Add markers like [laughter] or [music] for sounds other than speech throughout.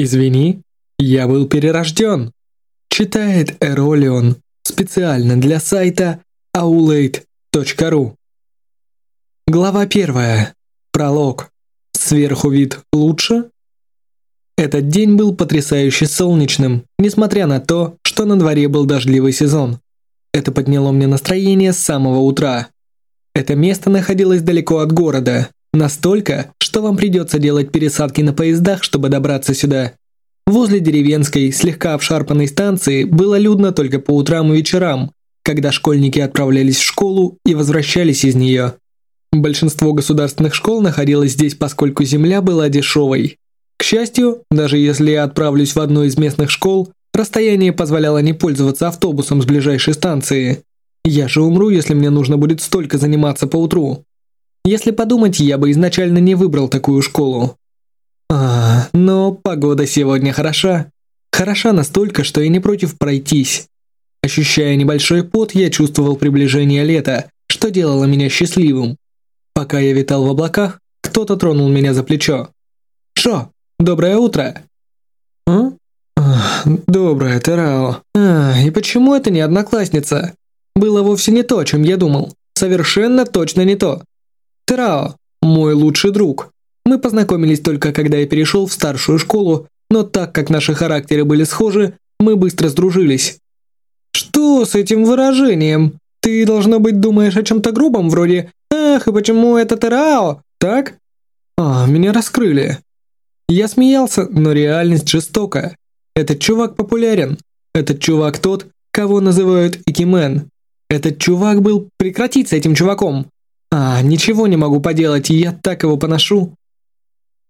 Извини, я был перерожден. Читает Эролион специально для сайта aulade.ru. Глава первая. Пролог. Сверху вид лучше? Этот день был потрясающе солнечным, несмотря на то, что на дворе был дождливый сезон. Это подняло мне настроение с самого утра. Это место находилось далеко от города, настолько, что вам придется делать пересадки на поездах, чтобы добраться сюда. Возле деревенской, слегка обшарпанной станции было людно только по утрам и вечерам, когда школьники отправлялись в школу и возвращались из нее. Большинство государственных школ находилось здесь, поскольку земля была дешевой. К счастью, даже если я отправлюсь в одну из местных школ, расстояние позволяло не пользоваться автобусом с ближайшей станции. Я же умру, если мне нужно будет столько заниматься по утру. Если подумать, я бы изначально не выбрал такую школу. А, но погода сегодня хороша. Хороша настолько, что я не против пройтись. Ощущая небольшой пот, я чувствовал приближение лета, что делало меня счастливым. Пока я витал в облаках, кто-то тронул меня за плечо. «Шо, доброе утро!» «А? «Доброе, Терао. А, и почему это не одноклассница? Было вовсе не то, о чем я думал. Совершенно точно не то. Терао, мой лучший друг. Мы познакомились только когда я перешел в старшую школу, но так как наши характеры были схожи, мы быстро сдружились. Что с этим выражением? Ты, должно быть, думаешь о чем-то грубом, вроде «Ах, и почему это Терао?» Так? А, меня раскрыли. Я смеялся, но реальность жестока. Этот чувак популярен. Этот чувак тот, кого называют Икимен. Этот чувак был... Прекратить с этим чуваком. А, ничего не могу поделать, я так его поношу.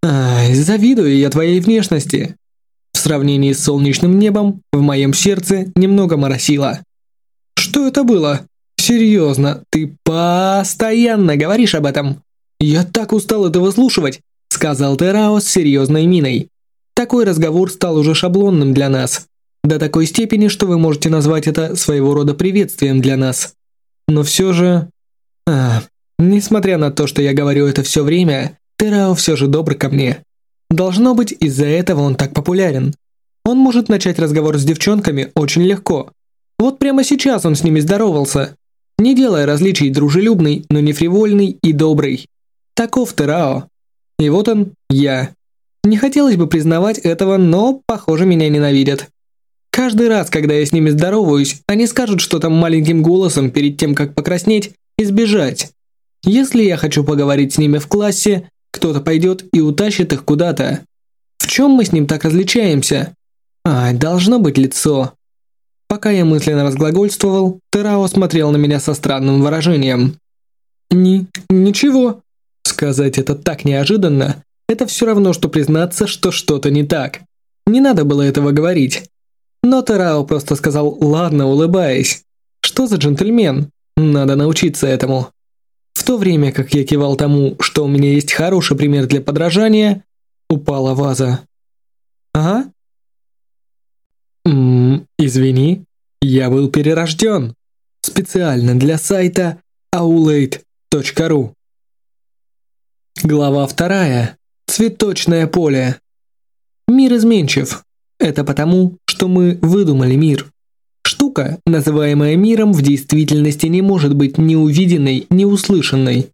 Ай, завидую я твоей внешности. В сравнении с солнечным небом, в моем сердце немного моросило. Что это было? Серьезно, ты постоянно говоришь об этом. Я так устал это выслушивать, сказал Терао с серьезной миной. Такой разговор стал уже шаблонным для нас. До такой степени, что вы можете назвать это своего рода приветствием для нас. Но все же... А, несмотря на то, что я говорю это все время, Терао все же добр ко мне. Должно быть, из-за этого он так популярен. Он может начать разговор с девчонками очень легко. Вот прямо сейчас он с ними здоровался, не делая различий дружелюбный, но не фривольный и добрый. Таков Терао. И вот он, я. Не хотелось бы признавать этого, но, похоже, меня ненавидят. Каждый раз, когда я с ними здороваюсь, они скажут что-то маленьким голосом перед тем, как покраснеть и сбежать. Если я хочу поговорить с ними в классе, кто-то пойдет и утащит их куда-то. В чем мы с ним так различаемся? А, должно быть лицо. Пока я мысленно разглагольствовал, Терао смотрел на меня со странным выражением. «Ни... ничего». Сказать это так неожиданно, это все равно, что признаться, что что-то не так. Не надо было этого говорить. Но Терао просто сказал «ладно», улыбаясь. Что за джентльмен? Надо научиться этому. В то время, как я кивал тому, что у меня есть хороший пример для подражания, упала ваза. «Ага?» «Ммм, извини, я был перерожден. Специально для сайта aulade.ru Глава вторая. Цветочное поле. Мир изменчив. Это потому, что мы выдумали мир. Штука, называемая миром, в действительности не может быть ни увиденной, ни услышанной.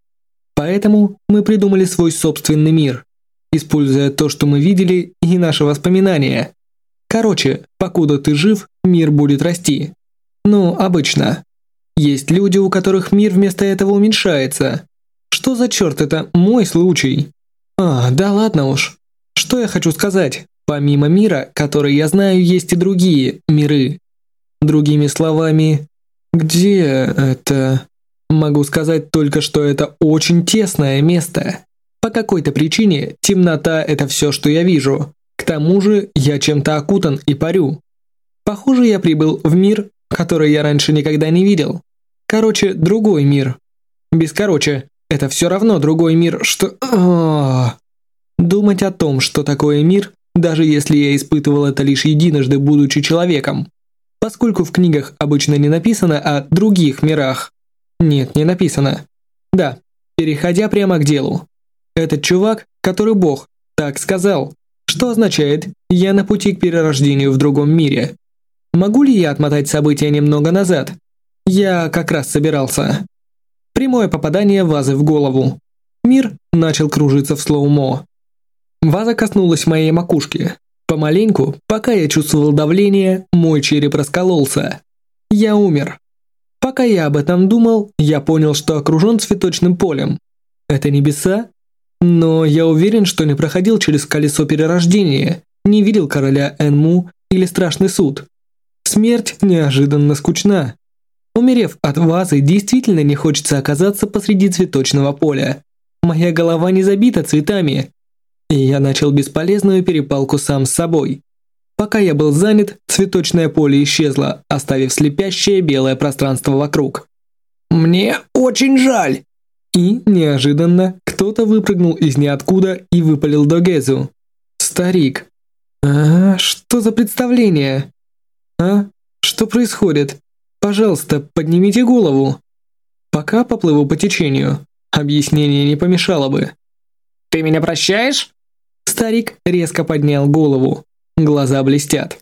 Поэтому мы придумали свой собственный мир, используя то, что мы видели, и наши воспоминания. Короче, покуда ты жив, мир будет расти. Ну, обычно. Есть люди, у которых мир вместо этого уменьшается. Что за черт это мой случай? А, да ладно уж. Что я хочу сказать? Помимо мира, который я знаю, есть и другие миры. Другими словами, где это? Могу сказать только, что это очень тесное место. По какой-то причине темнота – это все, что я вижу. К тому же я чем-то окутан и парю. Похоже, я прибыл в мир, который я раньше никогда не видел. Короче, другой мир. Без короче, это все равно другой мир, что... Думать о том, что такое мир, даже если я испытывал это лишь единожды, будучи человеком, поскольку в книгах обычно не написано о других мирах. Нет, не написано. Да, переходя прямо к делу. Этот чувак, который бог, так сказал, что означает «я на пути к перерождению в другом мире». Могу ли я отмотать события немного назад? Я как раз собирался. Прямое попадание вазы в голову. Мир начал кружиться в слоумо. Ваза коснулась моей макушки. Помаленьку, пока я чувствовал давление, мой череп раскололся. Я умер. Пока я об этом думал, я понял, что окружен цветочным полем. Это небеса? Но я уверен, что не проходил через колесо перерождения, не видел короля Энму или страшный суд. Смерть неожиданно скучна. Умерев от вазы, действительно не хочется оказаться посреди цветочного поля. Моя голова не забита цветами. И я начал бесполезную перепалку сам с собой. Пока я был занят, цветочное поле исчезло, оставив слепящее белое пространство вокруг. «Мне очень жаль!» И, неожиданно, кто-то выпрыгнул из ниоткуда и выпалил Догезу. «Старик! А, что за представление? А, что происходит? Пожалуйста, поднимите голову!» Пока поплыву по течению. Объяснение не помешало бы. «Ты меня прощаешь?» Старик резко поднял голову. Глаза блестят.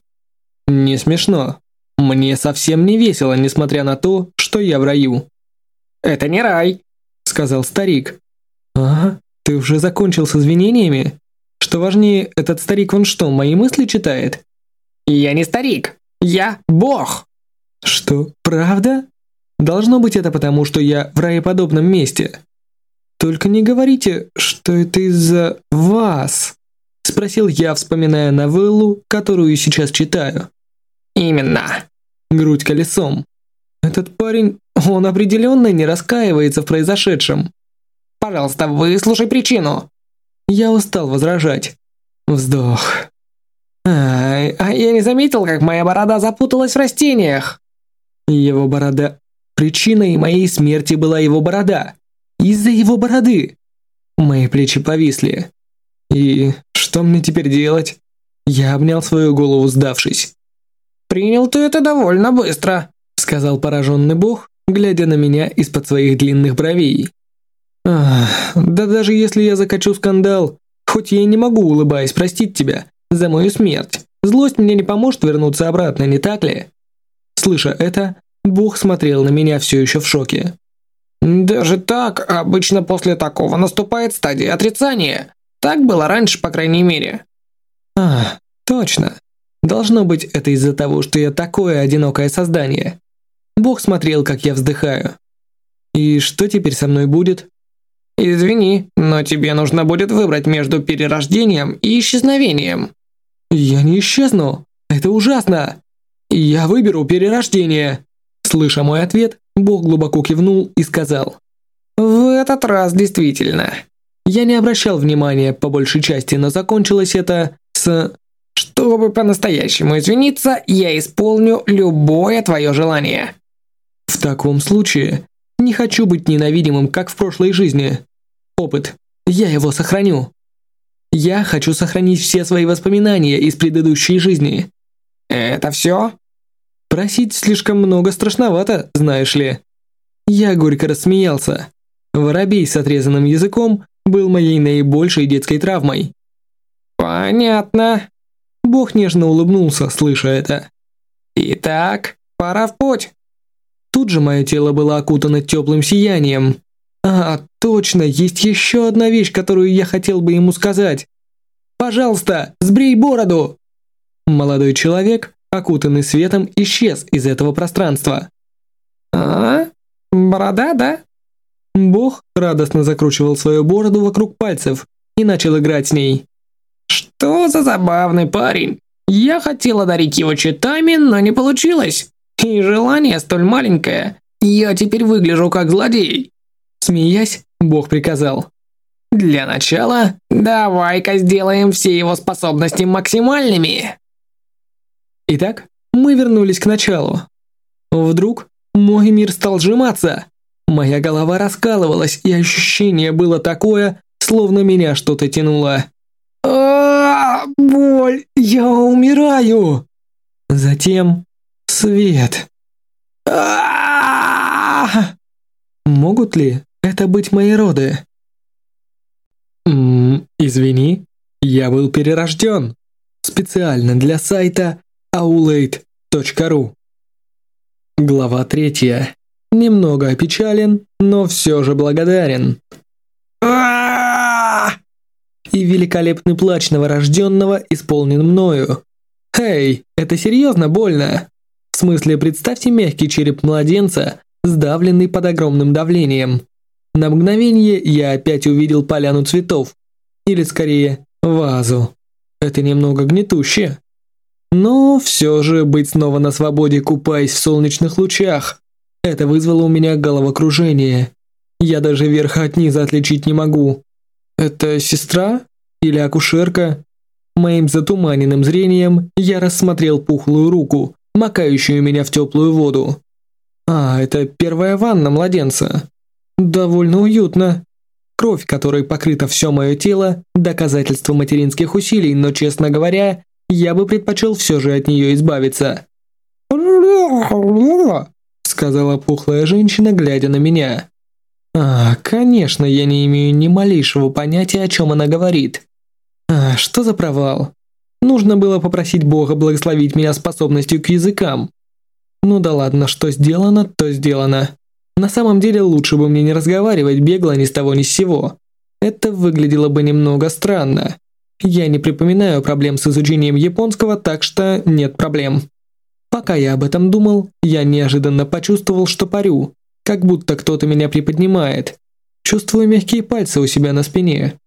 Не смешно. Мне совсем не весело, несмотря на то, что я в раю. «Это не рай», — сказал старик. «А, ты уже закончил с извинениями? Что важнее, этот старик он что, мои мысли читает?» «Я не старик, я бог!» «Что, правда? Должно быть это потому, что я в раеподобном месте. Только не говорите, что это из-за вас!» Спросил я, вспоминая новеллу, которую сейчас читаю. «Именно!» Грудь колесом. Этот парень, он определенно не раскаивается в произошедшем. Пожалуйста, выслушай причину. Я устал возражать. Вздох. Ай, а я не заметил, как моя борода запуталась в растениях. Его борода... Причиной моей смерти была его борода. Из-за его бороды. Мои плечи повисли. И что мне теперь делать? Я обнял свою голову, сдавшись. «Принял ты это довольно быстро», — сказал пораженный бог, глядя на меня из-под своих длинных бровей. Ах, да даже если я закачу скандал, хоть я и не могу, улыбаясь, простить тебя за мою смерть, злость мне не поможет вернуться обратно, не так ли? Слыша это, Бог смотрел на меня все еще в шоке. Даже так, обычно после такого наступает стадия отрицания. Так было раньше, по крайней мере. А, точно. Должно быть, это из-за того, что я такое одинокое создание. Бог смотрел, как я вздыхаю. И что теперь со мной будет? «Извини, но тебе нужно будет выбрать между перерождением и исчезновением». «Я не исчезну. Это ужасно. Я выберу перерождение». Слыша мой ответ, Бог глубоко кивнул и сказал. «В этот раз действительно». Я не обращал внимания по большей части, но закончилось это с «Чтобы по-настоящему извиниться, я исполню любое твое желание». В таком случае не хочу быть ненавидимым, как в прошлой жизни. Опыт. Я его сохраню. Я хочу сохранить все свои воспоминания из предыдущей жизни. Это все? Просить слишком много страшновато, знаешь ли. Я горько рассмеялся. Воробей с отрезанным языком был моей наибольшей детской травмой. Понятно. Бог нежно улыбнулся, слыша это. Итак, пора в путь. Тут же мое тело было окутано теплым сиянием. А, точно, есть еще одна вещь, которую я хотел бы ему сказать. «Пожалуйста, сбрей бороду!» Молодой человек, окутанный светом, исчез из этого пространства. «А? Борода, да?» Бог радостно закручивал свою бороду вокруг пальцев и начал играть с ней. «Что за забавный парень! Я хотел одарить его читами, но не получилось!» И желание столь маленькое. Я теперь выгляжу как злодей. Смеясь, Бог приказал. Для начала, давай-ка сделаем все его способности максимальными. Итак, мы вернулись к началу. Вдруг мой мир стал сжиматься. Моя голова раскалывалась, и ощущение было такое, словно меня что-то тянуло. А, боль, я умираю. Затем Свет. Могут ли это быть мои роды? Ммм, извини. Я был перерожден. Специально для сайта aulade.ru Глава третья. Немного опечален, но все же благодарен. И великолепный плач новорожденного исполнен мною. Эй, это серьезно больно? В смысле, представьте мягкий череп младенца, сдавленный под огромным давлением. На мгновение я опять увидел поляну цветов. Или скорее, вазу. Это немного гнетуще. Но все же быть снова на свободе, купаясь в солнечных лучах, это вызвало у меня головокружение. Я даже верха от низа отличить не могу. Это сестра? Или акушерка? Моим затуманенным зрением я рассмотрел пухлую руку, макающую меня в теплую воду. А, это первая ванна младенца. Довольно уютно. Кровь, которой покрыто все мое тело, доказательство материнских усилий, но, честно говоря, я бы предпочел все же от нее избавиться. Сказала пухлая женщина, глядя на меня. А, конечно, я не имею ни малейшего понятия, о чем она говорит. А, что за провал? Нужно было попросить Бога благословить меня способностью к языкам. Ну да ладно, что сделано, то сделано. На самом деле лучше бы мне не разговаривать бегло ни с того ни с сего. Это выглядело бы немного странно. Я не припоминаю проблем с изучением японского, так что нет проблем. Пока я об этом думал, я неожиданно почувствовал, что парю, как будто кто-то меня приподнимает. Чувствую мягкие пальцы у себя на спине.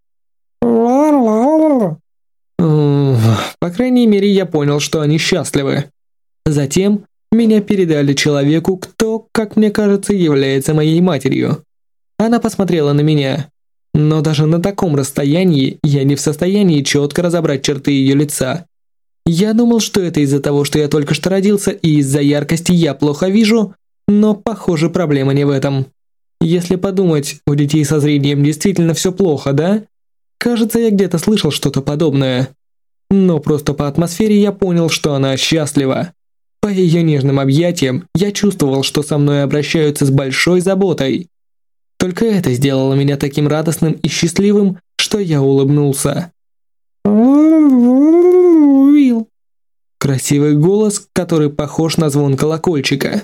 По крайней мере, я понял, что они счастливы. Затем меня передали человеку, кто, как мне кажется, является моей матерью. Она посмотрела на меня. Но даже на таком расстоянии я не в состоянии четко разобрать черты ее лица. Я думал, что это из-за того, что я только что родился и из-за яркости я плохо вижу, но, похоже, проблема не в этом. Если подумать, у детей со зрением действительно все плохо, да? Кажется, я где-то слышал что-то подобное. Но просто по атмосфере я понял, что она счастлива. По ее нежным объятиям я чувствовал, что со мной обращаются с большой заботой. Только это сделало меня таким радостным и счастливым, что я улыбнулся. Красивый голос, который похож на звон колокольчика.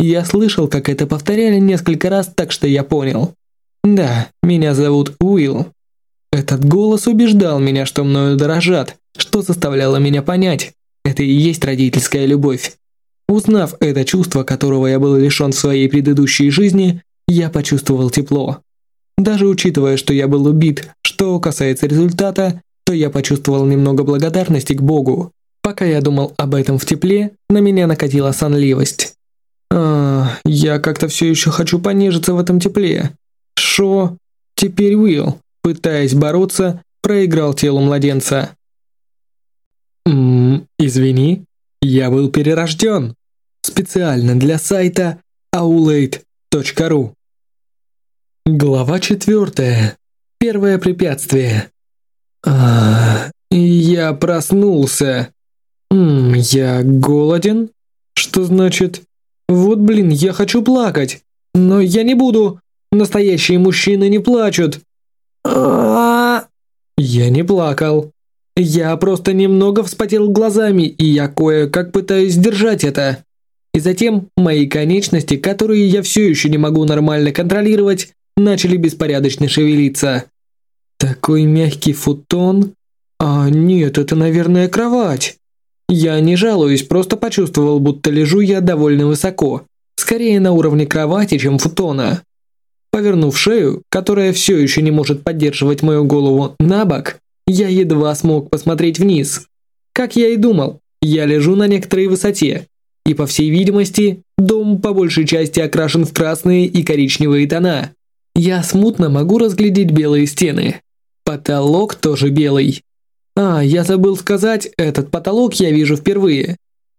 Я слышал, как это повторяли несколько раз, так что я понял. Да, меня зовут Уилл. Этот голос убеждал меня, что мною дорожат, что заставляло меня понять. Это и есть родительская любовь. Узнав это чувство, которого я был лишен в своей предыдущей жизни, я почувствовал тепло. Даже учитывая, что я был убит, что касается результата, то я почувствовал немного благодарности к Богу. Пока я думал об этом в тепле, на меня накатила сонливость. А, я как-то все еще хочу понежиться в этом тепле. Шо? Теперь Уилл, пытаясь бороться, проиграл телу младенца. Ммм, извини, я был перерожден специально для сайта aulade.ru. Глава четвертая. Первое препятствие. А, я проснулся. М, я голоден? Что значит? Вот блин, я хочу плакать. Но я не буду. Настоящие мужчины не плачут. Я не плакал. Я просто немного вспотел глазами, и я кое-как пытаюсь сдержать это. И затем мои конечности, которые я все еще не могу нормально контролировать, начали беспорядочно шевелиться. Такой мягкий футон? А нет, это, наверное, кровать. Я не жалуюсь, просто почувствовал, будто лежу я довольно высоко. Скорее на уровне кровати, чем футона. Повернув шею, которая все еще не может поддерживать мою голову на бок, я едва смог посмотреть вниз. Как я и думал, я лежу на некоторой высоте, и, по всей видимости, дом по большей части окрашен в красные и коричневые тона. Я смутно могу разглядеть белые стены. Потолок тоже белый. А, я забыл сказать, этот потолок я вижу впервые.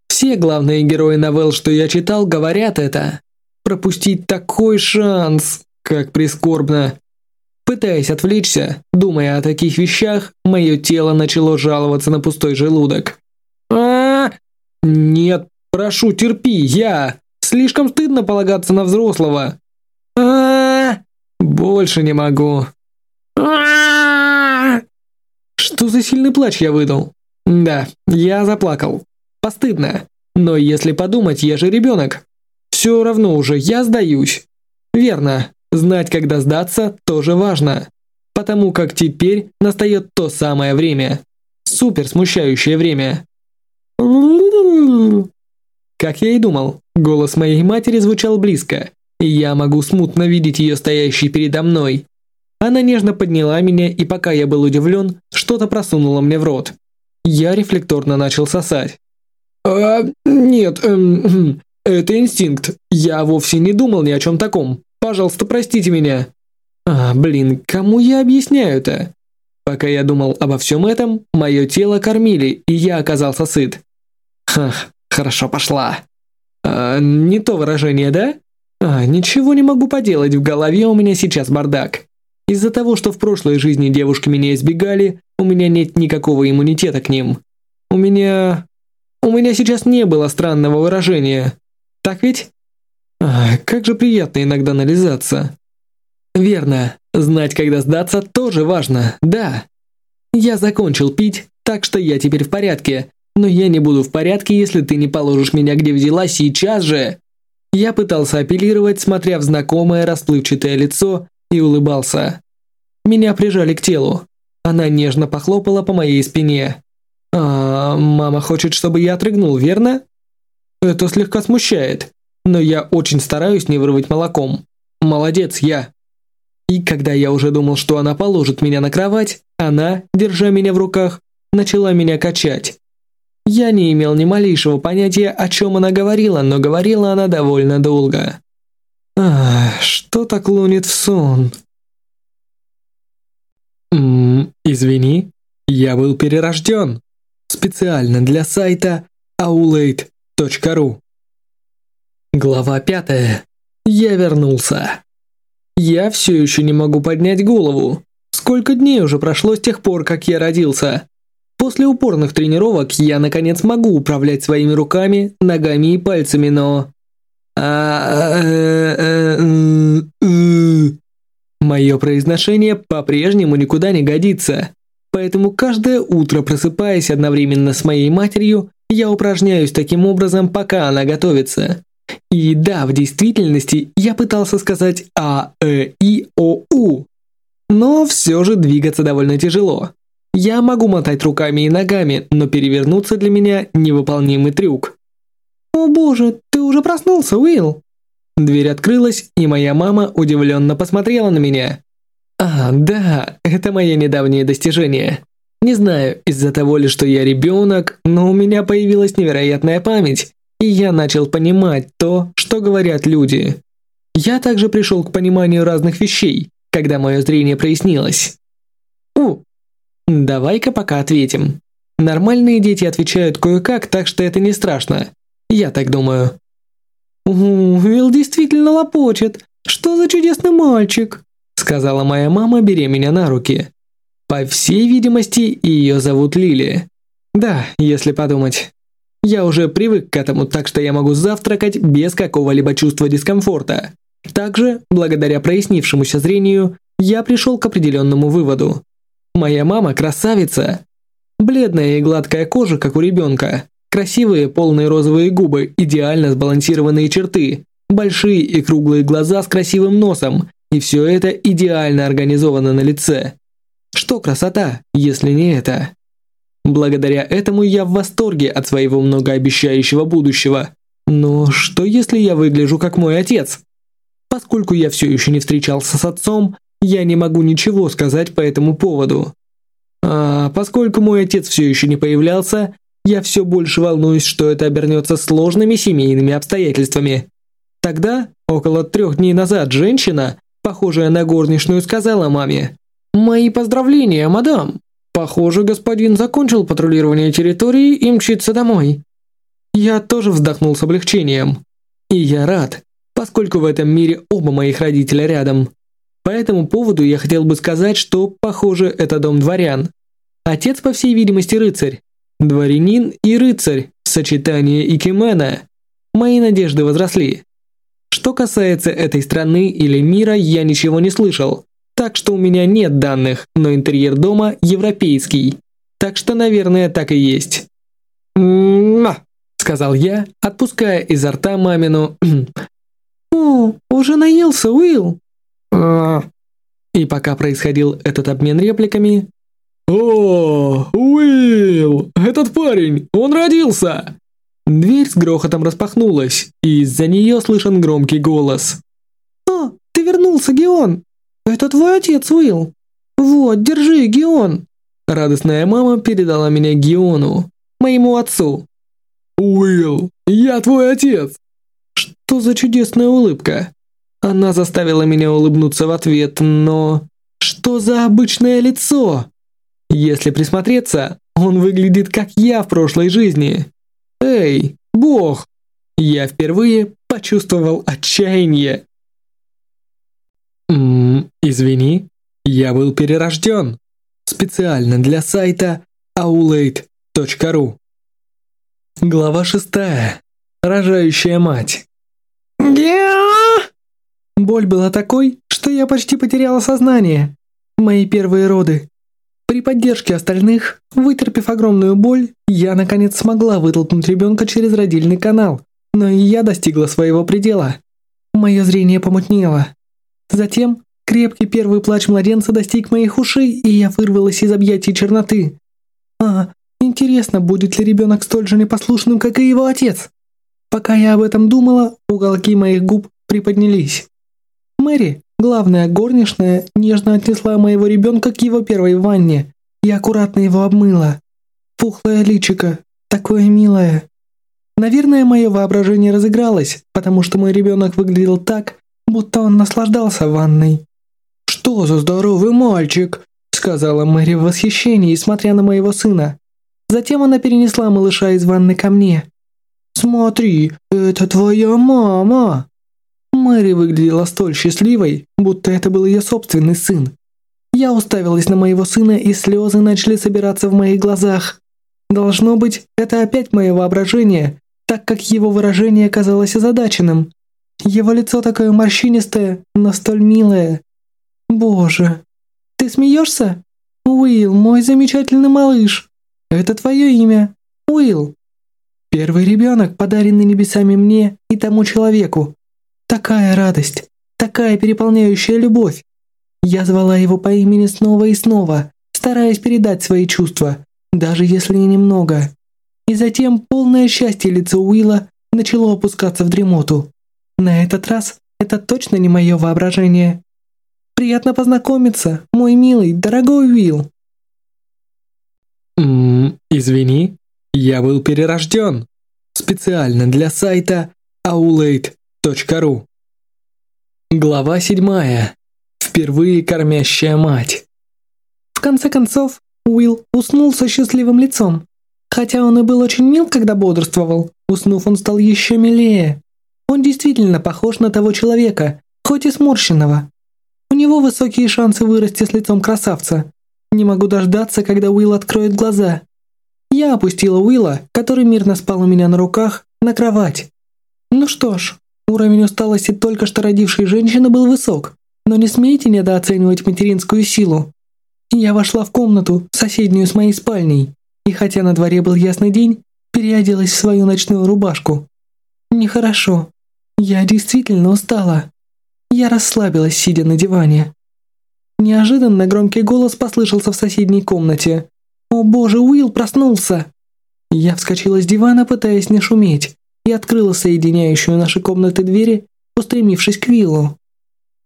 Все главные герои новелл, что я читал, говорят это. Пропустить такой шанс, как прискорбно. Пытаясь отвлечься, думая о таких вещах, мое тело начало жаловаться на пустой желудок. А! Нет, Прошу, терпи, я. Слишком стыдно полагаться на взрослого. А, больше не могу. -а -а Что за сильный плач я выдал? Да, я заплакал. Постыдно. Но если подумать, я же ребенок. Все равно уже, я сдаюсь. Верно, знать, когда сдаться, тоже важно. Потому как теперь настает то самое время. Супер смущающее время. Как я и думал, голос моей матери звучал близко, и я могу смутно видеть ее стоящей передо мной. Она нежно подняла меня, и пока я был удивлен, что-то просунула мне в рот. Я рефлекторно начал сосать. «А, нет, эм, это инстинкт. Я вовсе не думал ни о чем таком. Пожалуйста, простите меня». А, блин, кому я объясняю-то? Пока я думал обо всем этом, мое тело кормили, и я оказался сыт. Ха, хорошо пошла. А, не то выражение, да? А, ничего не могу поделать, в голове у меня сейчас бардак. Из-за того, что в прошлой жизни девушки меня избегали, у меня нет никакого иммунитета к ним. У меня... У меня сейчас не было странного выражения. Так ведь? А, как же приятно иногда нализаться. Верно. Знать, когда сдаться, тоже важно, да. Я закончил пить, так что я теперь в порядке. Но я не буду в порядке, если ты не положишь меня где взяла сейчас же. Я пытался апеллировать, смотря в знакомое расплывчатое лицо, и улыбался. Меня прижали к телу. Она нежно похлопала по моей спине. «А, мама хочет, чтобы я отрыгнул, верно?» «Это слегка смущает, но я очень стараюсь не вырвать молоком. Молодец я!» И когда я уже думал, что она положит меня на кровать, она, держа меня в руках, начала меня качать. Я не имел ни малейшего понятия, о чем она говорила, но говорила она довольно долго. «Ах, что так клонит в сон?» «Ммм, извини, я был перерожден специально для сайта aulade.ru. Глава пятая. Я вернулся. Я все еще не могу поднять голову. Сколько дней уже прошло с тех пор, как я родился. После упорных тренировок я наконец могу управлять своими руками, ногами и пальцами, но... Мое произношение по-прежнему никуда не годится. Поэтому каждое утро, просыпаясь одновременно с моей матерью, я упражняюсь таким образом, пока она готовится. И да, в действительности я пытался сказать А, Э, И, О, У. Но все же двигаться довольно тяжело. Я могу мотать руками и ногами, но перевернуться для меня невыполнимый трюк. «О боже, ты уже проснулся, Уилл!» Дверь открылась, и моя мама удивленно посмотрела на меня. А, да, это мое недавнее достижение. Не знаю, из-за того ли, что я ребенок, но у меня появилась невероятная память, и я начал понимать то, что говорят люди. Я также пришел к пониманию разных вещей, когда мое зрение прояснилось. У, давай-ка пока ответим. Нормальные дети отвечают кое-как, так что это не страшно. Я так думаю. Уилл действительно лопочет. Что за чудесный мальчик сказала моя мама, беря меня на руки. По всей видимости, ее зовут Лили. Да, если подумать. Я уже привык к этому, так что я могу завтракать без какого-либо чувства дискомфорта. Также, благодаря прояснившемуся зрению, я пришел к определенному выводу. Моя мама красавица. Бледная и гладкая кожа, как у ребенка. Красивые полные розовые губы, идеально сбалансированные черты. Большие и круглые глаза с красивым носом и все это идеально организовано на лице. Что красота, если не это? Благодаря этому я в восторге от своего многообещающего будущего. Но что если я выгляжу как мой отец? Поскольку я все еще не встречался с отцом, я не могу ничего сказать по этому поводу. А поскольку мой отец все еще не появлялся, я все больше волнуюсь, что это обернется сложными семейными обстоятельствами. Тогда, около трех дней назад, женщина, похожая на горничную, сказала маме. «Мои поздравления, мадам! Похоже, господин закончил патрулирование территории и мчится домой». Я тоже вздохнул с облегчением. И я рад, поскольку в этом мире оба моих родителя рядом. По этому поводу я хотел бы сказать, что, похоже, это дом дворян. Отец, по всей видимости, рыцарь. Дворянин и рыцарь, сочетание Икимена. Мои надежды возросли. Что касается этой страны или мира, я ничего не слышал. Так что у меня нет данных, но интерьер дома европейский. Так что, наверное, так и есть. «М-ма», сказал я, отпуская изо рта мамину «О, уже наелся, Уилл!» «А». И пока происходил этот обмен репликами, «О, Уилл! Этот парень! Он родился!» Дверь с грохотом распахнулась, и из-за нее слышен громкий голос. «О, ты вернулся, Геон! Это твой отец, Уилл! Вот, держи, Геон!» Радостная мама передала меня Геону, моему отцу. «Уилл, я твой отец!» Что за чудесная улыбка? Она заставила меня улыбнуться в ответ, но... Что за обычное лицо? Если присмотреться, он выглядит как я в прошлой жизни. Эй, бог! Я впервые почувствовал отчаяние. Ммм, извини, я был перерожден. Специально для сайта aulade.ru Глава шестая. Рожающая мать. Боль была такой, что я почти потеряла сознание. Мои первые роды. При поддержке остальных, вытерпев огромную боль, я наконец смогла вытолкнуть ребенка через родильный канал, но и я достигла своего предела. Мое зрение помутнело. Затем крепкий первый плач младенца достиг моих ушей, и я вырвалась из объятий черноты. А, интересно, будет ли ребенок столь же непослушным, как и его отец? Пока я об этом думала, уголки моих губ приподнялись. Мэри, главная горничная, нежно отнесла моего ребенка к его первой ванне и аккуратно его обмыла. Пухлое личико, такое милое. Наверное, мое воображение разыгралось, потому что мой ребенок выглядел так, будто он наслаждался ванной. «Что за здоровый мальчик!» сказала Мэри в восхищении, смотря на моего сына. Затем она перенесла малыша из ванны ко мне. «Смотри, это твоя мама!» Мэри выглядела столь счастливой, будто это был ее собственный сын. Я уставилась на моего сына, и слезы начали собираться в моих глазах. Должно быть, это опять мое воображение, так как его выражение казалось озадаченным. Его лицо такое морщинистое, но столь милое. Боже, ты смеешься? Уилл, мой замечательный малыш. Это твое имя. Уилл. Первый ребенок, подаренный небесами мне и тому человеку. Такая радость, такая переполняющая любовь. Я звала его по имени снова и снова, стараясь передать свои чувства, даже если и немного. И затем полное счастье лицо Уилла начало опускаться в дремоту. На этот раз это точно не мое воображение. Приятно познакомиться, мой милый, дорогой Уилл. Ммм, извини, я был перерожден. Специально для сайта aulade.ru Глава седьмая. Впервые кормящая мать. В конце концов, Уилл уснул со счастливым лицом. Хотя он и был очень мил, когда бодрствовал, уснув он стал еще милее. Он действительно похож на того человека, хоть и сморщенного. У него высокие шансы вырасти с лицом красавца. Не могу дождаться, когда Уилл откроет глаза. Я опустила Уилла, который мирно спал у меня на руках, на кровать. Ну что ж, уровень усталости только что родившей женщины был высок, но не смейте недооценивать материнскую силу. Я вошла в комнату, соседнюю с моей спальней, и хотя на дворе был ясный день, переоделась в свою ночную рубашку. Нехорошо. Я действительно устала. Я расслабилась, сидя на диване. Неожиданно громкий голос послышался в соседней комнате. «О боже, Уилл проснулся!» Я вскочила с дивана, пытаясь не шуметь, и открыла соединяющую наши комнаты двери, устремившись к Уиллу.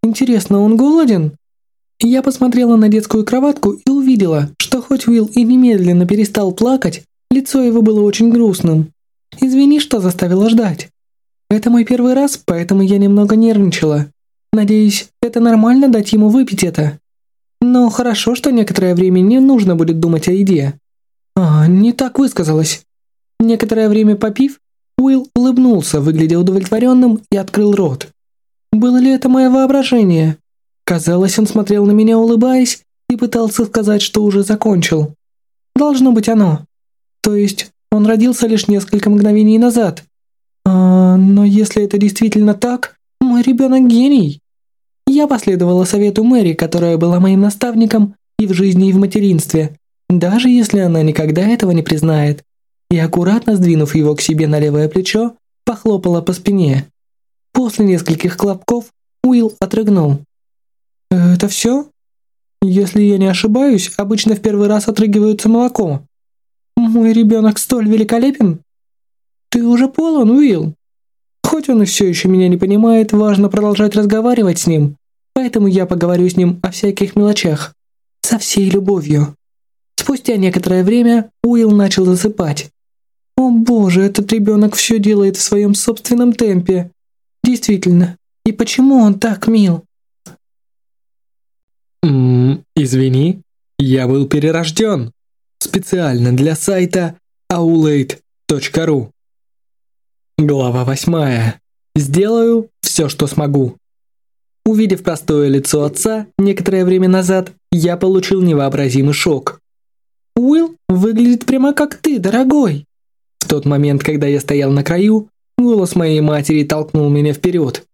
«Интересно, он голоден?» Я посмотрела на детскую кроватку и увидела, что хоть Уилл и немедленно перестал плакать, лицо его было очень грустным. «Извини, что заставила ждать. Это мой первый раз, поэтому я немного нервничала. Надеюсь, это нормально дать ему выпить это. Но хорошо, что некоторое время не нужно будет думать о еде. А, не так высказалась. Некоторое время попив, Уилл улыбнулся, выглядя удовлетворенным, и открыл рот. Было ли это мое воображение? Казалось, он смотрел на меня, улыбаясь, и пытался сказать, что уже закончил. Должно быть оно. То есть, он родился лишь несколько мгновений назад. А, но если это действительно так, мой ребенок гений. Я последовала совету Мэри, которая была моим наставником и в жизни, и в материнстве, даже если она никогда этого не признает. И аккуратно сдвинув его к себе на левое плечо, похлопала по спине. После нескольких хлопков Уилл отрыгнул. «Это все? Если я не ошибаюсь, обычно в первый раз отрыгивается молоко. Мой ребенок столь великолепен. Ты уже полон, Уилл. Хоть он и все еще меня не понимает, важно продолжать разговаривать с ним, поэтому я поговорю с ним о всяких мелочах. Со всей любовью». Спустя некоторое время Уилл начал засыпать. «О боже, этот ребенок все делает в своем собственном темпе. Действительно, и почему он так мил?» «Ммм, извини, я был перерожден. Специально для сайта aulade.ru Глава восьмая. Сделаю все, что смогу. Увидев простое лицо отца некоторое время назад, я получил невообразимый шок. «Уилл выглядит прямо как ты, дорогой!» В тот момент, когда я стоял на краю, голос моей матери толкнул меня вперед.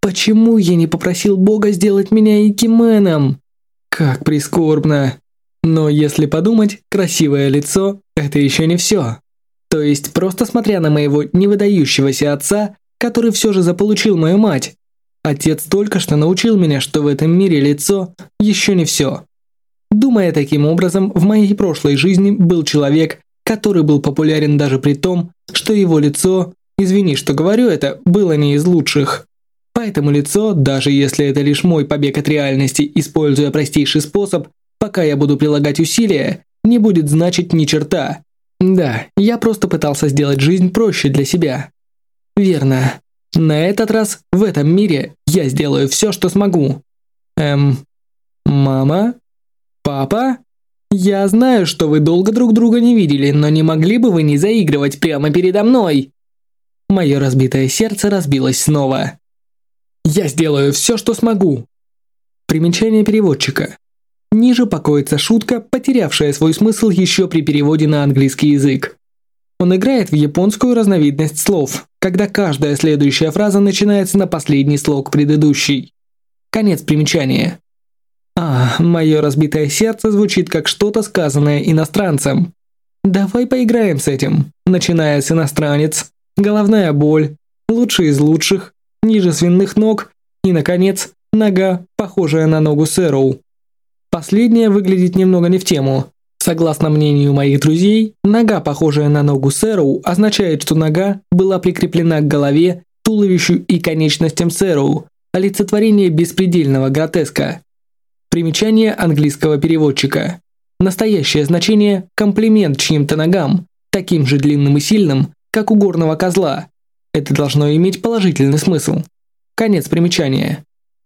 Почему я не попросил Бога сделать меня Икименом? Как прискорбно. Но если подумать, красивое лицо – это еще не все. То есть, просто смотря на моего невыдающегося отца, который все же заполучил мою мать, отец только что научил меня, что в этом мире лицо еще не все. Думая таким образом, в моей прошлой жизни был человек, который был популярен даже при том, что его лицо, извини, что говорю это, было не из лучших. Поэтому лицо, даже если это лишь мой побег от реальности, используя простейший способ, пока я буду прилагать усилия, не будет значить ни черта. Да, я просто пытался сделать жизнь проще для себя. Верно. На этот раз, в этом мире, я сделаю все, что смогу. Эм... Мама? Папа? Я знаю, что вы долго друг друга не видели, но не могли бы вы не заигрывать прямо передо мной? Мое разбитое сердце разбилось снова. Я сделаю все, что смогу. Примечание переводчика. Ниже покоится шутка, потерявшая свой смысл еще при переводе на английский язык. Он играет в японскую разновидность слов, когда каждая следующая фраза начинается на последний слог предыдущей. Конец примечания. А, мое разбитое сердце звучит как что-то сказанное иностранцем. Давай поиграем с этим, начиная с иностранец, головная боль, лучший из лучших, ниже свиных ног и, наконец, нога, похожая на ногу Сэроу. Последняя выглядит немного не в тему. Согласно мнению моих друзей, нога, похожая на ногу Сэроу, означает, что нога была прикреплена к голове, туловищу и конечностям Сэроу, олицетворение беспредельного гротеска. Примечание английского переводчика. Настоящее значение – комплимент чьим-то ногам, таким же длинным и сильным, как у горного козла, это должно иметь положительный смысл. Конец примечания.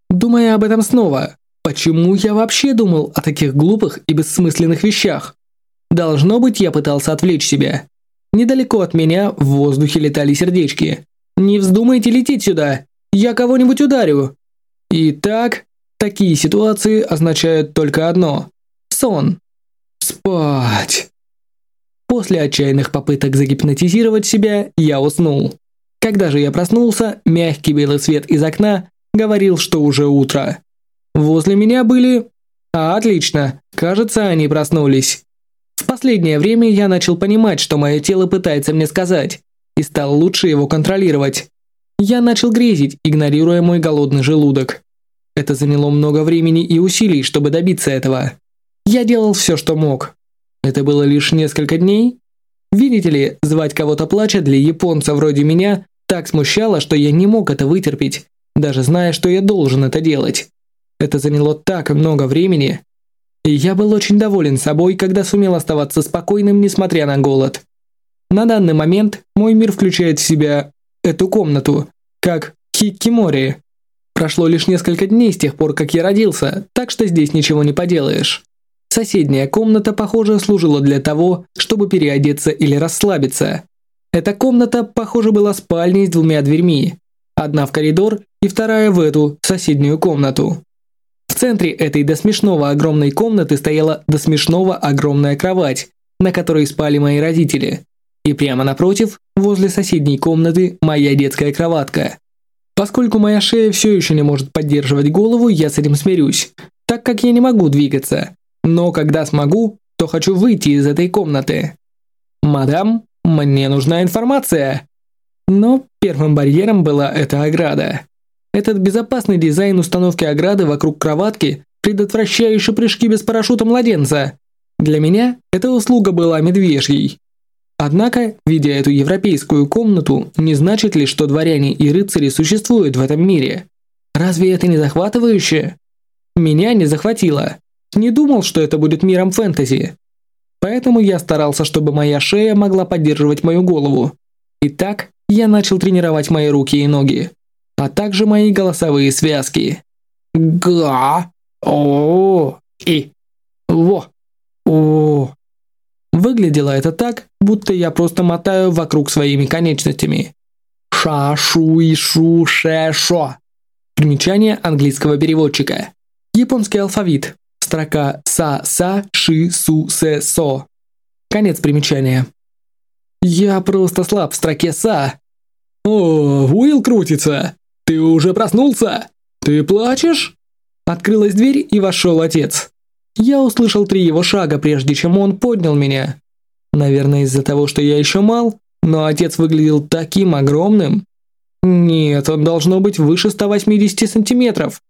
Думая об этом снова, почему я вообще думал о таких глупых и бессмысленных вещах? Должно быть, я пытался отвлечь себя. Недалеко от меня в воздухе летали сердечки. Не вздумайте лететь сюда, я кого-нибудь ударю. Итак, такие ситуации означают только одно – сон. Спать. После отчаянных попыток загипнотизировать себя, я уснул. Когда же я проснулся, мягкий белый свет из окна говорил, что уже утро. Возле меня были... А, отлично, кажется, они проснулись. В последнее время я начал понимать, что мое тело пытается мне сказать, и стал лучше его контролировать. Я начал грезить, игнорируя мой голодный желудок. Это заняло много времени и усилий, чтобы добиться этого. Я делал все, что мог. Это было лишь несколько дней, Видите ли, звать кого-то плача для японца вроде меня так смущало, что я не мог это вытерпеть, даже зная, что я должен это делать. Это заняло так много времени. И я был очень доволен собой, когда сумел оставаться спокойным, несмотря на голод. На данный момент мой мир включает в себя эту комнату, как хиккимори. Прошло лишь несколько дней с тех пор, как я родился, так что здесь ничего не поделаешь. Соседняя комната, похоже, служила для того, чтобы переодеться или расслабиться. Эта комната, похоже, была спальней с двумя дверьми. Одна в коридор и вторая в эту, соседнюю комнату. В центре этой до смешного огромной комнаты стояла до смешного огромная кровать, на которой спали мои родители. И прямо напротив, возле соседней комнаты, моя детская кроватка. Поскольку моя шея все еще не может поддерживать голову, я с этим смирюсь, так как я не могу двигаться. Но когда смогу, то хочу выйти из этой комнаты. Мадам, мне нужна информация. Но первым барьером была эта ограда. Этот безопасный дизайн установки ограды вокруг кроватки, предотвращающий прыжки без парашюта младенца. Для меня эта услуга была медвежьей. Однако, видя эту европейскую комнату, не значит ли, что дворяне и рыцари существуют в этом мире? Разве это не захватывающе? Меня не захватило. Не думал, что это будет миром фэнтези. Поэтому я старался, чтобы моя шея могла поддерживать мою голову. Итак, я начал тренировать мои руки и ноги, а также мои голосовые связки. Га, о, и, во, о. Выглядело это так, будто я просто мотаю вокруг своими конечностями. Ша, шу и шу, ше, шо. Примечание английского переводчика. Японский алфавит. Строка са, са, ши, су, се, со. Конец примечания. Я просто слаб в строке са. О, Уилл крутится. Ты уже проснулся? Ты плачешь? Открылась дверь и вошел отец. Я услышал три его шага, прежде чем он поднял меня. Наверное, из-за того, что я еще мал, но отец выглядел таким огромным. Нет, он должно быть выше 180 сантиметров.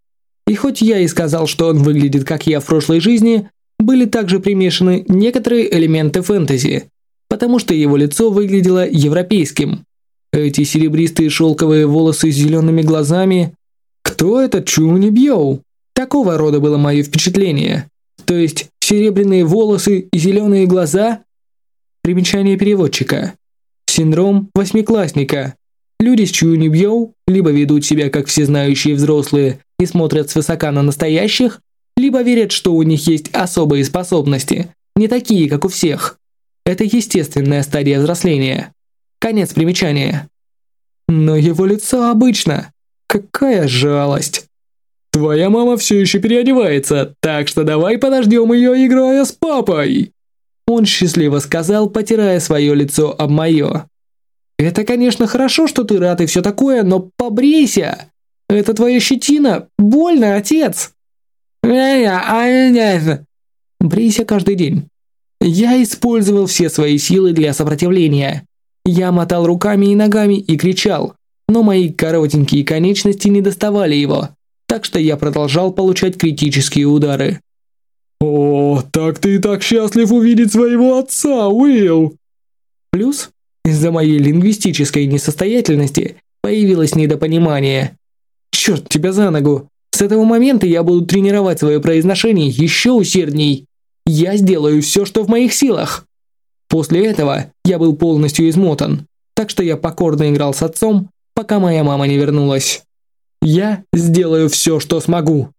И хоть я и сказал, что он выглядит как я в прошлой жизни, были также примешаны некоторые элементы фэнтези, потому что его лицо выглядело европейским. Эти серебристые шелковые волосы с зелеными глазами. Кто этот Чуни Бьоу? Такого рода было мое впечатление. То есть серебряные волосы и зеленые глаза? Примечание переводчика. Синдром восьмиклассника. Люди с Чуни Бьоу либо ведут себя как всезнающие взрослые и смотрят свысока на настоящих, либо верят, что у них есть особые способности, не такие, как у всех. Это естественная стадия взросления. Конец примечания. Но его лицо обычно. Какая жалость. Твоя мама все еще переодевается, так что давай подождем ее, играя с папой. Он счастливо сказал, потирая свое лицо об мое. Это, конечно, хорошо, что ты рад и все такое, но побрейся. Это твоя щетина. Больно, отец. Брейся каждый день. Я использовал все свои силы для сопротивления. Я мотал руками и ногами и кричал, но мои коротенькие конечности не доставали его, так что я продолжал получать критические удары. «О, так ты и так счастлив увидеть своего отца, Уилл!» Плюс, из-за моей лингвистической несостоятельности, появилось недопонимание. «Черт тебя за ногу! С этого момента я буду тренировать свое произношение еще усердней. Я сделаю все, что в моих силах. После этого я был полностью измотан, так что я покорно играл с отцом, пока моя мама не вернулась. Я сделаю все, что смогу.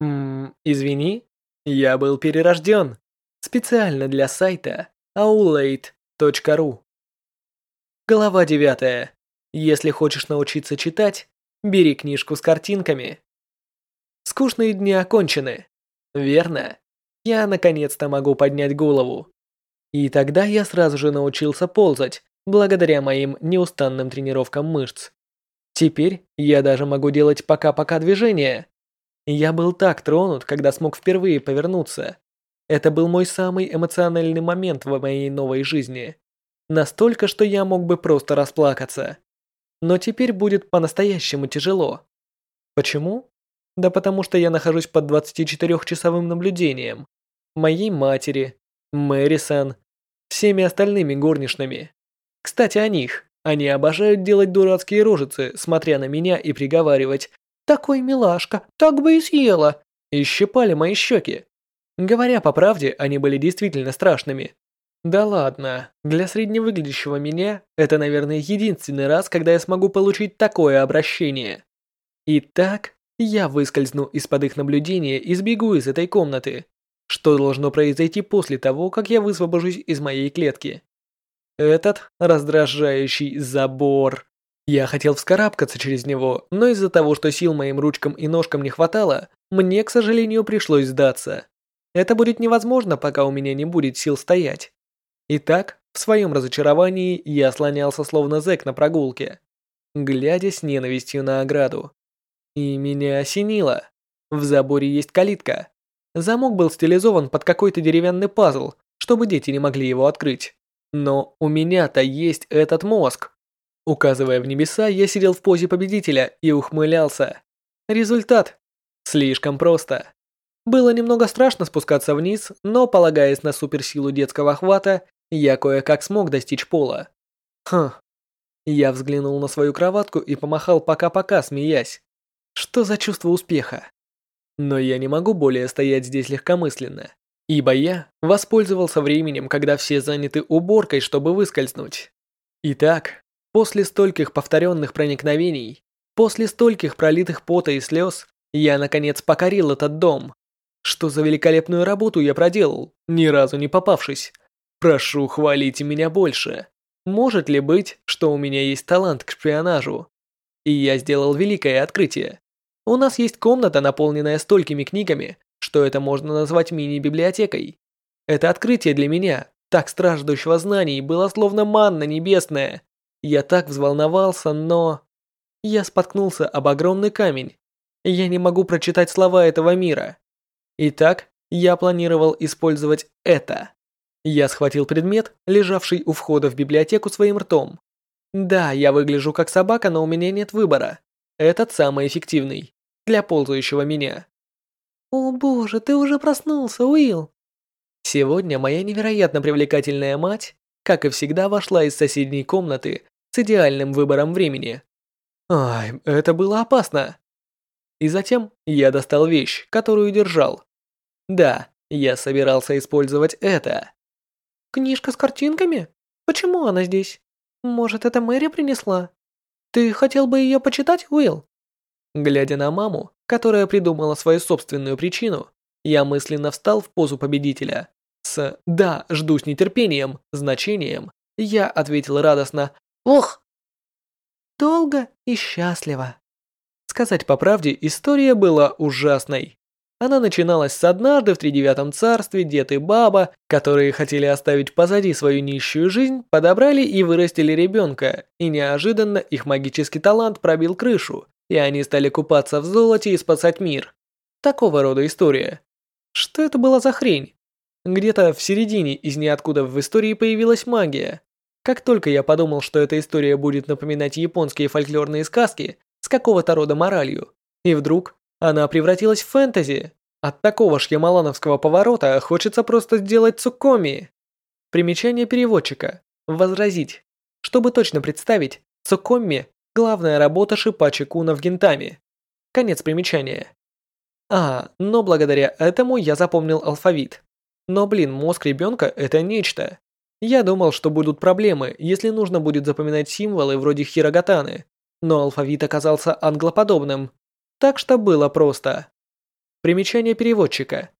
Ммм, извини, я был перерожден. Специально для сайта aulate.ru Глава 9. Если хочешь научиться читать, Бери книжку с картинками. Скучные дни окончены. Верно? Я наконец-то могу поднять голову. И тогда я сразу же научился ползать, благодаря моим неустанным тренировкам мышц. Теперь я даже могу делать пока-пока движения. Я был так тронут, когда смог впервые повернуться. Это был мой самый эмоциональный момент в моей новой жизни. Настолько, что я мог бы просто расплакаться но теперь будет по-настоящему тяжело. Почему? Да потому что я нахожусь под 24-часовым наблюдением. Моей матери, Мэрисон, всеми остальными горничными. Кстати, о них. Они обожают делать дурацкие рожицы, смотря на меня и приговаривать «Такой милашка, так бы и съела!» и щипали мои щеки. Говоря по правде, они были действительно страшными. Да ладно, для средневыглядящего меня это, наверное, единственный раз, когда я смогу получить такое обращение. Итак, я выскользну из-под их наблюдения и сбегу из этой комнаты. Что должно произойти после того, как я высвобожусь из моей клетки? Этот раздражающий забор. Я хотел вскарабкаться через него, но из-за того, что сил моим ручкам и ножкам не хватало, мне, к сожалению, пришлось сдаться. Это будет невозможно, пока у меня не будет сил стоять. Итак, в своем разочаровании я слонялся словно зэк на прогулке. глядя с ненавистью на ограду. И меня осенило. В заборе есть калитка. Замок был стилизован под какой-то деревянный пазл, чтобы дети не могли его открыть. Но у меня-то есть этот мозг. Указывая в небеса, я сидел в позе победителя и ухмылялся. Результат. Слишком просто. Было немного страшно спускаться вниз, но, полагаясь на суперсилу детского охвата, я кое-как смог достичь пола. Хм. Я взглянул на свою кроватку и помахал пока-пока, смеясь. Что за чувство успеха? Но я не могу более стоять здесь легкомысленно, ибо я воспользовался временем, когда все заняты уборкой, чтобы выскользнуть. Итак, после стольких повторенных проникновений, после стольких пролитых пота и слез, я наконец покорил этот дом. Что за великолепную работу я проделал, ни разу не попавшись. Прошу, хвалите меня больше. Может ли быть, что у меня есть талант к шпионажу? И я сделал великое открытие. У нас есть комната, наполненная столькими книгами, что это можно назвать мини-библиотекой. Это открытие для меня, так страждущего знаний, было словно манна небесная. Я так взволновался, но... Я споткнулся об огромный камень. Я не могу прочитать слова этого мира. Итак, я планировал использовать это. Я схватил предмет, лежавший у входа в библиотеку своим ртом. Да, я выгляжу как собака, но у меня нет выбора. Этот самый эффективный. Для ползающего меня. О боже, ты уже проснулся, Уилл. Сегодня моя невероятно привлекательная мать, как и всегда, вошла из соседней комнаты с идеальным выбором времени. Ай, это было опасно. И затем я достал вещь, которую держал. Да, я собирался использовать это. Книжка с картинками? Почему она здесь? Может, это Мэри принесла? Ты хотел бы ее почитать, Уилл? Глядя на маму, которая придумала свою собственную причину, я мысленно встал в позу победителя. С «да, жду с нетерпением» значением я ответил радостно «Ох!» Долго и счастливо. Сказать по правде, история была ужасной. Она начиналась с однажды в тридевятом царстве дед и баба, которые хотели оставить позади свою нищую жизнь, подобрали и вырастили ребенка, и неожиданно их магический талант пробил крышу, и они стали купаться в золоте и спасать мир. Такого рода история. Что это была за хрень? Где-то в середине из ниоткуда в истории появилась магия. Как только я подумал, что эта история будет напоминать японские фольклорные сказки, с какого-то рода моралью. И вдруг она превратилась в фэнтези. От такого шьямалановского поворота хочется просто сделать цукоми. Примечание переводчика. Возразить. Чтобы точно представить, цукоми – главная работа Шипачи Куна в Гентами. Конец примечания. А, но благодаря этому я запомнил алфавит. Но блин, мозг ребенка – это нечто. Я думал, что будут проблемы, если нужно будет запоминать символы вроде хирогатаны, но алфавит оказался англоподобным, так что было просто. Примечание переводчика.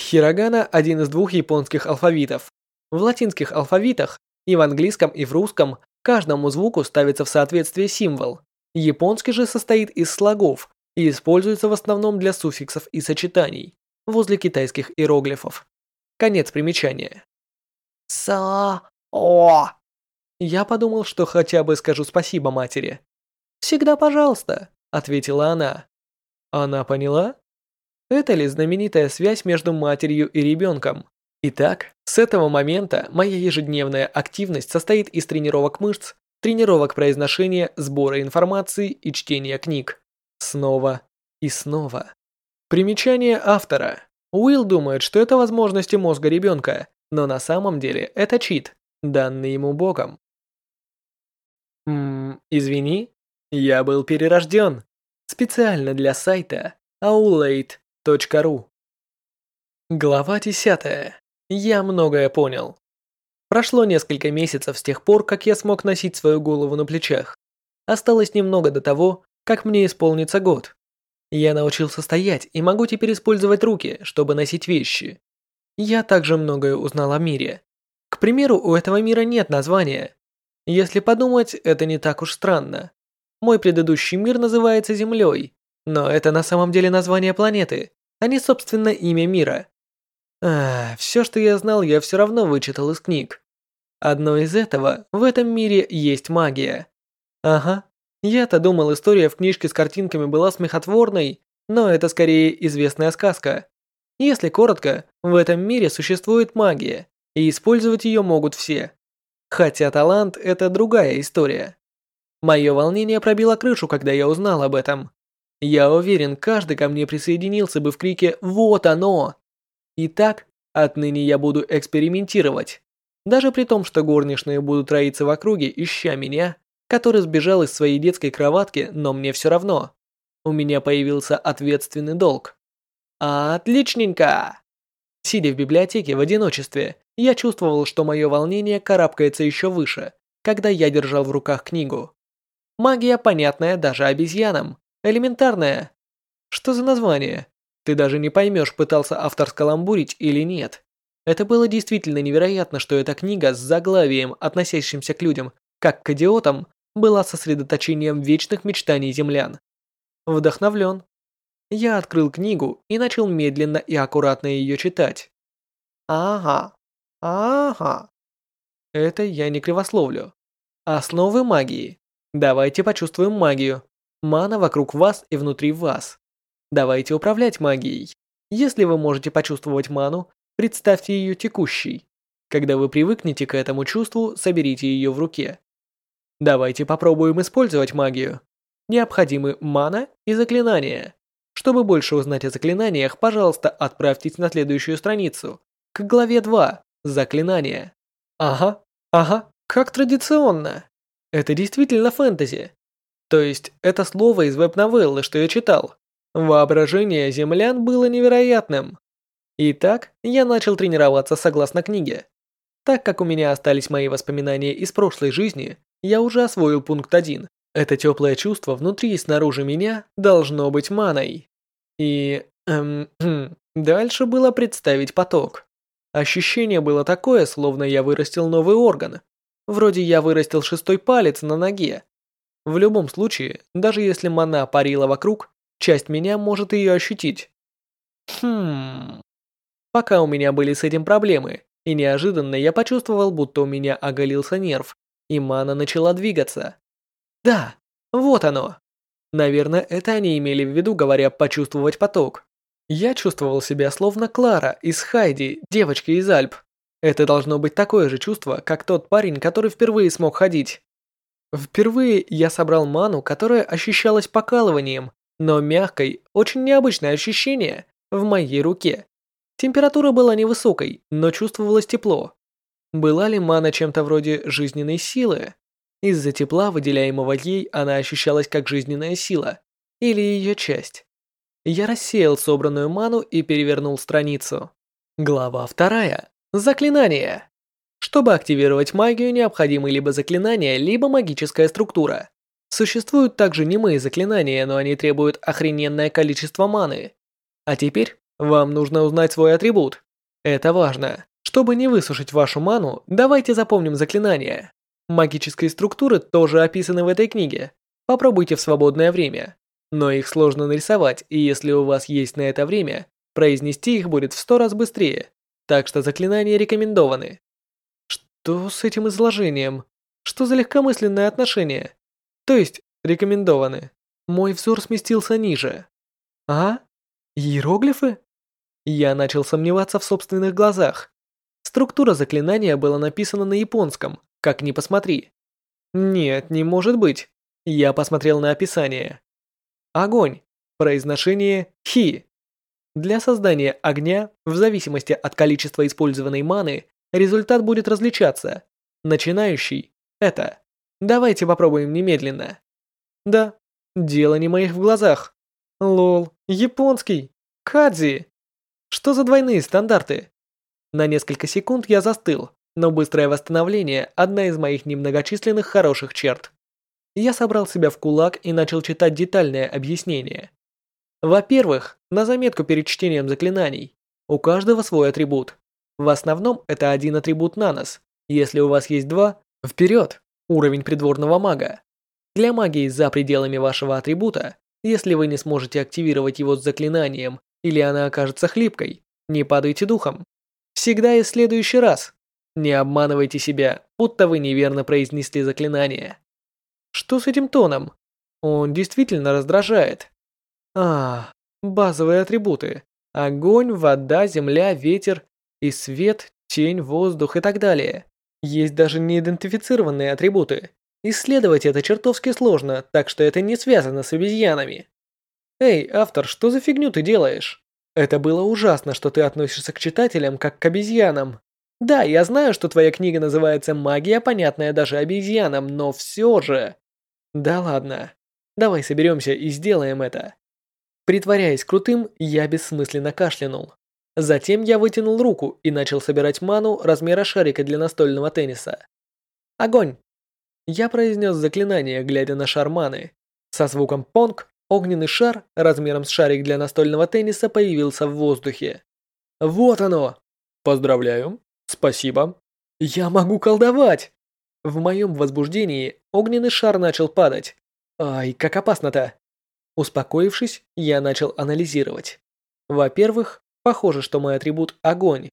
Хирогана – один из двух японских алфавитов. В латинских алфавитах и в английском, и в русском каждому звуку ставится в соответствие символ. Японский же состоит из слогов и используется в основном для суффиксов и сочетаний возле китайских иероглифов. Конец примечания. Са-о. Я подумал, что хотя бы скажу спасибо матери. «Всегда пожалуйста», — ответила она. Она поняла? Это ли знаменитая связь между матерью и ребенком? Итак, с этого момента моя ежедневная активность состоит из тренировок мышц, тренировок произношения, сбора информации и чтения книг. Снова и снова. Примечание автора. Уилл думает, что это возможности мозга ребенка, но на самом деле это чит, данный ему Богом. Ммм, извини, я был перерожден. Специально для сайта aulate.ru. Глава 10. Я многое понял. Прошло несколько месяцев с тех пор, как я смог носить свою голову на плечах. Осталось немного до того, как мне исполнится год. Я научился стоять и могу теперь использовать руки, чтобы носить вещи. Я также многое узнал о мире. К примеру, у этого мира нет названия. Если подумать, это не так уж странно. Мой предыдущий мир называется Землей, но это на самом деле название планеты, а не собственно имя мира. Все, что я знал, я все равно вычитал из книг. Одно из этого, в этом мире есть магия. Ага, Я-то думал, история в книжке с картинками была смехотворной, но это скорее известная сказка. Если коротко, в этом мире существует магия, и использовать ее могут все. Хотя талант – это другая история. Мое волнение пробило крышу, когда я узнал об этом. Я уверен, каждый ко мне присоединился бы в крике «Вот оно!». Итак, отныне я буду экспериментировать. Даже при том, что горничные будут роиться в округе, ища меня, который сбежал из своей детской кроватки, но мне все равно. У меня появился ответственный долг. Отличненько! Сидя в библиотеке в одиночестве, я чувствовал, что мое волнение карабкается еще выше, когда я держал в руках книгу. Магия понятная даже обезьянам. Элементарная. Что за название? Ты даже не поймешь, пытался автор скаламбурить или нет. Это было действительно невероятно, что эта книга с заглавием, относящимся к людям, как к идиотам, была сосредоточением вечных мечтаний землян. Вдохновлен. Я открыл книгу и начал медленно и аккуратно ее читать. Ага, ага. Это я не кривословлю. Основы магии. Давайте почувствуем магию. Мана вокруг вас и внутри вас. Давайте управлять магией. Если вы можете почувствовать ману, представьте ее текущей. Когда вы привыкнете к этому чувству, соберите ее в руке. Давайте попробуем использовать магию. Необходимы мана и заклинания. Чтобы больше узнать о заклинаниях, пожалуйста, отправьтесь на следующую страницу, к главе 2, заклинания. Ага, ага, как традиционно. Это действительно фэнтези. То есть, это слово из веб-новеллы, что я читал. Воображение землян было невероятным. Итак, я начал тренироваться согласно книге. Так как у меня остались мои воспоминания из прошлой жизни, я уже освоил пункт 1. Это теплое чувство внутри и снаружи меня должно быть маной. И... Эм, [clears throat] дальше было представить поток. Ощущение было такое, словно я вырастил новый орган. Вроде я вырастил шестой палец на ноге. В любом случае, даже если мана парила вокруг, часть меня может ее ощутить. Хм... Пока у меня были с этим проблемы, и неожиданно я почувствовал, будто у меня оголился нерв, и мана начала двигаться. Да, вот оно. Наверное, это они имели в виду, говоря «почувствовать поток». Я чувствовал себя словно Клара из Хайди, девочки из Альп. Это должно быть такое же чувство, как тот парень, который впервые смог ходить. Впервые я собрал ману, которая ощущалась покалыванием, но мягкой, очень необычное ощущение в моей руке. Температура была невысокой, но чувствовалось тепло. Была ли мана чем-то вроде жизненной силы? Из-за тепла, выделяемого ей, она ощущалась как жизненная сила, или ее часть. Я рассеял собранную ману и перевернул страницу. Глава вторая. Заклинание. Чтобы активировать магию, необходимы либо заклинания, либо магическая структура. Существуют также немые заклинания, но они требуют охрененное количество маны. А теперь вам нужно узнать свой атрибут. Это важно. Чтобы не высушить вашу ману, давайте запомним заклинания. Магические структуры тоже описаны в этой книге. Попробуйте в свободное время. Но их сложно нарисовать, и если у вас есть на это время, произнести их будет в сто раз быстрее. Так что заклинания рекомендованы. Что с этим изложением? Что за легкомысленное отношение? То есть, рекомендованы. Мой взор сместился ниже. А? Иероглифы? Я начал сомневаться в собственных глазах. Структура заклинания была написана на японском, как ни посмотри. Нет, не может быть. Я посмотрел на описание. Огонь. Произношение «хи». Для создания огня, в зависимости от количества использованной маны, результат будет различаться. Начинающий – это. Давайте попробуем немедленно. Да, дело не моих в глазах. Лол, японский. Кадзи. Что за двойные стандарты? На несколько секунд я застыл, но быстрое восстановление – одна из моих немногочисленных хороших черт. Я собрал себя в кулак и начал читать детальное объяснение. Во-первых, на заметку перед чтением заклинаний. У каждого свой атрибут. В основном это один атрибут на нос. Если у вас есть два, вперед, уровень придворного мага. Для магии за пределами вашего атрибута, если вы не сможете активировать его с заклинанием или она окажется хлипкой, не падайте духом. Всегда и в следующий раз. Не обманывайте себя, будто вы неверно произнесли заклинание. Что с этим тоном? Он действительно раздражает. А, базовые атрибуты. Огонь, вода, земля, ветер и свет, тень, воздух и так далее. Есть даже неидентифицированные атрибуты. Исследовать это чертовски сложно, так что это не связано с обезьянами. Эй, автор, что за фигню ты делаешь? Это было ужасно, что ты относишься к читателям как к обезьянам. Да, я знаю, что твоя книга называется «Магия, понятная даже обезьянам», но все же... Да ладно. Давай соберемся и сделаем это. Притворяясь крутым, я бессмысленно кашлянул. Затем я вытянул руку и начал собирать ману размера шарика для настольного тенниса. Огонь! Я произнес заклинание, глядя на шар маны. Со звуком понг огненный шар размером с шарик для настольного тенниса появился в воздухе. Вот оно! Поздравляю! Спасибо! Я могу колдовать! В моем возбуждении огненный шар начал падать. Ай, как опасно-то! Успокоившись, я начал анализировать. Во-первых, похоже, что мой атрибут – огонь.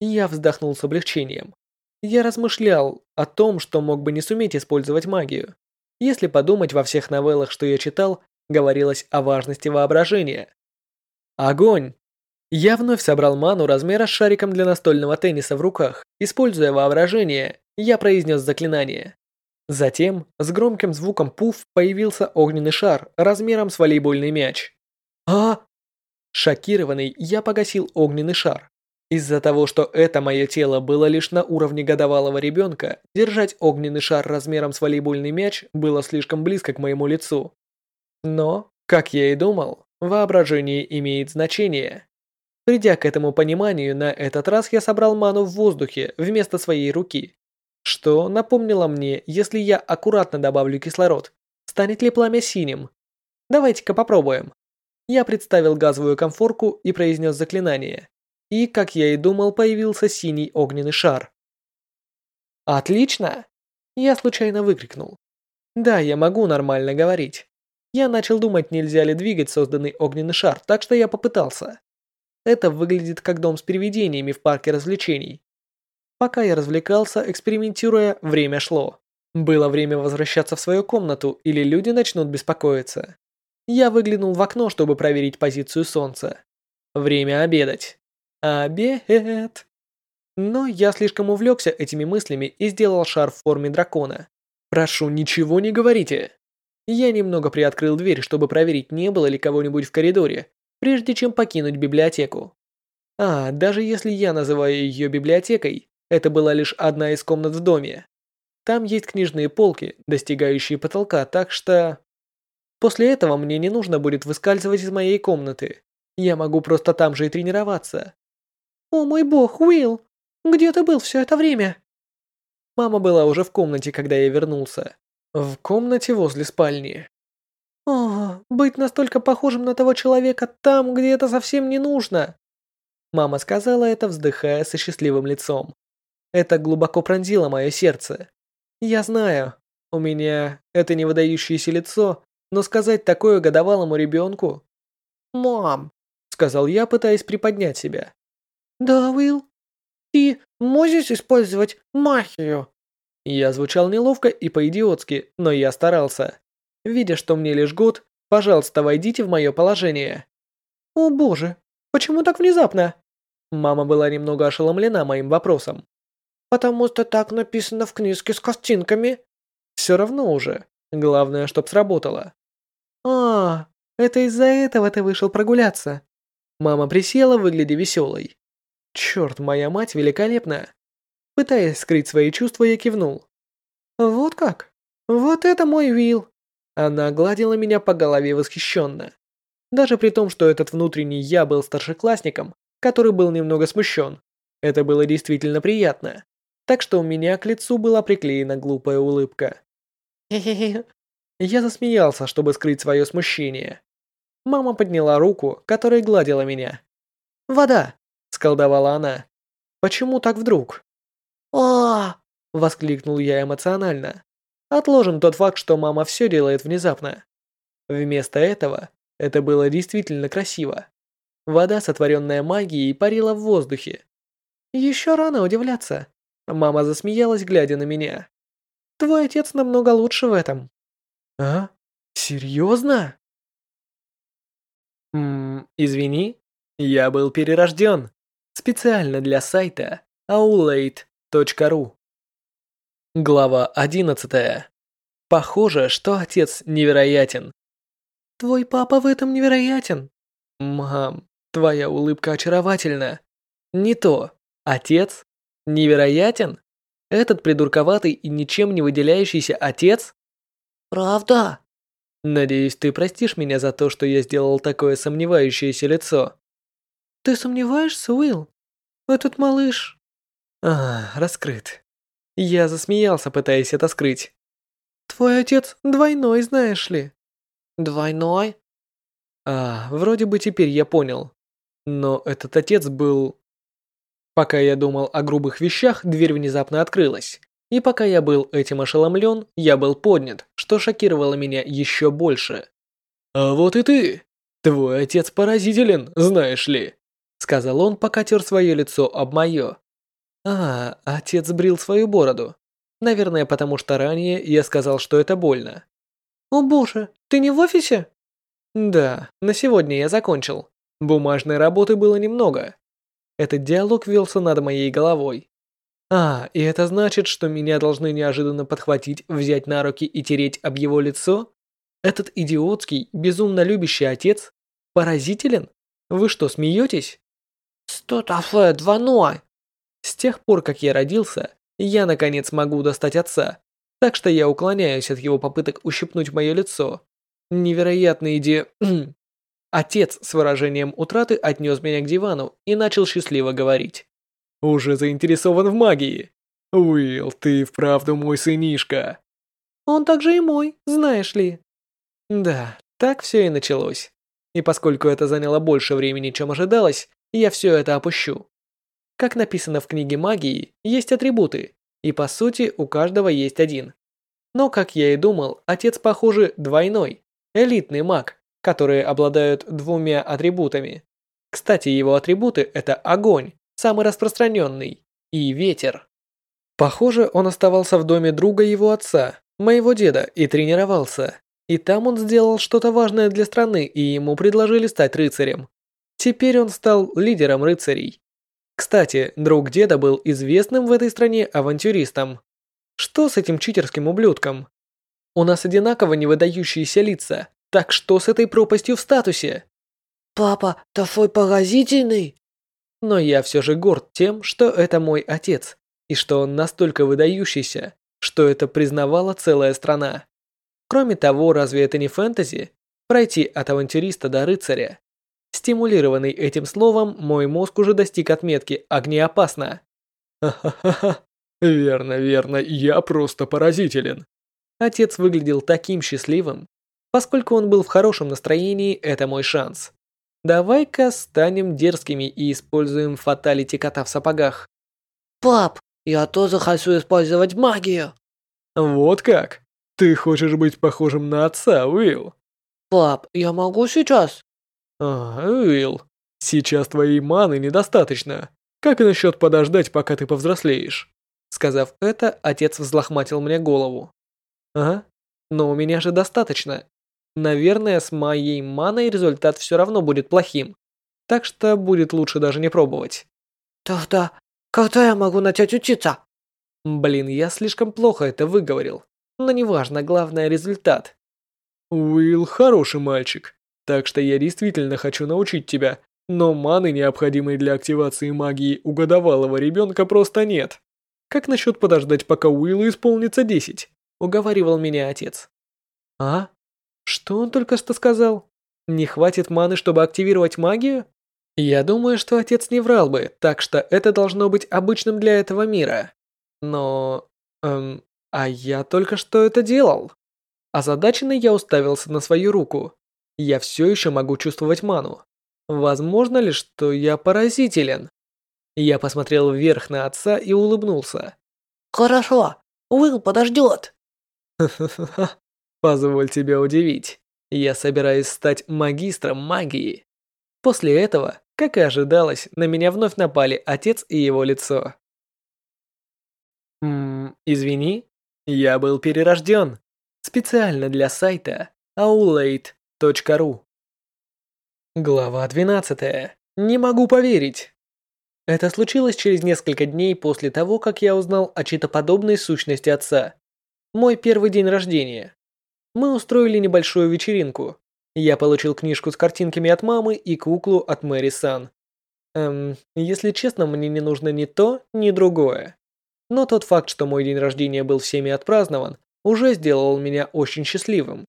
Я вздохнул с облегчением. Я размышлял о том, что мог бы не суметь использовать магию. Если подумать, во всех новеллах, что я читал, говорилось о важности воображения. Огонь! Я вновь собрал ману размера с шариком для настольного тенниса в руках. Используя воображение, я произнес заклинание. Затем, с громким звуком пуф, появился огненный шар размером с волейбольный мяч. А? Шокированный, я погасил огненный шар. Из-за того, что это мое тело было лишь на уровне годовалого ребенка, держать огненный шар размером с волейбольный мяч было слишком близко к моему лицу. Но, как я и думал, воображение имеет значение. Придя к этому пониманию, на этот раз я собрал ману в воздухе вместо своей руки. Что напомнило мне, если я аккуратно добавлю кислород, станет ли пламя синим? Давайте-ка попробуем. Я представил газовую конфорку и произнес заклинание. И, как я и думал, появился синий огненный шар. «Отлично!» Я случайно выкрикнул. «Да, я могу нормально говорить». Я начал думать, нельзя ли двигать созданный огненный шар, так что я попытался. Это выглядит как дом с привидениями в парке развлечений. Пока я развлекался, экспериментируя, время шло. Было время возвращаться в свою комнату, или люди начнут беспокоиться. Я выглянул в окно, чтобы проверить позицию солнца. Время обедать. Обед. Но я слишком увлекся этими мыслями и сделал шар в форме дракона. Прошу, ничего не говорите. Я немного приоткрыл дверь, чтобы проверить, не было ли кого-нибудь в коридоре, прежде чем покинуть библиотеку. А, даже если я называю ее библиотекой, это была лишь одна из комнат в доме. Там есть книжные полки, достигающие потолка, так что... После этого мне не нужно будет выскальзывать из моей комнаты. Я могу просто там же и тренироваться. «О мой бог, Уилл! Где ты был все это время?» Мама была уже в комнате, когда я вернулся. В комнате возле спальни. «О, быть настолько похожим на того человека там, где это совсем не нужно!» Мама сказала это, вздыхая со счастливым лицом. Это глубоко пронзило мое сердце. Я знаю, у меня это не выдающееся лицо, но сказать такое годовалому ребенку... «Мам», — сказал я, пытаясь приподнять себя. «Да, Уилл, ты можешь использовать магию?» Я звучал неловко и по-идиотски, но я старался. Видя, что мне лишь год, пожалуйста, войдите в мое положение. «О боже, почему так внезапно?» Мама была немного ошеломлена моим вопросом потому что так написано в книжке с картинками. Все равно уже. Главное, чтоб сработало. А, это из-за этого ты вышел прогуляться. Мама присела, выглядя веселой. Черт, моя мать великолепна. Пытаясь скрыть свои чувства, я кивнул. Вот как? Вот это мой Вил. Она гладила меня по голове восхищенно. Даже при том, что этот внутренний я был старшеклассником, который был немного смущен, это было действительно приятно так что у меня к лицу была приклеена глупая улыбка. Хе-хе-хе. Я засмеялся, чтобы скрыть свое смущение. Мама подняла руку, которая гладила меня. «Вода!» – сколдовала она. «Почему так вдруг?» «О!» – воскликнул я эмоционально. Отложим тот факт, что мама все делает внезапно. Вместо этого, это было действительно красиво. Вода, сотворенная магией, парила в воздухе. Еще рано удивляться. Мама засмеялась, глядя на меня. «Твой отец намного лучше в этом». «А? Серьезно? Ммм, извини, я был перерожден. Специально для сайта aulade.ru Глава 11. Похоже, что отец невероятен. Твой папа в этом невероятен. Мам, твоя улыбка очаровательна. Не то. Отец? Невероятен? Этот придурковатый и ничем не выделяющийся отец? Правда? Надеюсь, ты простишь меня за то, что я сделал такое сомневающееся лицо. Ты сомневаешься, Уилл? Этот малыш... А, раскрыт. Я засмеялся, пытаясь это скрыть. Твой отец двойной, знаешь ли? Двойной? А, вроде бы теперь я понял. Но этот отец был... Пока я думал о грубых вещах, дверь внезапно открылась. И пока я был этим ошеломлен, я был поднят, что шокировало меня еще больше. «А вот и ты! Твой отец поразителен, знаешь ли!» Сказал он, пока тер свое лицо об мое. А, отец брил свою бороду. Наверное, потому что ранее я сказал, что это больно. «О боже, ты не в офисе?» «Да, на сегодня я закончил. Бумажной работы было немного. Этот диалог велся над моей головой. А, и это значит, что меня должны неожиданно подхватить, взять на руки и тереть об его лицо? Этот идиотский, безумно любящий отец? Поразителен? Вы что, смеетесь? Сто тафе, двойной. С тех пор, как я родился, я наконец могу достать отца, так что я уклоняюсь от его попыток ущипнуть мое лицо. Невероятная идея. [clears throat] Отец с выражением утраты отнес меня к дивану и начал счастливо говорить. «Уже заинтересован в магии. Уилл, ты вправду мой сынишка». «Он также и мой, знаешь ли». Да, так все и началось. И поскольку это заняло больше времени, чем ожидалось, я все это опущу. Как написано в книге магии, есть атрибуты, и по сути у каждого есть один. Но, как я и думал, отец, похоже, двойной, элитный маг, которые обладают двумя атрибутами. Кстати, его атрибуты – это огонь, самый распространенный, и ветер. Похоже, он оставался в доме друга его отца, моего деда, и тренировался. И там он сделал что-то важное для страны, и ему предложили стать рыцарем. Теперь он стал лидером рыцарей. Кстати, друг деда был известным в этой стране авантюристом. Что с этим читерским ублюдком? У нас одинаково невыдающиеся лица, так что с этой пропастью в статусе? Папа такой поразительный. Но я все же горд тем, что это мой отец, и что он настолько выдающийся, что это признавала целая страна. Кроме того, разве это не фэнтези? Пройти от авантюриста до рыцаря. Стимулированный этим словом, мой мозг уже достиг отметки «огнеопасно». Ха-ха-ха. Верно, верно, я просто поразителен. Отец выглядел таким счастливым, Поскольку он был в хорошем настроении, это мой шанс. Давай-ка станем дерзкими и используем фаталити кота в сапогах. Пап, я тоже хочу использовать магию. Вот как? Ты хочешь быть похожим на отца, Уилл? Пап, я могу сейчас? А, Уилл, сейчас твоей маны недостаточно. Как насчет подождать, пока ты повзрослеешь? Сказав это, отец взлохматил мне голову. Ага, но у меня же достаточно, Наверное, с моей маной результат все равно будет плохим. Так что будет лучше даже не пробовать. Тогда, когда я могу начать учиться? Блин, я слишком плохо это выговорил. Но неважно, главное результат. Уилл хороший мальчик. Так что я действительно хочу научить тебя. Но маны, необходимой для активации магии у годовалого ребенка, просто нет. Как насчет подождать, пока Уиллу исполнится 10? Уговаривал меня отец. А? Что он только что сказал? Не хватит маны, чтобы активировать магию? Я думаю, что отец не врал бы, так что это должно быть обычным для этого мира. Но... Эм, а я только что это делал. Озадаченный я уставился на свою руку. Я все еще могу чувствовать ману. Возможно ли, что я поразителен? Я посмотрел вверх на отца и улыбнулся. «Хорошо, Уилл подождет». «Ха-ха-ха, [laughs] Позволь тебя удивить. Я собираюсь стать магистром магии. После этого, как и ожидалось, на меня вновь напали отец и его лицо. Ммм, извини, я был перерожден. Специально для сайта aulade.ru Глава 12. Не могу поверить. Это случилось через несколько дней после того, как я узнал о читоподобной сущности отца. Мой первый день рождения. Мы устроили небольшую вечеринку. Я получил книжку с картинками от мамы и куклу от Мэри Сан. Эм, если честно, мне не нужно ни то, ни другое. Но тот факт, что мой день рождения был всеми отпразднован, уже сделал меня очень счастливым.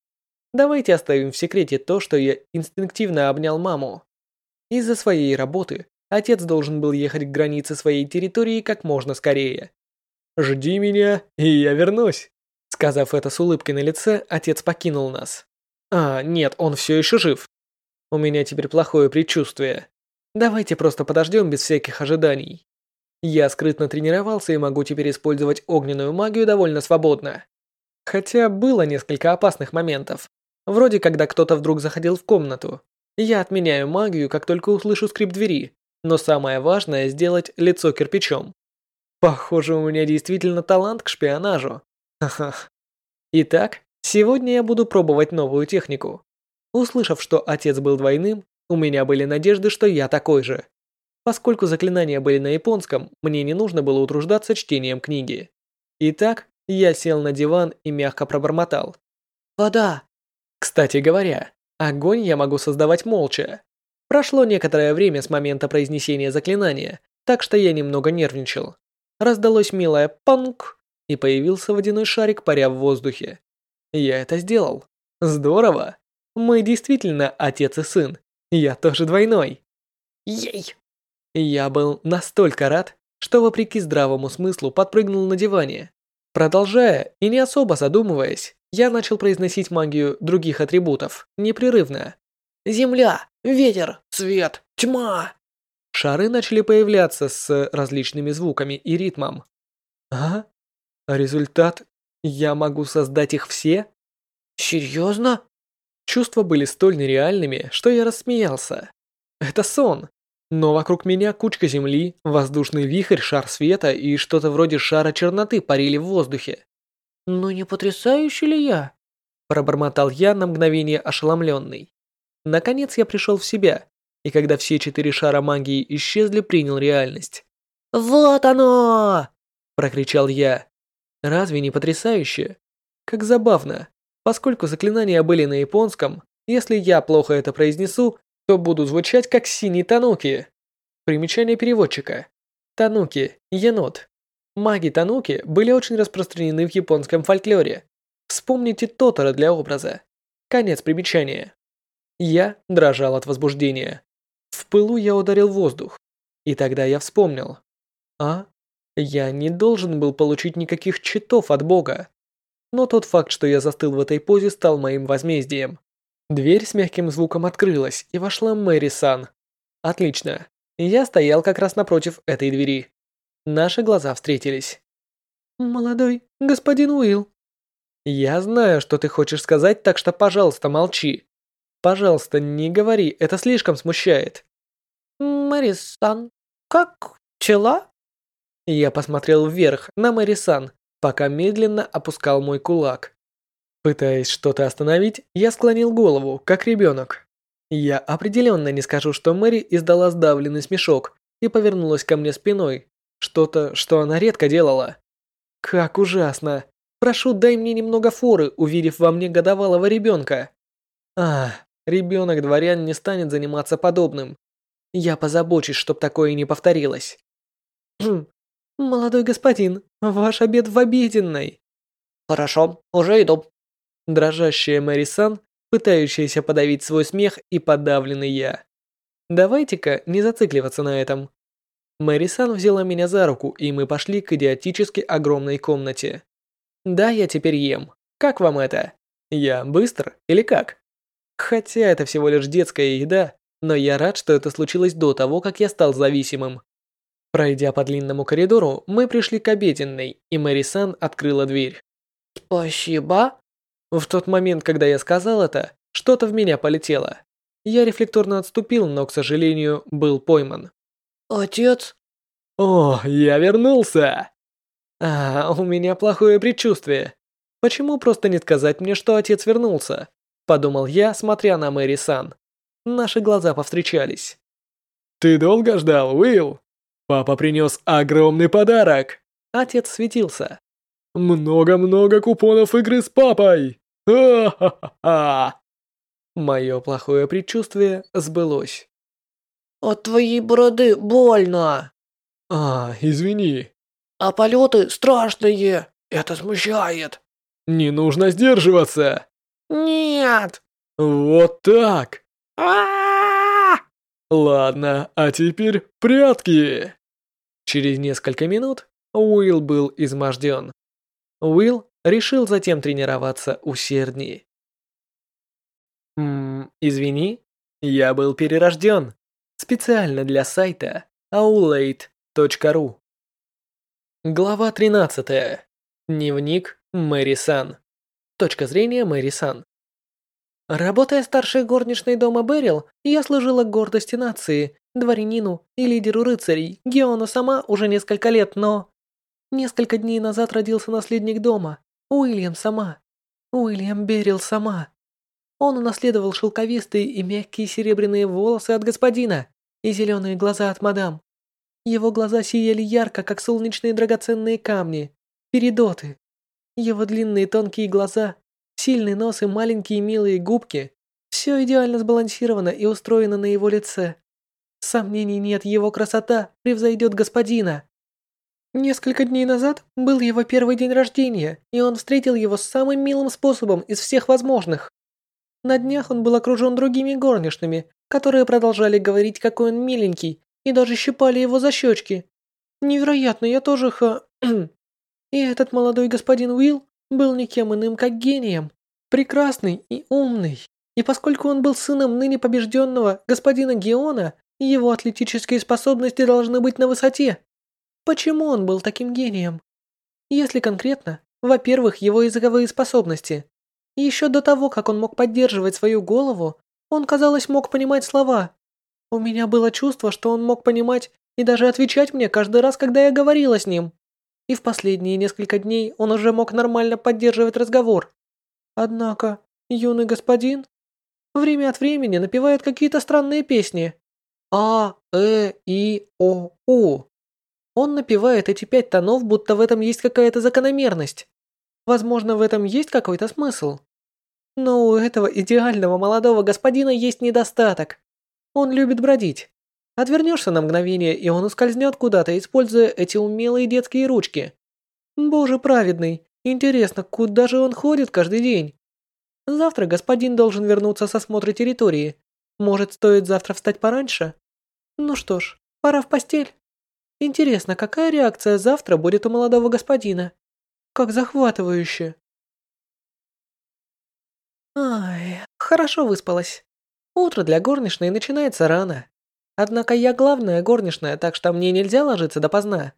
Давайте оставим в секрете то, что я инстинктивно обнял маму. Из-за своей работы отец должен был ехать к границе своей территории как можно скорее. «Жди меня, и я вернусь». Сказав это с улыбкой на лице, отец покинул нас. А, нет, он все еще жив. У меня теперь плохое предчувствие. Давайте просто подождем без всяких ожиданий. Я скрытно тренировался и могу теперь использовать огненную магию довольно свободно. Хотя было несколько опасных моментов. Вроде когда кто-то вдруг заходил в комнату. Я отменяю магию, как только услышу скрип двери, но самое важное сделать лицо кирпичом. Похоже, у меня действительно талант к шпионажу. Ха-ха. [laughs] Итак, сегодня я буду пробовать новую технику. Услышав, что отец был двойным, у меня были надежды, что я такой же. Поскольку заклинания были на японском, мне не нужно было утруждаться чтением книги. Итак, я сел на диван и мягко пробормотал. «Вода! Кстати говоря, огонь я могу создавать молча. Прошло некоторое время с момента произнесения заклинания, так что я немного нервничал. Раздалось милое «панк», и появился водяной шарик, паря в воздухе. Я это сделал. Здорово. Мы действительно отец и сын. Я тоже двойной. Ей! Я был настолько рад, что вопреки здравому смыслу подпрыгнул на диване. Продолжая и не особо задумываясь, я начал произносить магию других атрибутов, непрерывно. Земля, ветер, свет, тьма. Шары начали появляться с различными звуками и ритмом. А? Результат? Я могу создать их все? Серьезно? Чувства были столь нереальными, что я рассмеялся. Это сон. Но вокруг меня кучка земли, воздушный вихрь, шар света и что-то вроде шара черноты парили в воздухе. «Ну не потрясающий ли я?» Пробормотал я на мгновение ошеломленный. Наконец я пришел в себя, и когда все четыре шара магии исчезли, принял реальность. «Вот оно!» – прокричал я. «Разве не потрясающе? Как забавно. Поскольку заклинания были на японском, если я плохо это произнесу, то буду звучать как синий тануки». Примечание переводчика. Тануки – енот. Маги Тануки были очень распространены в японском фольклоре. Вспомните Тотора для образа. Конец примечания. Я дрожал от возбуждения. В пылу я ударил воздух. И тогда я вспомнил. А? Я не должен был получить никаких читов от Бога. Но тот факт, что я застыл в этой позе, стал моим возмездием. Дверь с мягким звуком открылась, и вошла Мэри Сан. Отлично. Я стоял как раз напротив этой двери. Наши глаза встретились. «Молодой господин Уилл». «Я знаю, что ты хочешь сказать, так что, пожалуйста, молчи. Пожалуйста, не говори, это слишком смущает». «Мэрисан, как дела?» Я посмотрел вверх на Мэрисан, пока медленно опускал мой кулак. Пытаясь что-то остановить, я склонил голову, как ребенок. Я определенно не скажу, что Мэри издала сдавленный смешок и повернулась ко мне спиной, что-то, что она редко делала. Как ужасно. Прошу, дай мне немного форы, увидев во мне годовалого ребенка. А, ребенок дворян не станет заниматься подобным. Я позабочусь, чтоб такое не повторилось. [clears throat] Молодой господин, ваш обед в обеденной. Хорошо, уже иду. Дрожащая Мэрисан, пытающаяся подавить свой смех и подавленный я. Давайте-ка не зацикливаться на этом. Мэрисан взяла меня за руку, и мы пошли к идиотически огромной комнате. Да, я теперь ем. Как вам это? Я быстр или как? Хотя это всего лишь детская еда, но я рад, что это случилось до того, как я стал зависимым. Пройдя по длинному коридору, мы пришли к обеденной, и Мэрисан открыла дверь. «Спасибо». В тот момент, когда я сказал это, что-то в меня полетело. Я рефлекторно отступил, но, к сожалению, был пойман. «Отец?» «О, я вернулся!» «А, у меня плохое предчувствие. Почему просто не сказать мне, что отец вернулся? подумал я, смотря на Мэри Сан. Наши глаза повстречались. «Ты долго ждал, Уилл? Папа принес огромный подарок!» Отец светился. «Много-много купонов игры с папой! Ха-ха-ха!» Мое плохое предчувствие сбылось. «От твоей бороды больно!» «А, извини». «А полеты страшные! Это смущает!» «Не нужно сдерживаться!» «Нет!» «Вот так!» а Ладно, а теперь прятки. Через несколько минут Уилл был изможден. Уилл решил затем тренироваться усерднее. Ммм, извини, я был перерожден. Специально для сайта aulate.ru Глава 13. Дневник Мэри Сан. Точка зрения Мэри Сан. Работая старшей горничной дома Берил, я служила гордости нации, дворянину и лидеру рыцарей, Геону сама уже несколько лет, но... Несколько дней назад родился наследник дома, Уильям сама. Уильям Берил сама. Он унаследовал шелковистые и мягкие серебряные волосы от господина и зеленые глаза от мадам. Его глаза сияли ярко, как солнечные драгоценные камни, передоты. Его длинные тонкие глаза Сильный нос и маленькие милые губки. Все идеально сбалансировано и устроено на его лице. Сомнений нет, его красота превзойдет господина. Несколько дней назад был его первый день рождения, и он встретил его самым милым способом из всех возможных. На днях он был окружен другими горничными, которые продолжали говорить, какой он миленький, и даже щипали его за щечки. Невероятно, я тоже ха... [clears throat] И этот молодой господин Уилл был никем иным, как гением, прекрасный и умный. И поскольку он был сыном ныне побежденного господина Геона, его атлетические способности должны быть на высоте. Почему он был таким гением? Если конкретно, во-первых, его языковые способности. Еще до того, как он мог поддерживать свою голову, он, казалось, мог понимать слова. У меня было чувство, что он мог понимать и даже отвечать мне каждый раз, когда я говорила с ним и в последние несколько дней он уже мог нормально поддерживать разговор. Однако, юный господин время от времени напевает какие-то странные песни. А, Э, И, О, У. Он напевает эти пять тонов, будто в этом есть какая-то закономерность. Возможно, в этом есть какой-то смысл. Но у этого идеального молодого господина есть недостаток. Он любит бродить. Отвернешься на мгновение, и он ускользнет куда-то, используя эти умелые детские ручки. Боже праведный, интересно, куда же он ходит каждый день? Завтра господин должен вернуться с осмотра территории. Может, стоит завтра встать пораньше? Ну что ж, пора в постель. Интересно, какая реакция завтра будет у молодого господина? Как захватывающе. Ай, хорошо выспалась. Утро для горничной начинается рано. Однако я главная горничная, так что мне нельзя ложиться допоздна.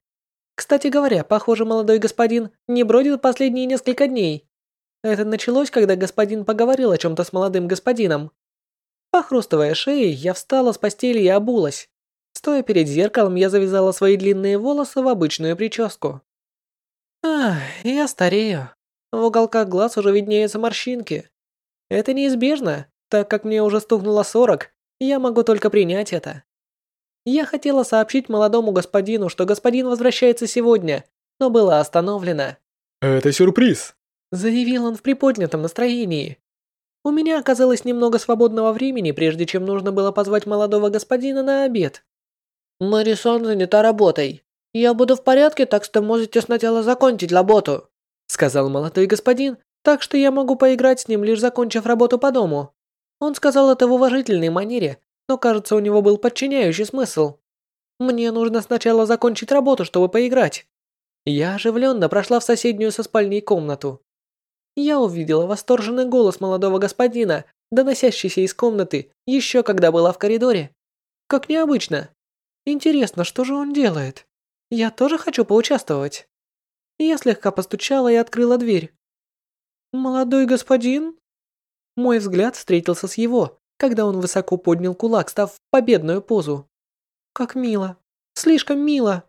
Кстати говоря, похоже, молодой господин не бродит последние несколько дней. Это началось, когда господин поговорил о чем-то с молодым господином. Похрустывая шеей, я встала с постели и обулась. Стоя перед зеркалом, я завязала свои длинные волосы в обычную прическу. Ах, я старею. В уголках глаз уже виднеются морщинки. Это неизбежно, так как мне уже стукнуло сорок, я могу только принять это. Я хотела сообщить молодому господину, что господин возвращается сегодня, но была остановлена. «Это сюрприз», — заявил он в приподнятом настроении. У меня оказалось немного свободного времени, прежде чем нужно было позвать молодого господина на обед. «Марисон занята работой. Я буду в порядке, так что можете сначала закончить работу», — сказал молодой господин, так что я могу поиграть с ним, лишь закончив работу по дому. Он сказал это в уважительной манере, но кажется, у него был подчиняющий смысл. Мне нужно сначала закончить работу, чтобы поиграть. Я оживленно прошла в соседнюю со спальней комнату. Я увидела восторженный голос молодого господина, доносящийся из комнаты, еще когда была в коридоре. Как необычно. Интересно, что же он делает? Я тоже хочу поучаствовать. Я слегка постучала и открыла дверь. «Молодой господин?» Мой взгляд встретился с его, когда он высоко поднял кулак, став в победную позу. Как мило. Слишком мило.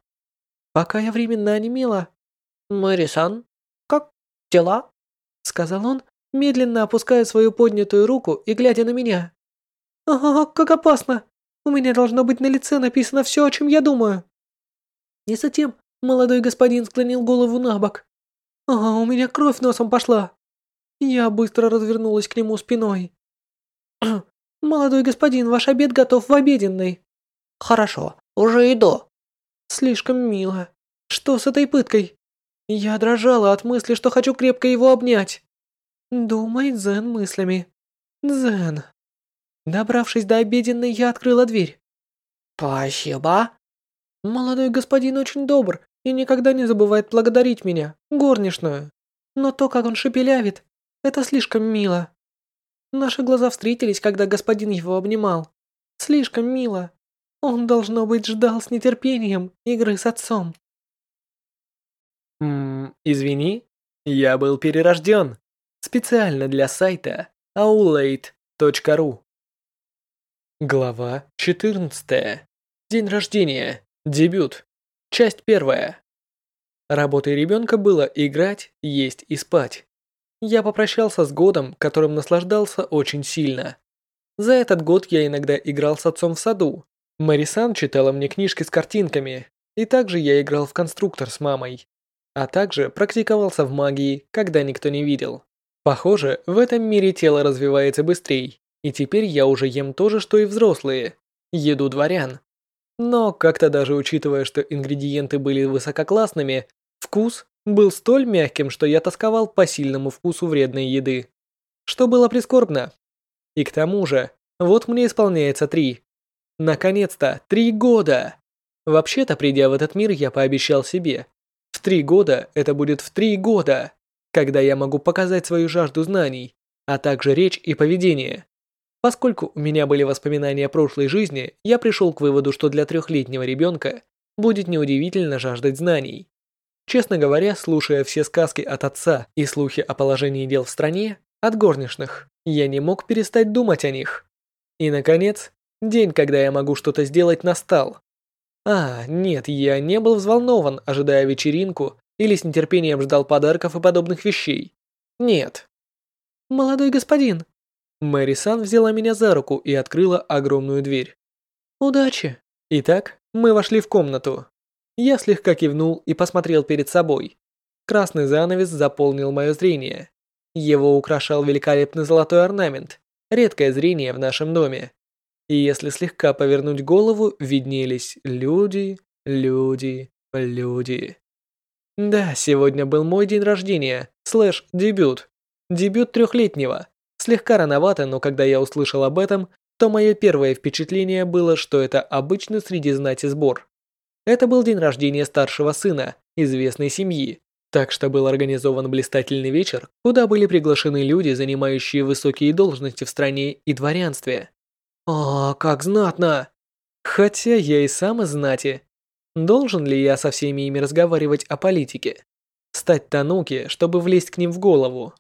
Пока я временно онемела. «Мэрисан, как дела?» Сказал он, медленно опуская свою поднятую руку и глядя на меня. «Ага, как опасно! У меня должно быть на лице написано все, о чем я думаю». И затем молодой господин склонил голову на бок. «Ага, у меня кровь носом пошла». Я быстро развернулась к нему спиной. «Молодой господин, ваш обед готов в обеденной». «Хорошо, уже иду». «Слишком мило. Что с этой пыткой?» Я дрожала от мысли, что хочу крепко его обнять. Думай Дзен мыслями. Дзен. Добравшись до обеденной, я открыла дверь. «Спасибо». Молодой господин очень добр и никогда не забывает благодарить меня, горничную. Но то, как он шепелявит, это слишком мило. Наши глаза встретились, когда господин его обнимал. Слишком мило. Он, должно быть, ждал с нетерпением игры с отцом. Ммм, извини, я был перерожден. Специально для сайта aulate.ru Глава 14. День рождения. Дебют. Часть первая. Работой ребенка было играть, есть и спать. Я попрощался с годом, которым наслаждался очень сильно. За этот год я иногда играл с отцом в саду. Марисан читала мне книжки с картинками, и также я играл в конструктор с мамой а также практиковался в магии, когда никто не видел. Похоже, в этом мире тело развивается быстрее, и теперь я уже ем то же, что и взрослые. Еду дворян. Но как-то даже учитывая, что ингредиенты были высококлассными, вкус был столь мягким, что я тосковал по сильному вкусу вредной еды. Что было прискорбно. И к тому же, вот мне исполняется три. Наконец-то, три года! Вообще-то, придя в этот мир, я пообещал себе, в три года это будет в три года, когда я могу показать свою жажду знаний, а также речь и поведение. Поскольку у меня были воспоминания прошлой жизни, я пришел к выводу, что для трехлетнего ребенка будет неудивительно жаждать знаний. Честно говоря, слушая все сказки от отца и слухи о положении дел в стране, от горничных, я не мог перестать думать о них. И, наконец, день, когда я могу что-то сделать, настал. А, нет, я не был взволнован, ожидая вечеринку, или с нетерпением ждал подарков и подобных вещей. Нет. Молодой господин. Мэри Сан взяла меня за руку и открыла огромную дверь. Удачи. Итак, мы вошли в комнату. Я слегка кивнул и посмотрел перед собой. Красный занавес заполнил мое зрение. Его украшал великолепный золотой орнамент, редкое зрение в нашем доме и если слегка повернуть голову, виднелись люди, люди, люди. Да, сегодня был мой день рождения, слэш дебют. Дебют трехлетнего. Слегка рановато, но когда я услышал об этом, то мое первое впечатление было, что это обычный среди знати сбор. Это был день рождения старшего сына, известной семьи, так что был организован блистательный вечер, куда были приглашены люди, занимающие высокие должности в стране и дворянстве. О, как знатно! Хотя я и сам из знати. Должен ли я со всеми ими разговаривать о политике? Стать Тануки, чтобы влезть к ним в голову?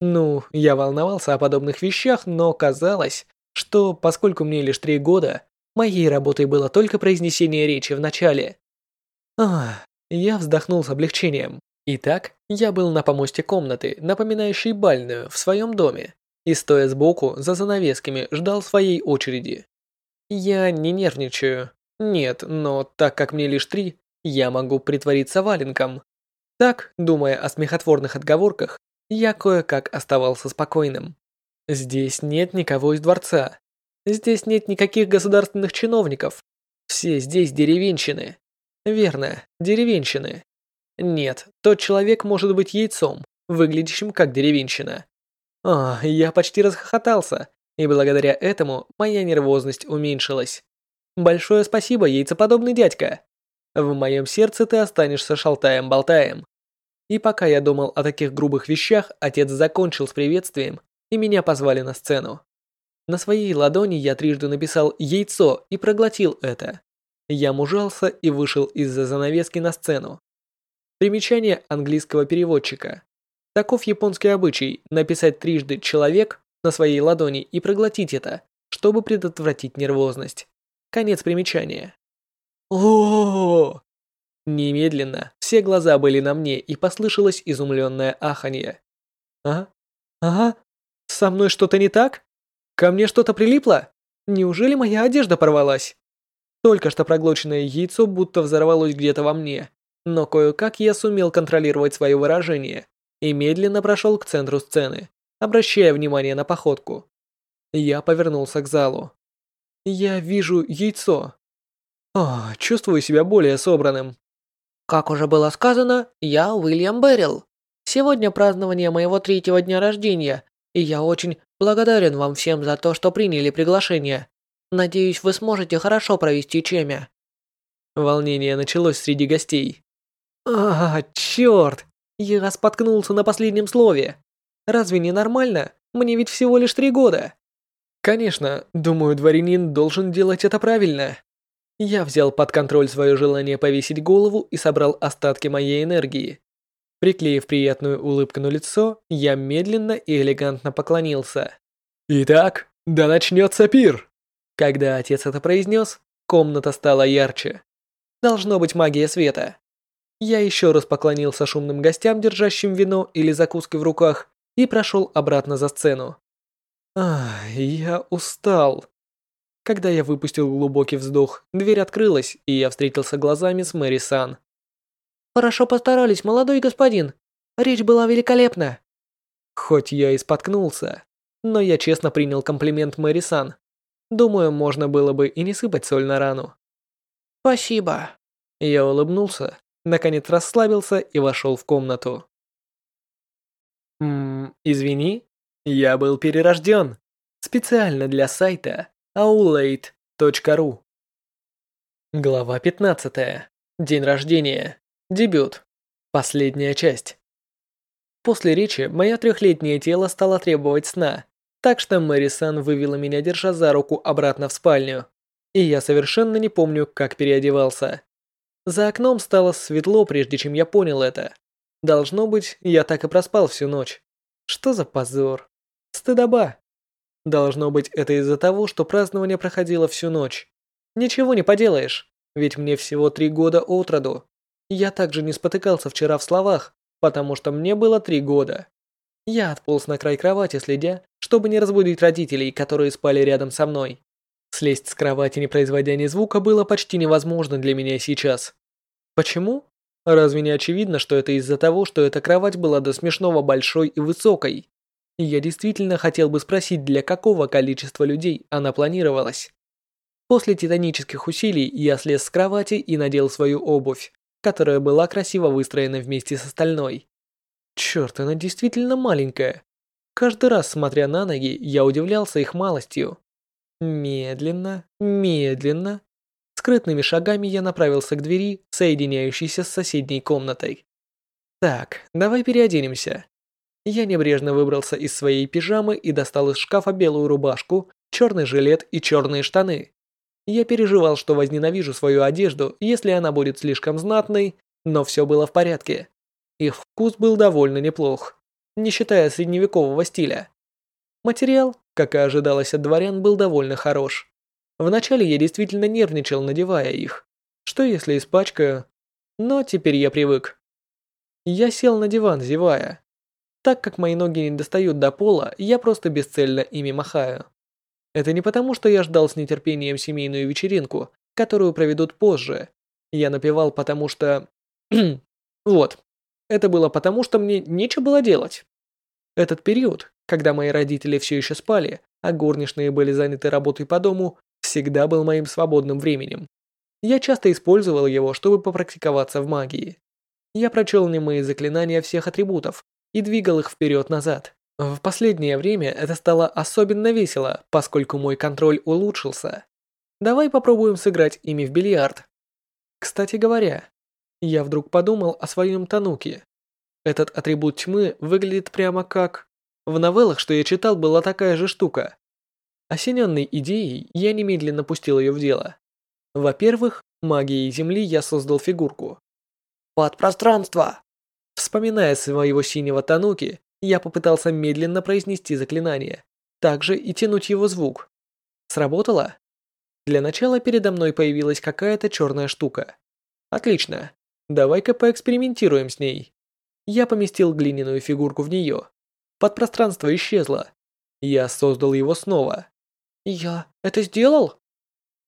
Ну, я волновался о подобных вещах, но казалось, что, поскольку мне лишь три года, моей работой было только произнесение речи в начале. Ах, я вздохнул с облегчением. Итак, я был на помосте комнаты, напоминающей бальную, в своем доме и, стоя сбоку, за занавесками, ждал своей очереди. Я не нервничаю. Нет, но так как мне лишь три, я могу притвориться валенком. Так, думая о смехотворных отговорках, я кое-как оставался спокойным. Здесь нет никого из дворца. Здесь нет никаких государственных чиновников. Все здесь деревенщины. Верно, деревенщины. Нет, тот человек может быть яйцом, выглядящим как деревенщина. О, я почти расхохотался, и благодаря этому моя нервозность уменьшилась. Большое спасибо, яйцеподобный дядька. В моем сердце ты останешься шалтаем-болтаем. И пока я думал о таких грубых вещах, отец закончил с приветствием, и меня позвали на сцену. На своей ладони я трижды написал «яйцо» и проглотил это. Я мужался и вышел из-за занавески на сцену. Примечание английского переводчика. Таков японский обычай – написать трижды «человек» на своей ладони и проглотить это, чтобы предотвратить нервозность. Конец примечания. о Немедленно все глаза были на мне и послышалось изумленное аханье. «А? Ага, Со мной что-то не так? Ко мне что-то прилипло? Неужели моя одежда порвалась? Только что проглоченное яйцо будто взорвалось где-то во мне, но кое-как я сумел контролировать свое выражение и медленно прошел к центру сцены, обращая внимание на походку. Я повернулся к залу. Я вижу яйцо. О, чувствую себя более собранным. Как уже было сказано, я Уильям Беррилл. Сегодня празднование моего третьего дня рождения, и я очень благодарен вам всем за то, что приняли приглашение. Надеюсь, вы сможете хорошо провести чемя. Волнение началось среди гостей. А, черт! Я споткнулся на последнем слове. Разве не нормально? Мне ведь всего лишь три года. Конечно, думаю, дворянин должен делать это правильно. Я взял под контроль свое желание повесить голову и собрал остатки моей энергии. Приклеив приятную улыбку на лицо, я медленно и элегантно поклонился. «Итак, да начнется пир!» Когда отец это произнес, комната стала ярче. Должно быть магия света. Я еще раз поклонился шумным гостям, держащим вино или закуски в руках, и прошел обратно за сцену. Ах, я устал. Когда я выпустил глубокий вздох, дверь открылась, и я встретился глазами с Мэри Сан. «Хорошо постарались, молодой господин. Речь была великолепна». Хоть я и споткнулся, но я честно принял комплимент Мэри Сан. Думаю, можно было бы и не сыпать соль на рану. «Спасибо». Я улыбнулся, наконец расслабился и вошел в комнату. «Ммм, извини, я был перерожден. Специально для сайта aulate.ru. Глава 15. День рождения. Дебют. Последняя часть. После речи мое трехлетнее тело стало требовать сна, так что Мэрисан вывела меня, держа за руку обратно в спальню. И я совершенно не помню, как переодевался. За окном стало светло, прежде чем я понял это. Должно быть, я так и проспал всю ночь. Что за позор? Стыдоба. Должно быть, это из-за того, что празднование проходило всю ночь. Ничего не поделаешь, ведь мне всего три года от роду. Я также не спотыкался вчера в словах, потому что мне было три года. Я отполз на край кровати, следя, чтобы не разбудить родителей, которые спали рядом со мной. Слезть с кровати, не производя ни звука, было почти невозможно для меня сейчас. Почему? Разве не очевидно, что это из-за того, что эта кровать была до смешного большой и высокой? Я действительно хотел бы спросить, для какого количества людей она планировалась. После титанических усилий я слез с кровати и надел свою обувь, которая была красиво выстроена вместе с остальной. Черт, она действительно маленькая. Каждый раз, смотря на ноги, я удивлялся их малостью. Медленно, медленно. Скрытными шагами я направился к двери, соединяющейся с соседней комнатой. Так, давай переоденемся. Я небрежно выбрался из своей пижамы и достал из шкафа белую рубашку, черный жилет и черные штаны. Я переживал, что возненавижу свою одежду, если она будет слишком знатной, но все было в порядке. Их вкус был довольно неплох, не считая средневекового стиля. Материал, как и ожидалось от дворян, был довольно хорош. Вначале я действительно нервничал, надевая их. Что если испачкаю? Но теперь я привык. Я сел на диван, зевая. Так как мои ноги не достают до пола, я просто бесцельно ими махаю. Это не потому, что я ждал с нетерпением семейную вечеринку, которую проведут позже. Я напевал потому что... [clears throat] вот. Это было потому, что мне нечего было делать. Этот период, когда мои родители все еще спали, а горничные были заняты работой по дому, всегда был моим свободным временем. Я часто использовал его, чтобы попрактиковаться в магии. Я прочел немые заклинания всех атрибутов, и двигал их вперед-назад. В последнее время это стало особенно весело, поскольку мой контроль улучшился. Давай попробуем сыграть ими в бильярд. Кстати говоря, я вдруг подумал о своем Тануке. Этот атрибут тьмы выглядит прямо как... В новеллах, что я читал, была такая же штука. Осененный идеей, я немедленно пустил ее в дело. Во-первых, магией Земли я создал фигурку. «Под пространство!» Вспоминая своего синего Тануки, я попытался медленно произнести заклинание, также и тянуть его звук. Сработало? Для начала передо мной появилась какая-то черная штука. Отлично. Давай-ка поэкспериментируем с ней. Я поместил глиняную фигурку в нее. Подпространство исчезло. Я создал его снова. Я это сделал?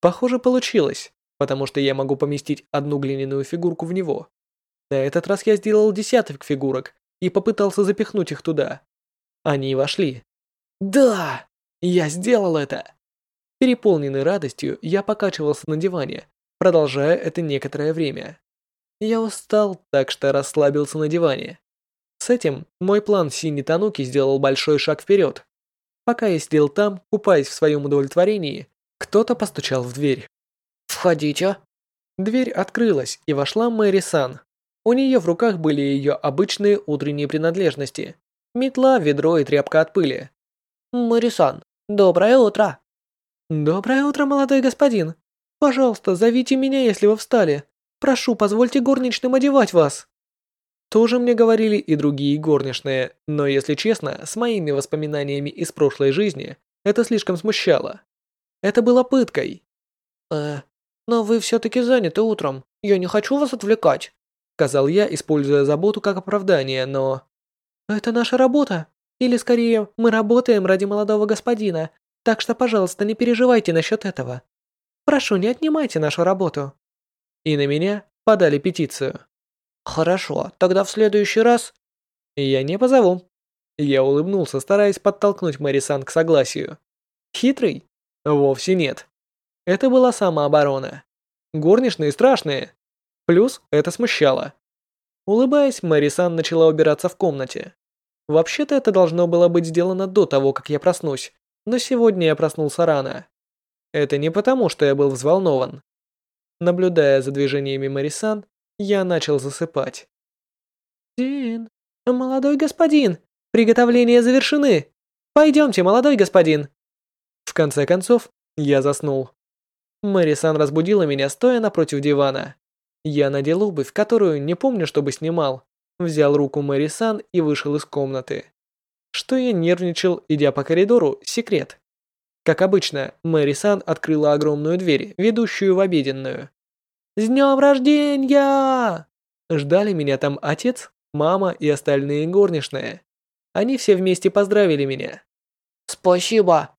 Похоже, получилось, потому что я могу поместить одну глиняную фигурку в него. На этот раз я сделал десяток фигурок и попытался запихнуть их туда. Они вошли. Да! Я сделал это! Переполненный радостью, я покачивался на диване, продолжая это некоторое время. Я устал, так что расслабился на диване. С этим мой план Сини Тануки сделал большой шаг вперед. Пока я сидел там, купаясь в своем удовлетворении, кто-то постучал в дверь. «Входите». Дверь открылась, и вошла Мэри Сан. У нее в руках были ее обычные утренние принадлежности. Метла, ведро и тряпка от пыли. «Мэри Сан, доброе утро». «Доброе утро, молодой господин. Пожалуйста, зовите меня, если вы встали. Прошу, позвольте горничным одевать вас». Тоже мне говорили и другие горничные, но если честно, с моими воспоминаниями из прошлой жизни это слишком смущало. Это было пыткой. «Э, но вы все-таки заняты утром. Я не хочу вас отвлекать», сказал я, используя заботу как оправдание, но... «Это наша работа. Или скорее, мы работаем ради молодого господина, так что, пожалуйста, не переживайте насчет этого. Прошу, не отнимайте нашу работу». И на меня подали петицию. «Хорошо, тогда в следующий раз...» «Я не позову». Я улыбнулся, стараясь подтолкнуть Мэрисан к согласию. «Хитрый? Вовсе нет. Это была самооборона. Горничные страшные. Плюс это смущало. Улыбаясь, Мэрисан начала убираться в комнате. Вообще-то это должно было быть сделано до того, как я проснусь, но сегодня я проснулся рано. Это не потому, что я был взволнован. Наблюдая за движениями Мэрисан, я начал засыпать. «Дин, молодой господин, приготовления завершены. Пойдемте, молодой господин». В конце концов, я заснул. Мэрисан разбудила меня, стоя напротив дивана. Я надел обувь, которую не помню, чтобы снимал. Взял руку Мэрисан и вышел из комнаты. Что я нервничал, идя по коридору, секрет. Как обычно, Мэрисан открыла огромную дверь, ведущую в обеденную. «С днем рождения!» Ждали меня там отец, мама и остальные горничные. Они все вместе поздравили меня. «Спасибо!»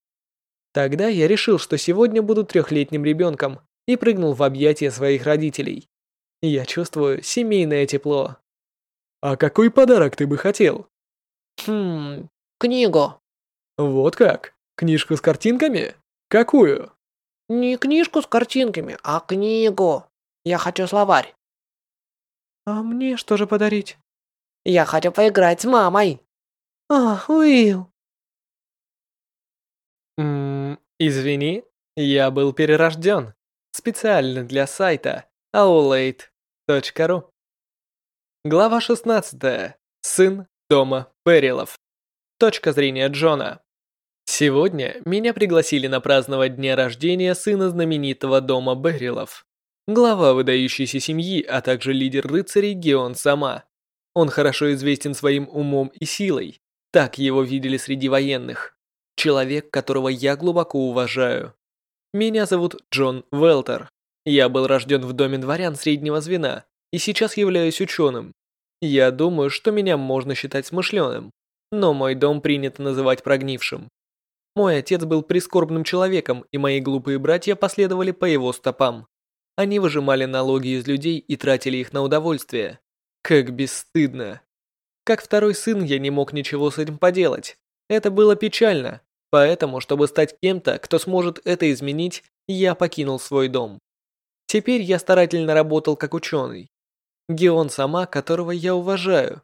Тогда я решил, что сегодня буду трехлетним ребенком и прыгнул в объятия своих родителей. Я чувствую семейное тепло. «А какой подарок ты бы хотел?» «Хм, книгу». «Вот как? Книжку с картинками? Какую?» «Не книжку с картинками, а книгу. Я хочу словарь». «А мне что же подарить?» «Я хочу поиграть с мамой». «А, Уилл». Ммм, извини, я был перерожден. Специально для сайта aulade.ru Глава 16. Сын дома Перилов. Точка зрения Джона. Сегодня меня пригласили на праздновать дня рождения сына знаменитого дома Берилов глава выдающейся семьи, а также лидер рыцарей Геон Сама. Он хорошо известен своим умом и силой, так его видели среди военных. Человек, которого я глубоко уважаю. Меня зовут Джон Велтер. Я был рожден в доме дворян среднего звена и сейчас являюсь ученым. Я думаю, что меня можно считать смышленым, но мой дом принято называть прогнившим. Мой отец был прискорбным человеком, и мои глупые братья последовали по его стопам. Они выжимали налоги из людей и тратили их на удовольствие. Как бесстыдно. Как второй сын я не мог ничего с этим поделать. Это было печально. Поэтому, чтобы стать кем-то, кто сможет это изменить, я покинул свой дом. Теперь я старательно работал как ученый. Геон сама, которого я уважаю.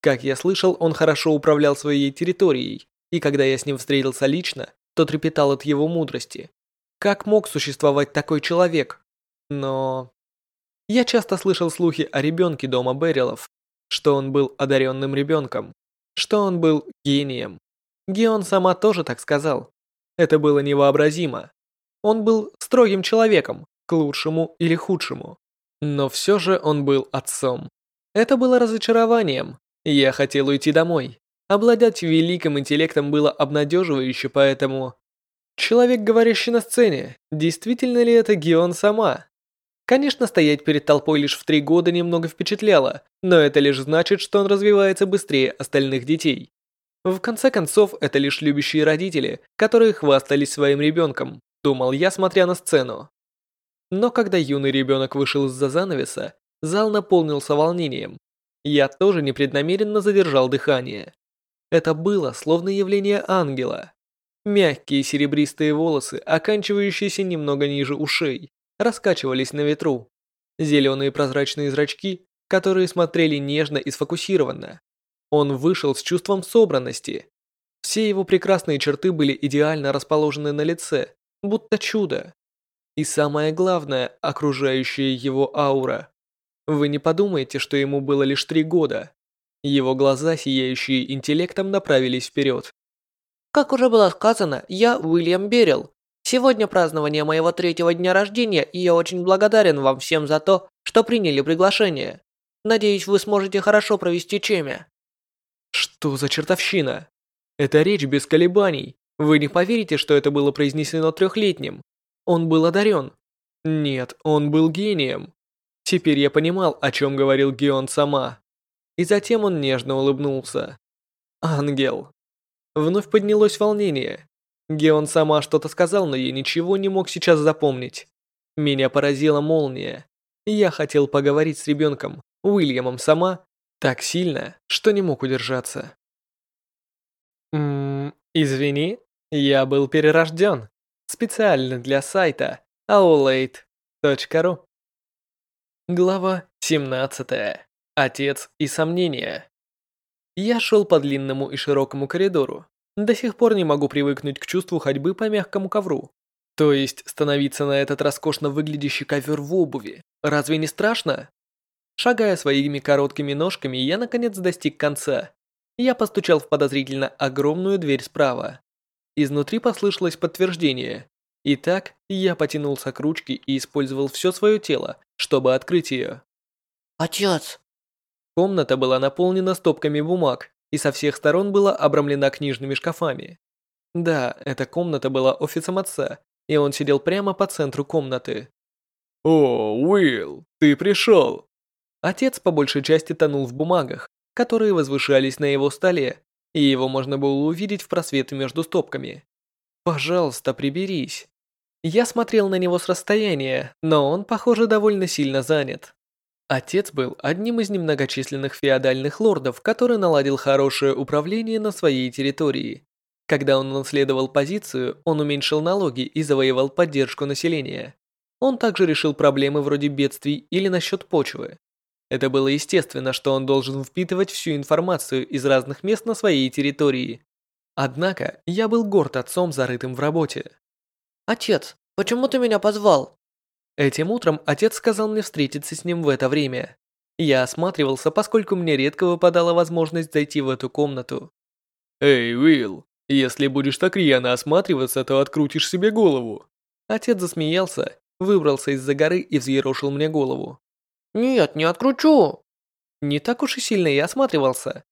Как я слышал, он хорошо управлял своей территорией, и когда я с ним встретился лично, то трепетал от его мудрости. Как мог существовать такой человек? Но... Я часто слышал слухи о ребенке дома Берилов, что он был одаренным ребенком, что он был гением. Геон сама тоже так сказал. Это было невообразимо. Он был строгим человеком, к лучшему или худшему. Но все же он был отцом. Это было разочарованием. Я хотел уйти домой. Обладать великим интеллектом было обнадеживающе, поэтому... Человек, говорящий на сцене, действительно ли это Геон сама? Конечно, стоять перед толпой лишь в три года немного впечатляло, но это лишь значит, что он развивается быстрее остальных детей. В конце концов, это лишь любящие родители, которые хвастались своим ребенком, думал я, смотря на сцену. Но когда юный ребенок вышел из-за занавеса, зал наполнился волнением. Я тоже непреднамеренно задержал дыхание. Это было словно явление ангела. Мягкие серебристые волосы, оканчивающиеся немного ниже ушей, раскачивались на ветру. Зеленые прозрачные зрачки, которые смотрели нежно и сфокусированно. Он вышел с чувством собранности. Все его прекрасные черты были идеально расположены на лице, будто чудо. И самое главное, окружающая его аура. Вы не подумайте, что ему было лишь три года. Его глаза, сияющие интеллектом, направились вперед. Как уже было сказано, я Уильям Берил. Сегодня празднование моего третьего дня рождения, и я очень благодарен вам всем за то, что приняли приглашение. Надеюсь, вы сможете хорошо провести чемя. Что за чертовщина? Это речь без колебаний. Вы не поверите, что это было произнесено трехлетним. Он был одарен. Нет, он был гением. Теперь я понимал, о чем говорил Геон сама. И затем он нежно улыбнулся. Ангел. Вновь поднялось волнение. Геон сама что-то сказал, но я ничего не мог сейчас запомнить. Меня поразила молния. Я хотел поговорить с ребенком, Уильямом сама, так сильно, что не мог удержаться. Ммм, извини, я был перерожден. Специально для сайта aulate.ru Глава 17. Отец и сомнения. Я шел по длинному и широкому коридору. До сих пор не могу привыкнуть к чувству ходьбы по мягкому ковру. То есть становиться на этот роскошно выглядящий ковер в обуви. Разве не страшно? Шагая своими короткими ножками, я наконец достиг конца. Я постучал в подозрительно огромную дверь справа. Изнутри послышалось подтверждение. Итак, я потянулся к ручке и использовал все свое тело, чтобы открыть ее. «Отец!» Комната была наполнена стопками бумаг и со всех сторон была обрамлена книжными шкафами. Да, эта комната была офисом отца, и он сидел прямо по центру комнаты. «О, Уилл, ты пришел!» Отец по большей части тонул в бумагах, которые возвышались на его столе, и его можно было увидеть в просветы между стопками. «Пожалуйста, приберись». Я смотрел на него с расстояния, но он, похоже, довольно сильно занят. Отец был одним из немногочисленных феодальных лордов, который наладил хорошее управление на своей территории. Когда он наследовал позицию, он уменьшил налоги и завоевал поддержку населения. Он также решил проблемы вроде бедствий или насчет почвы. Это было естественно, что он должен впитывать всю информацию из разных мест на своей территории. Однако, я был горд отцом, зарытым в работе. «Отец, почему ты меня позвал?» Этим утром отец сказал мне встретиться с ним в это время. Я осматривался, поскольку мне редко выпадала возможность зайти в эту комнату. «Эй, Уилл, если будешь так рьяно осматриваться, то открутишь себе голову». Отец засмеялся, выбрался из-за горы и взъерошил мне голову. «Нет, не откручу!» Не так уж и сильно я осматривался.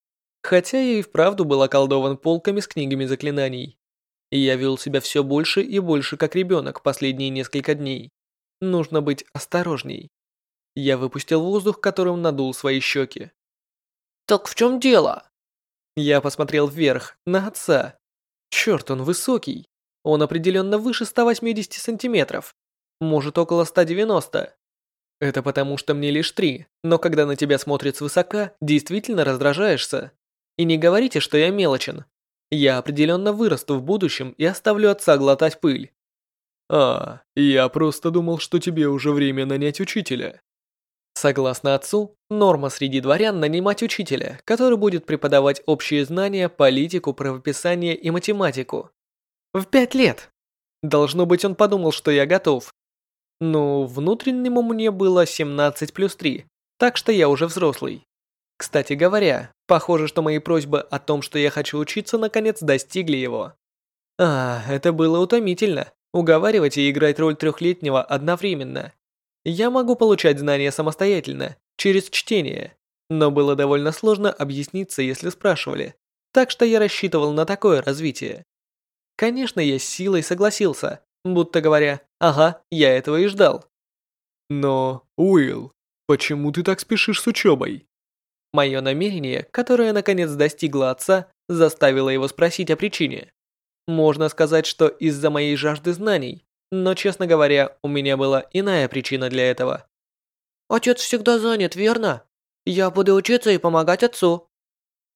Хотя я и вправду был околдован полками с книгами заклинаний. И я вел себя все больше и больше как ребенок последние несколько дней. Нужно быть осторожней. Я выпустил воздух, которым надул свои щеки. «Так в чем дело?» Я посмотрел вверх, на отца. Черт, он высокий. Он определенно выше 180 сантиметров. Может, около 190. Это потому, что мне лишь три, но когда на тебя смотрят свысока, действительно раздражаешься. И не говорите, что я мелочен. Я определенно вырасту в будущем и оставлю отца глотать пыль. «А, я просто думал, что тебе уже время нанять учителя». Согласно отцу, норма среди дворян нанимать учителя, который будет преподавать общие знания, политику, правописание и математику. В пять лет. Должно быть, он подумал, что я готов. Ну, внутреннему мне было 17 плюс 3, так что я уже взрослый. Кстати говоря, похоже, что мои просьбы о том, что я хочу учиться, наконец достигли его. А, это было утомительно уговаривать и играть роль трехлетнего одновременно. Я могу получать знания самостоятельно, через чтение, но было довольно сложно объясниться, если спрашивали, так что я рассчитывал на такое развитие. Конечно, я с силой согласился, будто говоря, ага, я этого и ждал. Но, Уилл, почему ты так спешишь с учебой? Мое намерение, которое наконец достигло отца, заставило его спросить о причине. Можно сказать, что из-за моей жажды знаний, но, честно говоря, у меня была иная причина для этого. «Отец всегда занят, верно? Я буду учиться и помогать отцу».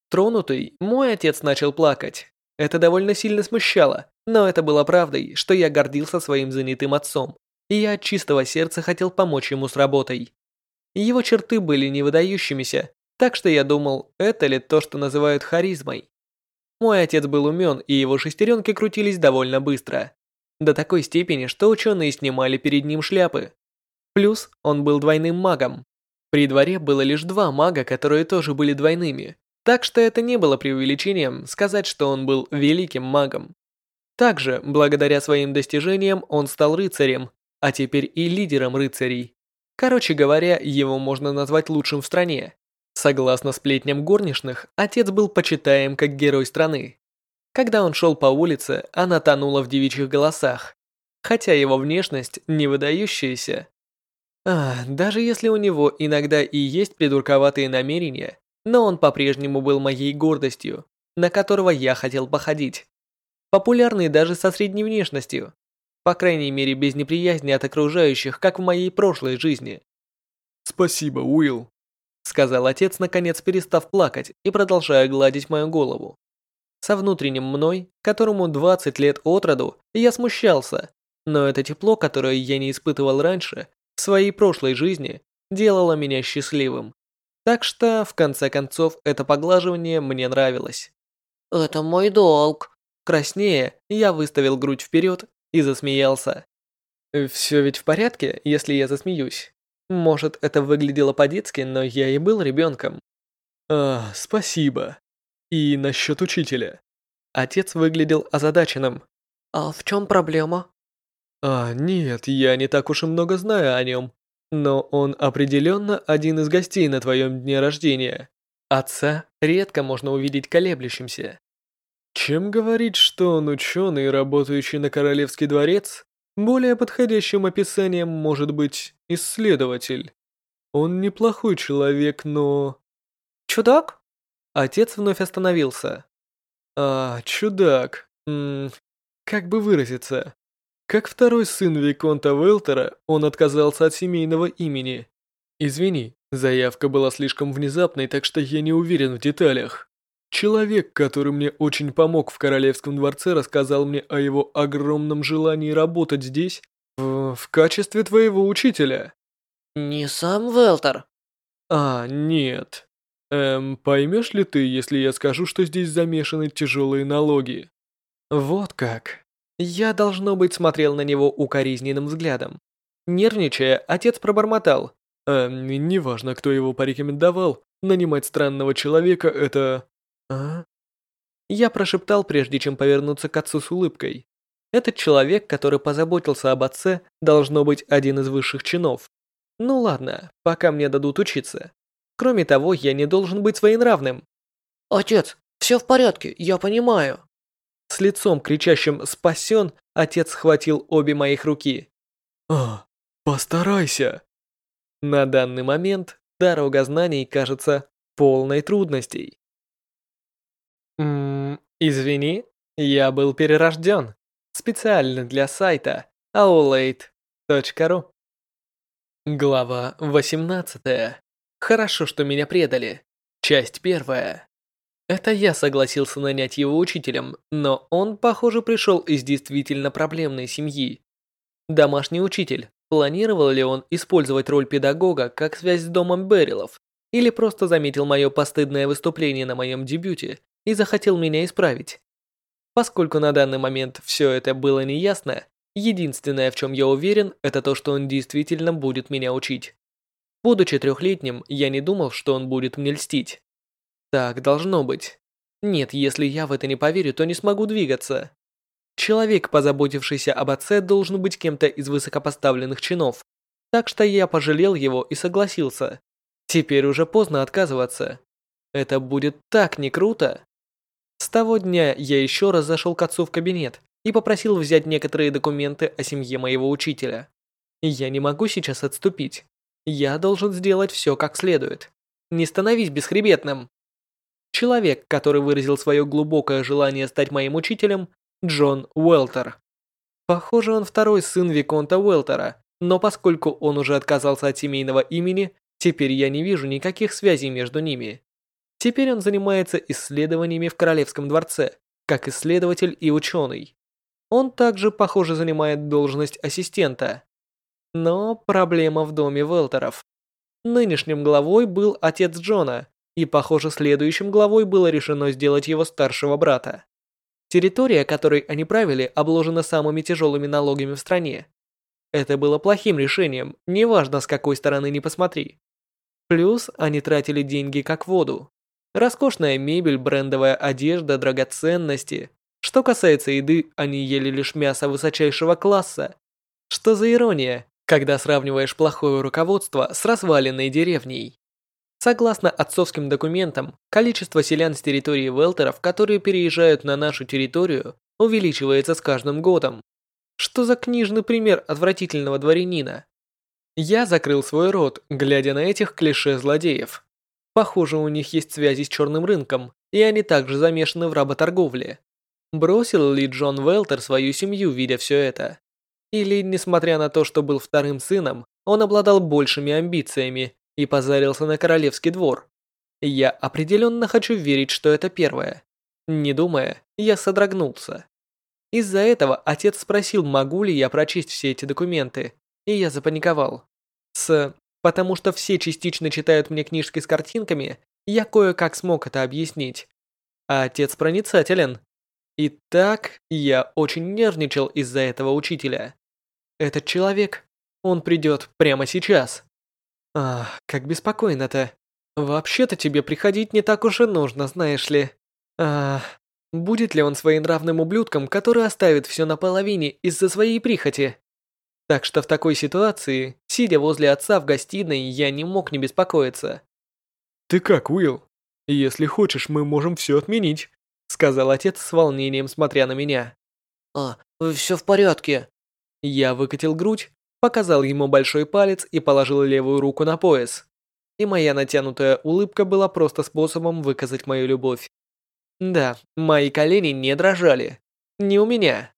Тронутый, мой отец начал плакать. Это довольно сильно смущало, но это было правдой, что я гордился своим занятым отцом, и я от чистого сердца хотел помочь ему с работой. Его черты были невыдающимися, так что я думал, это ли то, что называют харизмой. Мой отец был умен, и его шестеренки крутились довольно быстро. До такой степени, что ученые снимали перед ним шляпы. Плюс он был двойным магом. При дворе было лишь два мага, которые тоже были двойными, так что это не было преувеличением сказать, что он был великим магом. Также, благодаря своим достижениям, он стал рыцарем, а теперь и лидером рыцарей. Короче говоря, его можно назвать лучшим в стране. Согласно сплетням горничных, отец был почитаем как герой страны. Когда он шел по улице, она тонула в девичьих голосах. Хотя его внешность не выдающаяся. А, даже если у него иногда и есть придурковатые намерения, но он по-прежнему был моей гордостью, на которого я хотел походить. Популярный даже со средней внешностью. По крайней мере, без неприязни от окружающих, как в моей прошлой жизни. «Спасибо, Уилл», — сказал отец, наконец перестав плакать и продолжая гладить мою голову. Со внутренним мной, которому 20 лет от роду, я смущался, но это тепло, которое я не испытывал раньше, в своей прошлой жизни, делало меня счастливым. Так что, в конце концов, это поглаживание мне нравилось. «Это мой долг». Краснее, я выставил грудь вперед и засмеялся. Все ведь в порядке, если я засмеюсь. Может, это выглядело по-детски, но я и был ребенком. А, спасибо. И насчет учителя. Отец выглядел озадаченным. А в чем проблема? А, нет, я не так уж и много знаю о нем. Но он определенно один из гостей на твоем дне рождения. Отца редко можно увидеть колеблющимся. Чем говорить, что он ученый, работающий на Королевский дворец? Более подходящим описанием может быть исследователь. Он неплохой человек, но... Чудак? Отец вновь остановился. А, чудак. М -м, как бы выразиться? Как второй сын Виконта Велтера, он отказался от семейного имени. Извини, заявка была слишком внезапной, так что я не уверен в деталях. Человек, который мне очень помог в Королевском дворце, рассказал мне о его огромном желании работать здесь в, в качестве твоего учителя. Не сам Велтер. А, нет. Эм, поймешь ли ты, если я скажу, что здесь замешаны тяжелые налоги? Вот как. Я, должно быть, смотрел на него укоризненным взглядом. Нервничая, отец пробормотал. «Эм, неважно, кто его порекомендовал, нанимать странного человека — это...» «А?» Я прошептал, прежде чем повернуться к отцу с улыбкой. Этот человек, который позаботился об отце, должно быть один из высших чинов. Ну ладно, пока мне дадут учиться. Кроме того, я не должен быть своенравным. «Отец, все в порядке, я понимаю». С лицом, кричащим «спасен», отец схватил обе моих руки. «А, постарайся!» На данный момент дорога знаний кажется полной трудностей. Ммм, извини, я был перерожден. Специально для сайта aulate.ru Глава 18. Хорошо, что меня предали. Часть первая. Это я согласился нанять его учителем, но он, похоже, пришел из действительно проблемной семьи. Домашний учитель. Планировал ли он использовать роль педагога как связь с домом Берилов? Или просто заметил мое постыдное выступление на моем дебюте и захотел меня исправить? Поскольку на данный момент все это было неясно, единственное, в чем я уверен, это то, что он действительно будет меня учить. Будучи трехлетним, я не думал, что он будет мне льстить. Так должно быть. Нет, если я в это не поверю, то не смогу двигаться. Человек, позаботившийся об отце, должен быть кем-то из высокопоставленных чинов. Так что я пожалел его и согласился. Теперь уже поздно отказываться. Это будет так не круто. С того дня я еще раз зашел к отцу в кабинет и попросил взять некоторые документы о семье моего учителя. Я не могу сейчас отступить. Я должен сделать все как следует. не становись бесхребетным. Человек, который выразил свое глубокое желание стать моим учителем, Джон Уэлтер. Похоже, он второй сын Виконта Уэлтера, но поскольку он уже отказался от семейного имени, теперь я не вижу никаких связей между ними. Теперь он занимается исследованиями в Королевском дворце, как исследователь и ученый. Он также, похоже, занимает должность ассистента. Но проблема в доме Велтеров. Нынешним главой был отец Джона, и, похоже, следующим главой было решено сделать его старшего брата. Территория, которой они правили, обложена самыми тяжелыми налогами в стране. Это было плохим решением, неважно с какой стороны ни посмотри. Плюс они тратили деньги как воду. Роскошная мебель, брендовая одежда, драгоценности. Что касается еды, они ели лишь мясо высочайшего класса. Что за ирония, когда сравниваешь плохое руководство с разваленной деревней. Согласно отцовским документам, количество селян с территории Велтеров, которые переезжают на нашу территорию, увеличивается с каждым годом. Что за книжный пример отвратительного дворянина? Я закрыл свой рот, глядя на этих клише злодеев. Похоже, у них есть связи с черным рынком, и они также замешаны в работорговле. Бросил ли Джон Велтер свою семью, видя все это? Или, несмотря на то, что был вторым сыном, он обладал большими амбициями и позарился на королевский двор. Я определенно хочу верить, что это первое. Не думая, я содрогнулся. Из-за этого отец спросил, могу ли я прочесть все эти документы, и я запаниковал. С «потому что все частично читают мне книжки с картинками», я кое-как смог это объяснить. А отец проницателен. И так я очень нервничал из-за этого учителя. Этот человек, он придет прямо сейчас. Ах, как беспокойно-то. Вообще-то тебе приходить не так уж и нужно, знаешь ли. Ах, будет ли он своенравным ублюдком, который оставит все наполовине из-за своей прихоти? Так что в такой ситуации, сидя возле отца в гостиной, я не мог не беспокоиться. «Ты как, Уилл? Если хочешь, мы можем все отменить», сказал отец с волнением, смотря на меня. «А, все в порядке». Я выкатил грудь показал ему большой палец и положил левую руку на пояс. И моя натянутая улыбка была просто способом выказать мою любовь. Да, мои колени не дрожали. Не у меня.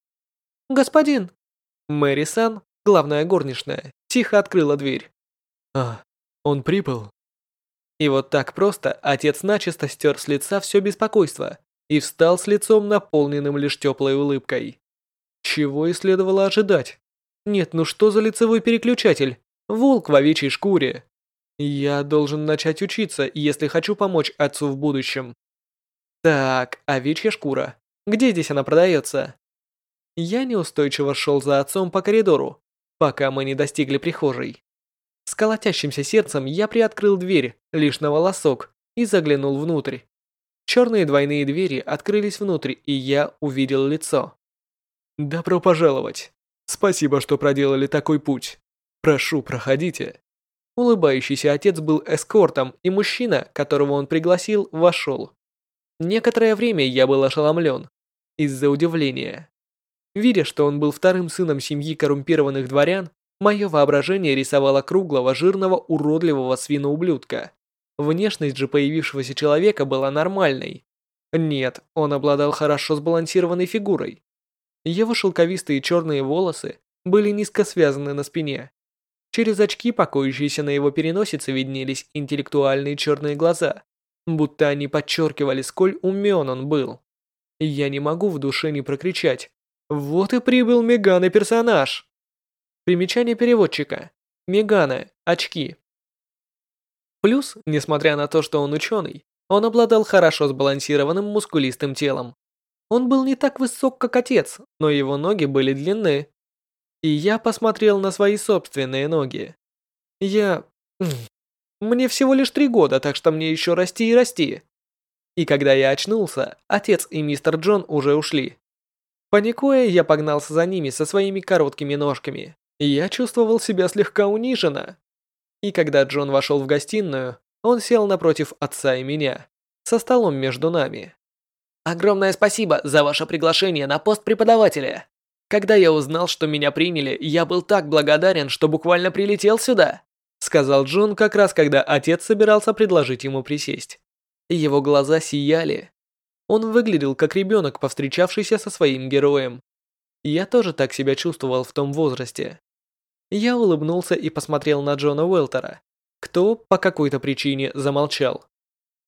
«Господин!» Мэри Сан, главная горничная, тихо открыла дверь. «А, он прибыл?» И вот так просто отец начисто стер с лица все беспокойство и встал с лицом, наполненным лишь теплой улыбкой. Чего и следовало ожидать. Нет, ну что за лицевой переключатель? Волк в овечьей шкуре. Я должен начать учиться, если хочу помочь отцу в будущем. Так, овечья шкура. Где здесь она продается? Я неустойчиво шел за отцом по коридору, пока мы не достигли прихожей. С колотящимся сердцем я приоткрыл дверь лишь на волосок и заглянул внутрь. Черные двойные двери открылись внутрь, и я увидел лицо. «Добро пожаловать!» Спасибо, что проделали такой путь. Прошу, проходите». Улыбающийся отец был эскортом, и мужчина, которого он пригласил, вошел. Некоторое время я был ошеломлен из-за удивления. Видя, что он был вторым сыном семьи коррумпированных дворян, мое воображение рисовало круглого, жирного, уродливого свиноублюдка. Внешность же появившегося человека была нормальной. Нет, он обладал хорошо сбалансированной фигурой. Его шелковистые черные волосы были низко связаны на спине. Через очки, покоящиеся на его переносице, виднелись интеллектуальные черные глаза, будто они подчеркивали, сколь умен он был. Я не могу в душе не прокричать «Вот и прибыл Мегана персонаж!» Примечание переводчика. Мегана, очки. Плюс, несмотря на то, что он ученый, он обладал хорошо сбалансированным мускулистым телом. Он был не так высок, как отец, но его ноги были длинны. И я посмотрел на свои собственные ноги. Я... Мне всего лишь три года, так что мне еще расти и расти. И когда я очнулся, отец и мистер Джон уже ушли. Паникуя, я погнался за ними со своими короткими ножками. Я чувствовал себя слегка униженно. И когда Джон вошел в гостиную, он сел напротив отца и меня, со столом между нами. Огромное спасибо за ваше приглашение на пост преподавателя. Когда я узнал, что меня приняли, я был так благодарен, что буквально прилетел сюда. Сказал Джон как раз когда отец собирался предложить ему присесть. Его глаза сияли. Он выглядел как ребенок, повстречавшийся со своим героем. Я тоже так себя чувствовал в том возрасте. Я улыбнулся и посмотрел на Джона Уэлтера, кто по какой-то причине замолчал.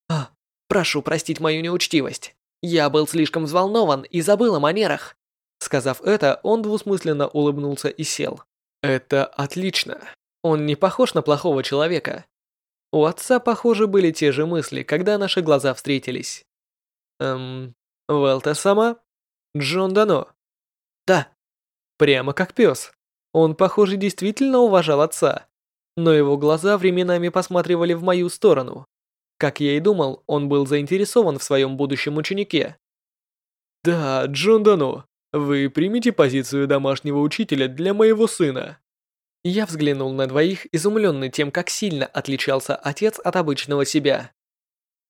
«А, прошу простить мою неучтивость. Я был слишком взволнован и забыл о манерах». Сказав это, он двусмысленно улыбнулся и сел. «Это отлично. Он не похож на плохого человека. У отца, похоже, были те же мысли, когда наши глаза встретились. Эм, Велта сама? Джон Дано? Да. Прямо как пес. Он, похоже, действительно уважал отца. Но его глаза временами посматривали в мою сторону. Как я и думал, он был заинтересован в своем будущем ученике. «Да, Джон Дано, вы примите позицию домашнего учителя для моего сына». Я взглянул на двоих, изумленный тем, как сильно отличался отец от обычного себя.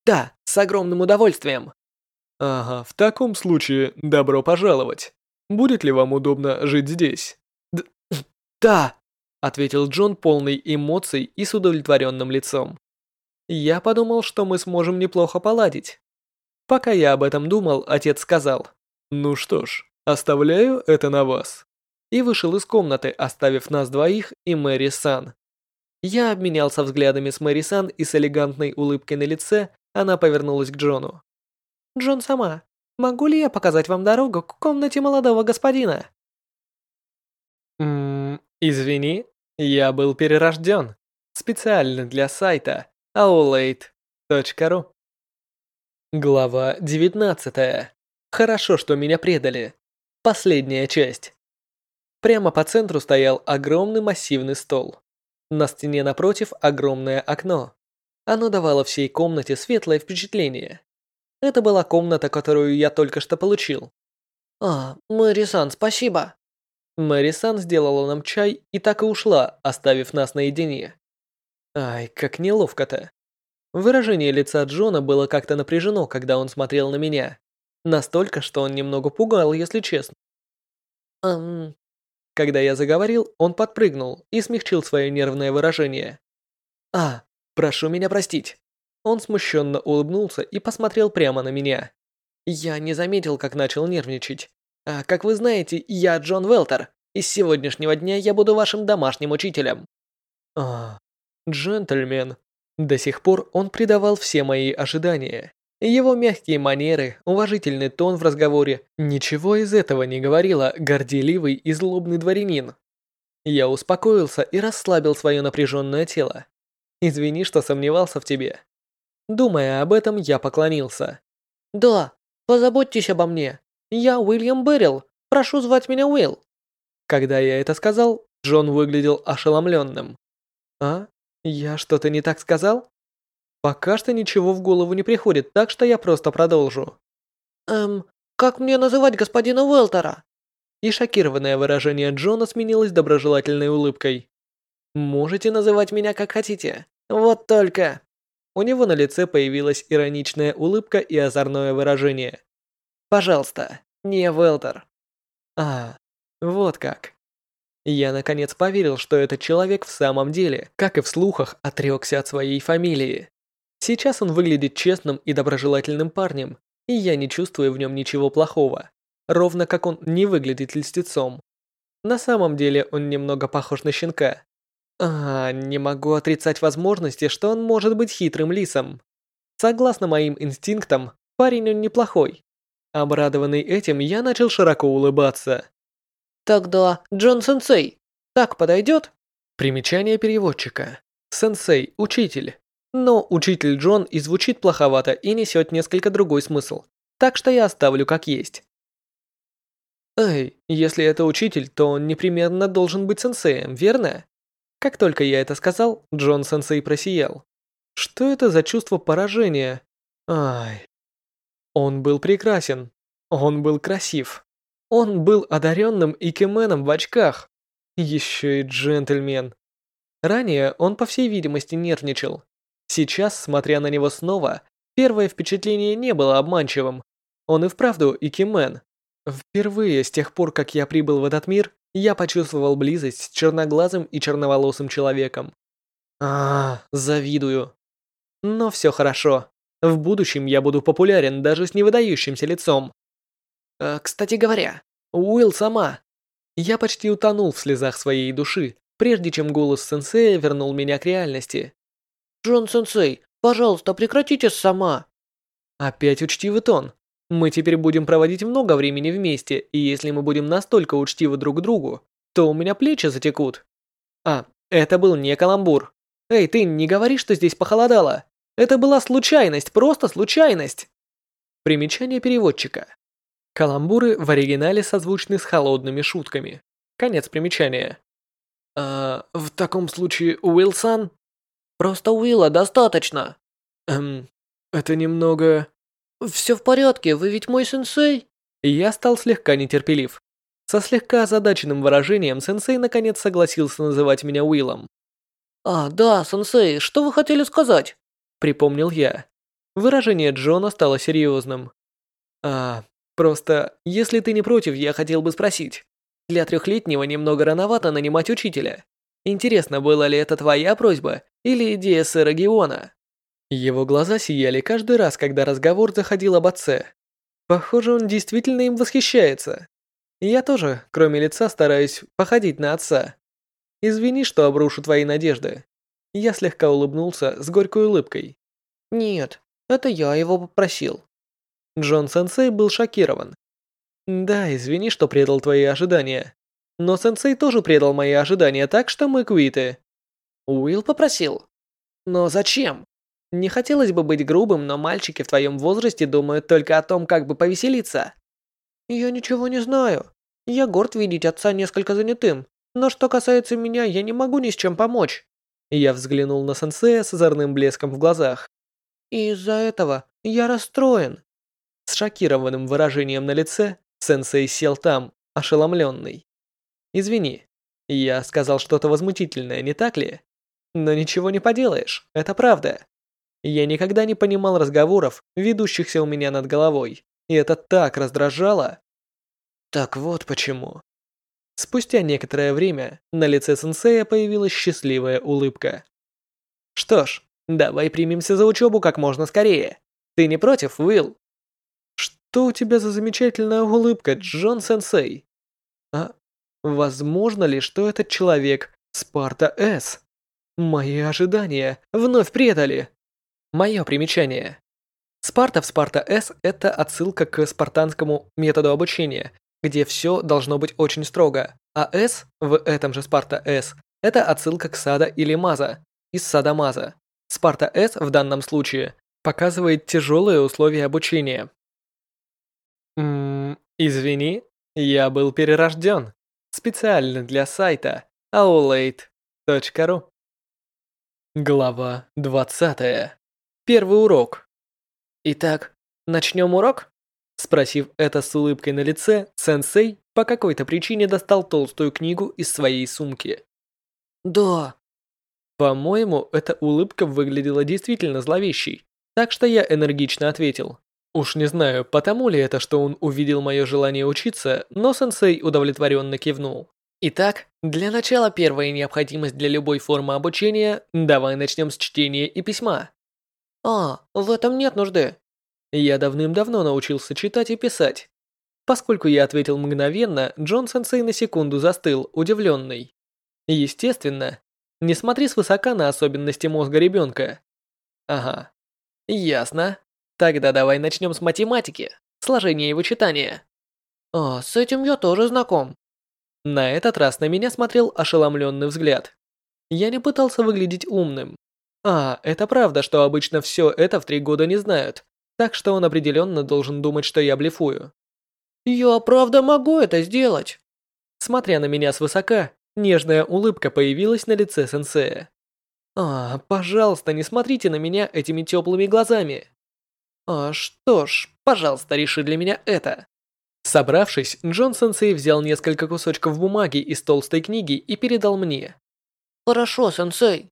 «Да, с огромным удовольствием». «Ага, в таком случае добро пожаловать. Будет ли вам удобно жить здесь?» Д [clears throat] «Да», — ответил Джон полный эмоций и с удовлетворенным лицом. Я подумал, что мы сможем неплохо поладить. Пока я об этом думал, отец сказал, «Ну что ж, оставляю это на вас» и вышел из комнаты, оставив нас двоих и Мэри Сан. Я обменялся взглядами с Мэри Сан и с элегантной улыбкой на лице она повернулась к Джону. «Джон сама, могу ли я показать вам дорогу к комнате молодого господина?» «Ммм, извини, я был перерожден. Специально для сайта aulade.ru Глава 19. Хорошо, что меня предали. Последняя часть. Прямо по центру стоял огромный массивный стол. На стене напротив огромное окно. Оно давало всей комнате светлое впечатление. Это была комната, которую я только что получил. «А, Мэри-сан, спасибо!» Мэри-сан сделала нам чай и так и ушла, оставив нас наедине. Ай, как неловко-то. Выражение лица Джона было как-то напряжено, когда он смотрел на меня. Настолько, что он немного пугал, если честно. «Эм, когда я заговорил, он подпрыгнул и смягчил свое нервное выражение. «А, прошу меня простить». Он смущенно улыбнулся и посмотрел прямо на меня. Я не заметил, как начал нервничать. А, как вы знаете, я Джон Велтер, и с сегодняшнего дня я буду вашим домашним учителем. А, джентльмен. До сих пор он придавал все мои ожидания. Его мягкие манеры, уважительный тон в разговоре – ничего из этого не говорило горделивый и злобный дворянин. Я успокоился и расслабил свое напряженное тело. Извини, что сомневался в тебе. Думая об этом, я поклонился. «Да, позаботьтесь обо мне. Я Уильям Беррилл. Прошу звать меня Уилл». Когда я это сказал, Джон выглядел ошеломленным. «А? Я что-то не так сказал?» Пока что ничего в голову не приходит, так что я просто продолжу. Эм, как мне называть господина Уэлтера? И шокированное выражение Джона сменилось доброжелательной улыбкой. Можете называть меня как хотите. Вот только... У него на лице появилась ироничная улыбка и озорное выражение. Пожалуйста, не Уэлтер. А, вот как. Я наконец поверил, что этот человек в самом деле, как и в слухах, отрекся от своей фамилии. Сейчас он выглядит честным и доброжелательным парнем, и я не чувствую в нем ничего плохого, ровно как он не выглядит льстецом. На самом деле он немного похож на щенка. А, не могу отрицать возможности, что он может быть хитрым лисом. Согласно моим инстинктам, парень он неплохой. Обрадованный этим, я начал широко улыбаться. Тогда, Джон Сенсей, так подойдет? Примечание переводчика. Сенсей, учитель. Но учитель Джон и звучит плоховато и несет несколько другой смысл. Так что я оставлю как есть. Эй, если это учитель, то он непременно должен быть сенсеем, верно? Как только я это сказал, Джон сенсей просиял. Что это за чувство поражения? Ай. Он был прекрасен. Он был красив. Он был одаренным икеменом в очках. Еще и джентльмен. Ранее он, по всей видимости, нервничал. Сейчас, смотря на него снова, первое впечатление не было обманчивым. Он и вправду Икимен. Впервые с тех пор, как я прибыл в этот мир, я почувствовал близость с черноглазым и черноволосым человеком. А, завидую. Но все хорошо. В будущем я буду популярен даже с невыдающимся лицом. Э, кстати говоря, Уилл сама. Я почти утонул в слезах своей души, прежде чем голос сенсея вернул меня к реальности. «Джон сенсей, пожалуйста, прекратите сама!» Опять учтивый тон. Мы теперь будем проводить много времени вместе, и если мы будем настолько учтивы друг другу, то у меня плечи затекут. А, это был не каламбур. Эй, ты не говори, что здесь похолодало. Это была случайность, просто случайность. Примечание переводчика. Каламбуры в оригинале созвучны с холодными шутками. Конец примечания. А, в таком случае Уилсон? Просто Уилла достаточно. Эм, это немного... Все в порядке, вы ведь мой сенсей. Я стал слегка нетерпелив. Со слегка озадаченным выражением сенсей наконец согласился называть меня Уиллом. «А, да, сенсей, что вы хотели сказать?» Припомнил я. Выражение Джона стало серьезным. «А, просто, если ты не против, я хотел бы спросить. Для трехлетнего немного рановато нанимать учителя. Интересно, была ли это твоя просьба или идея сэра Геона?» Его глаза сияли каждый раз, когда разговор заходил об отце. Похоже, он действительно им восхищается. Я тоже, кроме лица, стараюсь походить на отца. Извини, что обрушу твои надежды. Я слегка улыбнулся с горькой улыбкой. Нет, это я его попросил. Джон Сенсей был шокирован. Да, извини, что предал твои ожидания. Но Сенсей тоже предал мои ожидания, так что мы квиты. Уилл попросил. Но зачем? Не хотелось бы быть грубым, но мальчики в твоем возрасте думают только о том, как бы повеселиться. Я ничего не знаю. Я горд видеть отца несколько занятым, но что касается меня, я не могу ни с чем помочь. Я взглянул на сенсея с озорным блеском в глазах. Из-за этого я расстроен. С шокированным выражением на лице сенсей сел там, ошеломленный. Извини, я сказал что-то возмутительное, не так ли? Но ничего не поделаешь, это правда. Я никогда не понимал разговоров, ведущихся у меня над головой, и это так раздражало. Так вот почему. Спустя некоторое время на лице сенсея появилась счастливая улыбка. Что ж, давай примемся за учебу как можно скорее. Ты не против, Уилл? Что у тебя за замечательная улыбка, Джон Сенсей? А возможно ли, что этот человек Спарта С? Мои ожидания вновь предали. Мое примечание. Спарта в Спарта С – это отсылка к спартанскому методу обучения, где все должно быть очень строго, а С в этом же Спарта С – это отсылка к Сада или Маза, из Сада Маза. Спарта С в данном случае показывает тяжелые условия обучения. Ммм, извини, я был перерожден. Специально для сайта aulate.ru Глава 20 Первый урок. Итак, начнем урок? Спросив это с улыбкой на лице, сенсей по какой-то причине достал толстую книгу из своей сумки. Да. По-моему, эта улыбка выглядела действительно зловещей, так что я энергично ответил. Уж не знаю, потому ли это, что он увидел мое желание учиться, но сенсей удовлетворенно кивнул. Итак, для начала первая необходимость для любой формы обучения, давай начнем с чтения и письма. А, в этом нет нужды. Я давным-давно научился читать и писать. Поскольку я ответил мгновенно, Джон Сенсей на секунду застыл, удивленный. Естественно, не смотри свысока на особенности мозга ребенка. Ага. Ясно. Тогда давай начнем с математики, сложения и вычитания. А, с этим я тоже знаком. На этот раз на меня смотрел ошеломленный взгляд. Я не пытался выглядеть умным. А, это правда, что обычно все это в три года не знают, так что он определенно должен думать, что я блефую. Я правда могу это сделать. Смотря на меня свысока, нежная улыбка появилась на лице сенсея. А, пожалуйста, не смотрите на меня этими теплыми глазами. А что ж, пожалуйста, реши для меня это. Собравшись, Джон Сенсей взял несколько кусочков бумаги из толстой книги и передал мне. Хорошо, сенсей.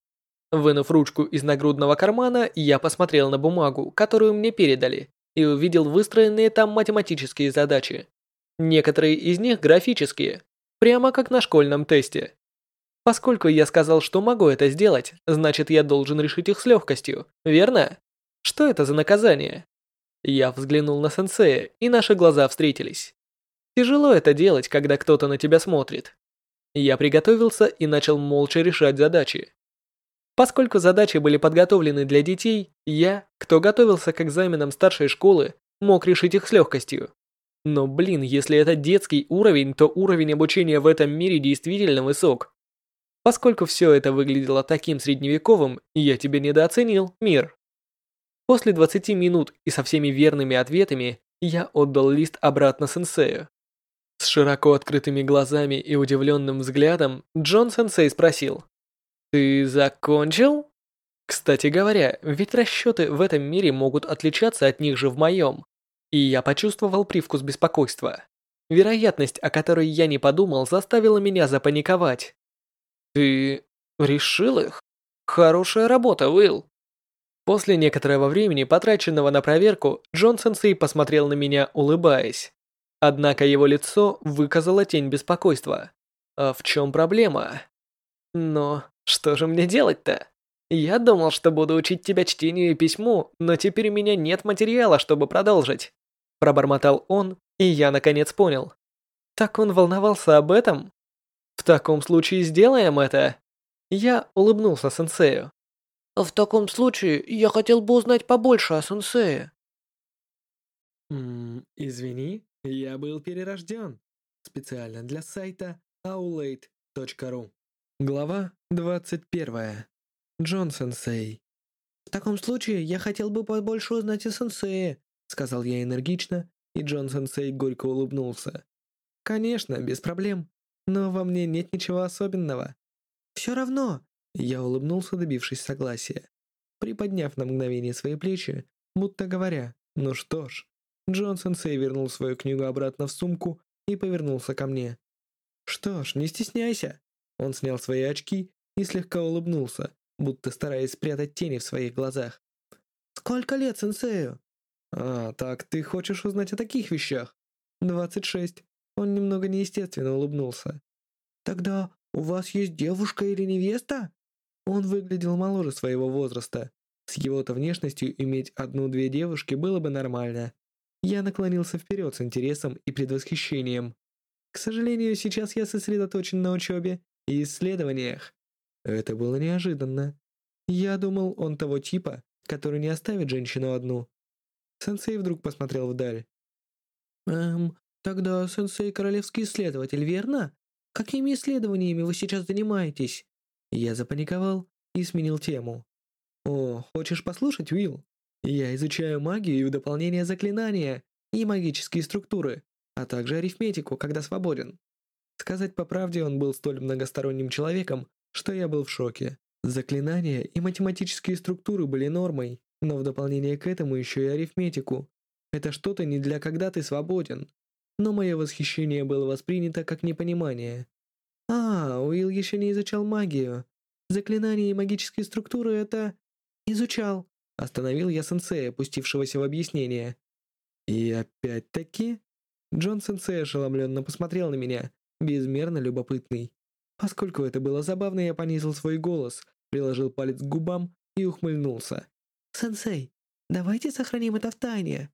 Вынув ручку из нагрудного кармана, я посмотрел на бумагу, которую мне передали, и увидел выстроенные там математические задачи. Некоторые из них графические, прямо как на школьном тесте. Поскольку я сказал, что могу это сделать, значит я должен решить их с легкостью, верно? Что это за наказание? Я взглянул на сенсея, и наши глаза встретились. Тяжело это делать, когда кто-то на тебя смотрит. Я приготовился и начал молча решать задачи. Поскольку задачи были подготовлены для детей, я, кто готовился к экзаменам старшей школы, мог решить их с легкостью. Но блин, если это детский уровень, то уровень обучения в этом мире действительно высок. Поскольку все это выглядело таким средневековым, я тебя недооценил, мир. После 20 минут и со всеми верными ответами я отдал лист обратно сенсею. С широко открытыми глазами и удивленным взглядом Джон Сенсей спросил. «Ты закончил?» Кстати говоря, ведь расчеты в этом мире могут отличаться от них же в моем. И я почувствовал привкус беспокойства. Вероятность, о которой я не подумал, заставила меня запаниковать. «Ты решил их? Хорошая работа, Уилл!» После некоторого времени, потраченного на проверку, Джон Сенсей посмотрел на меня, улыбаясь. Однако его лицо выказало тень беспокойства. А в чем проблема? Но что же мне делать-то? Я думал, что буду учить тебя чтению и письму, но теперь у меня нет материала, чтобы продолжить. Пробормотал он, и я наконец понял. Так он волновался об этом? В таком случае сделаем это. Я улыбнулся сенсею. В таком случае я хотел бы узнать побольше о сенсее. Ммм, извини, я был перерожден. Специально для сайта aulade.ru. Глава 21. Джон Сенсей. В таком случае я хотел бы побольше узнать о сенсее, сказал я энергично, и Джон Сенсей горько улыбнулся. Конечно, без проблем. Но во мне нет ничего особенного. Все равно, я улыбнулся, добившись согласия. Приподняв на мгновение свои плечи, будто говоря, ну что ж, Джон Сенсей вернул свою книгу обратно в сумку и повернулся ко мне. «Что ж, не стесняйся». Он снял свои очки и слегка улыбнулся, будто стараясь спрятать тени в своих глазах. «Сколько лет сенсею?» «А, так ты хочешь узнать о таких вещах?» «Двадцать шесть». Он немного неестественно улыбнулся. «Тогда у вас есть девушка или невеста?» Он выглядел моложе своего возраста. С его-то внешностью иметь одну-две девушки было бы нормально. Я наклонился вперед с интересом и предвосхищением. К сожалению, сейчас я сосредоточен на учебе и исследованиях. Это было неожиданно. Я думал, он того типа, который не оставит женщину одну. Сенсей вдруг посмотрел вдаль. «Эм, тогда сенсей королевский исследователь, верно? Какими исследованиями вы сейчас занимаетесь?» Я запаниковал и сменил тему. «О, хочешь послушать, Уилл?» Я изучаю магию и дополнение заклинания и магические структуры, а также арифметику, когда свободен. Сказать по правде, он был столь многосторонним человеком, что я был в шоке. Заклинания и математические структуры были нормой, но в дополнение к этому еще и арифметику. Это что-то не для когда ты свободен. Но мое восхищение было воспринято как непонимание. А, Уилл еще не изучал магию. Заклинания и магические структуры — это... Изучал. Остановил я сенсея, опустившегося в объяснение. И опять-таки... Джон сенсей ошеломленно посмотрел на меня, безмерно любопытный. Поскольку это было забавно, я понизил свой голос, приложил палец к губам и ухмыльнулся. «Сенсей, давайте сохраним это в тайне».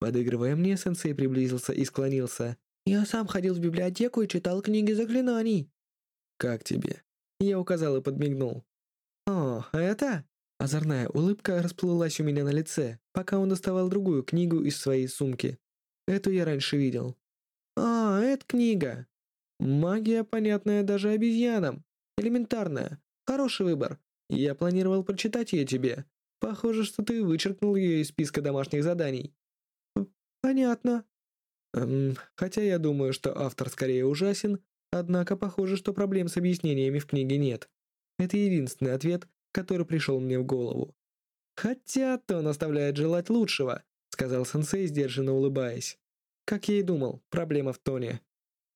Подыгрывая мне, сенсей приблизился и склонился. «Я сам ходил в библиотеку и читал книги заклинаний». «Как тебе?» Я указал и подмигнул. «О, это?» Озорная улыбка расплылась у меня на лице, пока он доставал другую книгу из своей сумки. Эту я раньше видел. «А, это книга. Магия, понятная даже обезьянам. Элементарная. Хороший выбор. Я планировал прочитать ее тебе. Похоже, что ты вычеркнул ее из списка домашних заданий». «Понятно». Эм, хотя я думаю, что автор скорее ужасен, однако похоже, что проблем с объяснениями в книге нет. Это единственный ответ, который пришел мне в голову. «Хотя то оставляет желать лучшего», — сказал сенсей, сдержанно улыбаясь. Как я и думал, проблема в тоне.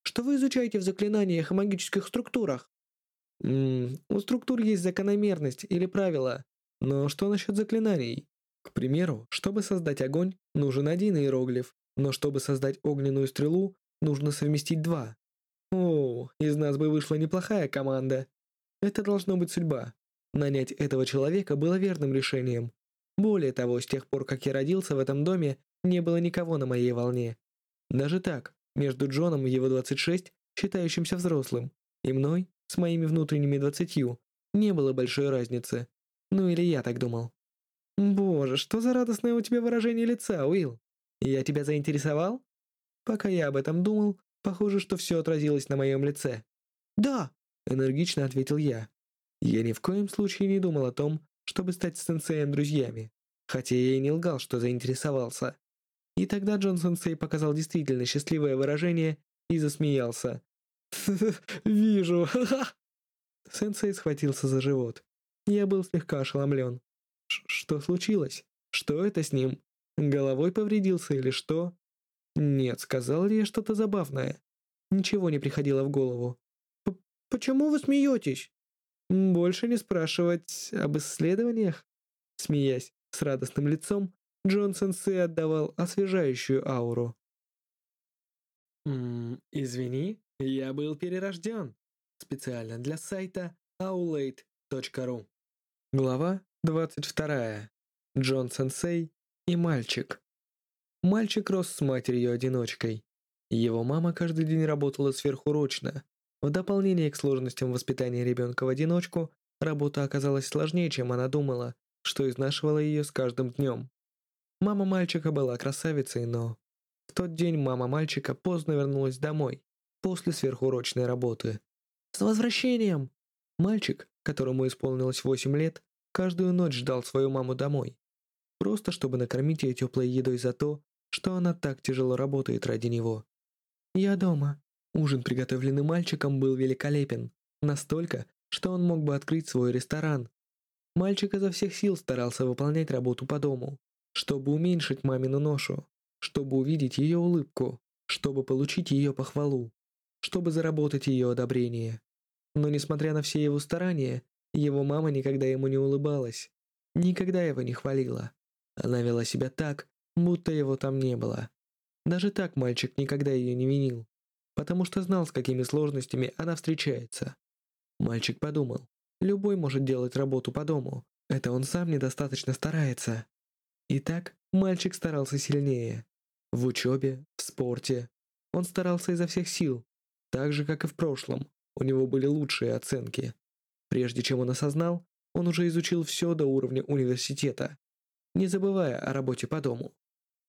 «Что вы изучаете в заклинаниях и магических структурах?» Ммм, у структур есть закономерность или правила. Но что насчет заклинаний? К примеру, чтобы создать огонь, нужен один иероглиф, но чтобы создать огненную стрелу, нужно совместить два. О, из нас бы вышла неплохая команда. Это должно быть судьба. Нанять этого человека было верным решением. Более того, с тех пор, как я родился в этом доме, не было никого на моей волне. Даже так, между Джоном, его 26, считающимся взрослым, и мной, с моими внутренними 20, не было большой разницы. Ну или я так думал. Боже, что за радостное у тебя выражение лица, Уилл? Я тебя заинтересовал? Пока я об этом думал, похоже, что все отразилось на моем лице. Да, энергично ответил я. Я ни в коем случае не думал о том, чтобы стать с сенсеем друзьями, хотя я и не лгал, что заинтересовался. И тогда Джон Сенсей показал действительно счастливое выражение и засмеялся. [laughs] «Вижу, ха-ха!» [laughs] Сенсей схватился за живот. Я был слегка ошеломлен. Что случилось? Что это с ним? Головой повредился или что? Нет, сказал ли я что-то забавное? Ничего не приходило в голову. «Почему вы смеетесь?» «Больше не спрашивать об исследованиях?» Смеясь с радостным лицом, Джон Сенсей отдавал освежающую ауру. «Ммм, извини, я был перерожден. Специально для сайта aulade.ru». Глава 22. Джон Сенсей и мальчик. Мальчик рос с матерью-одиночкой. Его мама каждый день работала сверхурочно. В дополнение к сложностям воспитания ребенка в одиночку, работа оказалась сложнее, чем она думала, что изнашивало ее с каждым днем. Мама мальчика была красавицей, но... В тот день мама мальчика поздно вернулась домой, после сверхурочной работы. «С возвращением!» Мальчик, которому исполнилось 8 лет, каждую ночь ждал свою маму домой. Просто чтобы накормить ее теплой едой за то, что она так тяжело работает ради него. «Я дома». Ужин, приготовленный мальчиком, был великолепен. Настолько, что он мог бы открыть свой ресторан. Мальчик изо всех сил старался выполнять работу по дому, чтобы уменьшить мамину ношу, чтобы увидеть ее улыбку, чтобы получить ее похвалу, чтобы заработать ее одобрение. Но несмотря на все его старания, его мама никогда ему не улыбалась, никогда его не хвалила. Она вела себя так, будто его там не было. Даже так мальчик никогда ее не винил, потому что знал, с какими сложностями она встречается. Мальчик подумал, любой может делать работу по дому, это он сам недостаточно старается. Итак, мальчик старался сильнее. В учебе, в спорте. Он старался изо всех сил, так же, как и в прошлом. У него были лучшие оценки. Прежде чем он осознал, он уже изучил все до уровня университета, не забывая о работе по дому.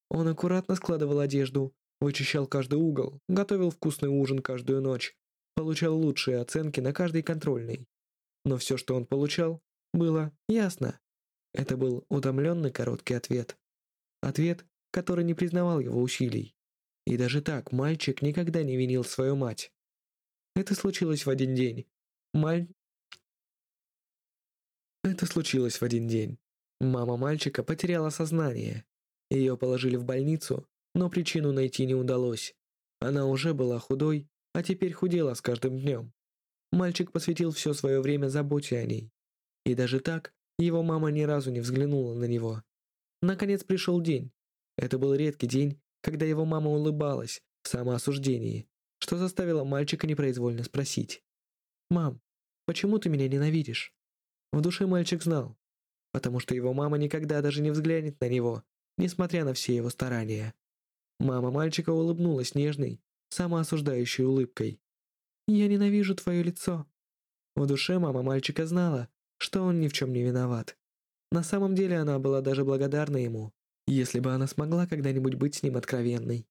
Он аккуратно складывал одежду, вычищал каждый угол, готовил вкусный ужин каждую ночь, получал лучшие оценки на каждой контрольной. Но все, что он получал, было ясно. Это был утомленный короткий ответ. Ответ, который не признавал его усилий. И даже так мальчик никогда не винил свою мать. Это случилось в один день. Маль... Это случилось в один день. Мама мальчика потеряла сознание. Ее положили в больницу, но причину найти не удалось. Она уже была худой, а теперь худела с каждым днем. Мальчик посвятил все свое время заботе о ней. И даже так, его мама ни разу не взглянула на него. Наконец пришел день. Это был редкий день, когда его мама улыбалась в самоосуждении, что заставило мальчика непроизвольно спросить. «Мам, почему ты меня ненавидишь?» В душе мальчик знал, потому что его мама никогда даже не взглянет на него, несмотря на все его старания. Мама мальчика улыбнулась нежной, самоосуждающей улыбкой. «Я ненавижу твое лицо». В душе мама мальчика знала, что он ни в чем не виноват. На самом деле она была даже благодарна ему, если бы она смогла когда-нибудь быть с ним откровенной.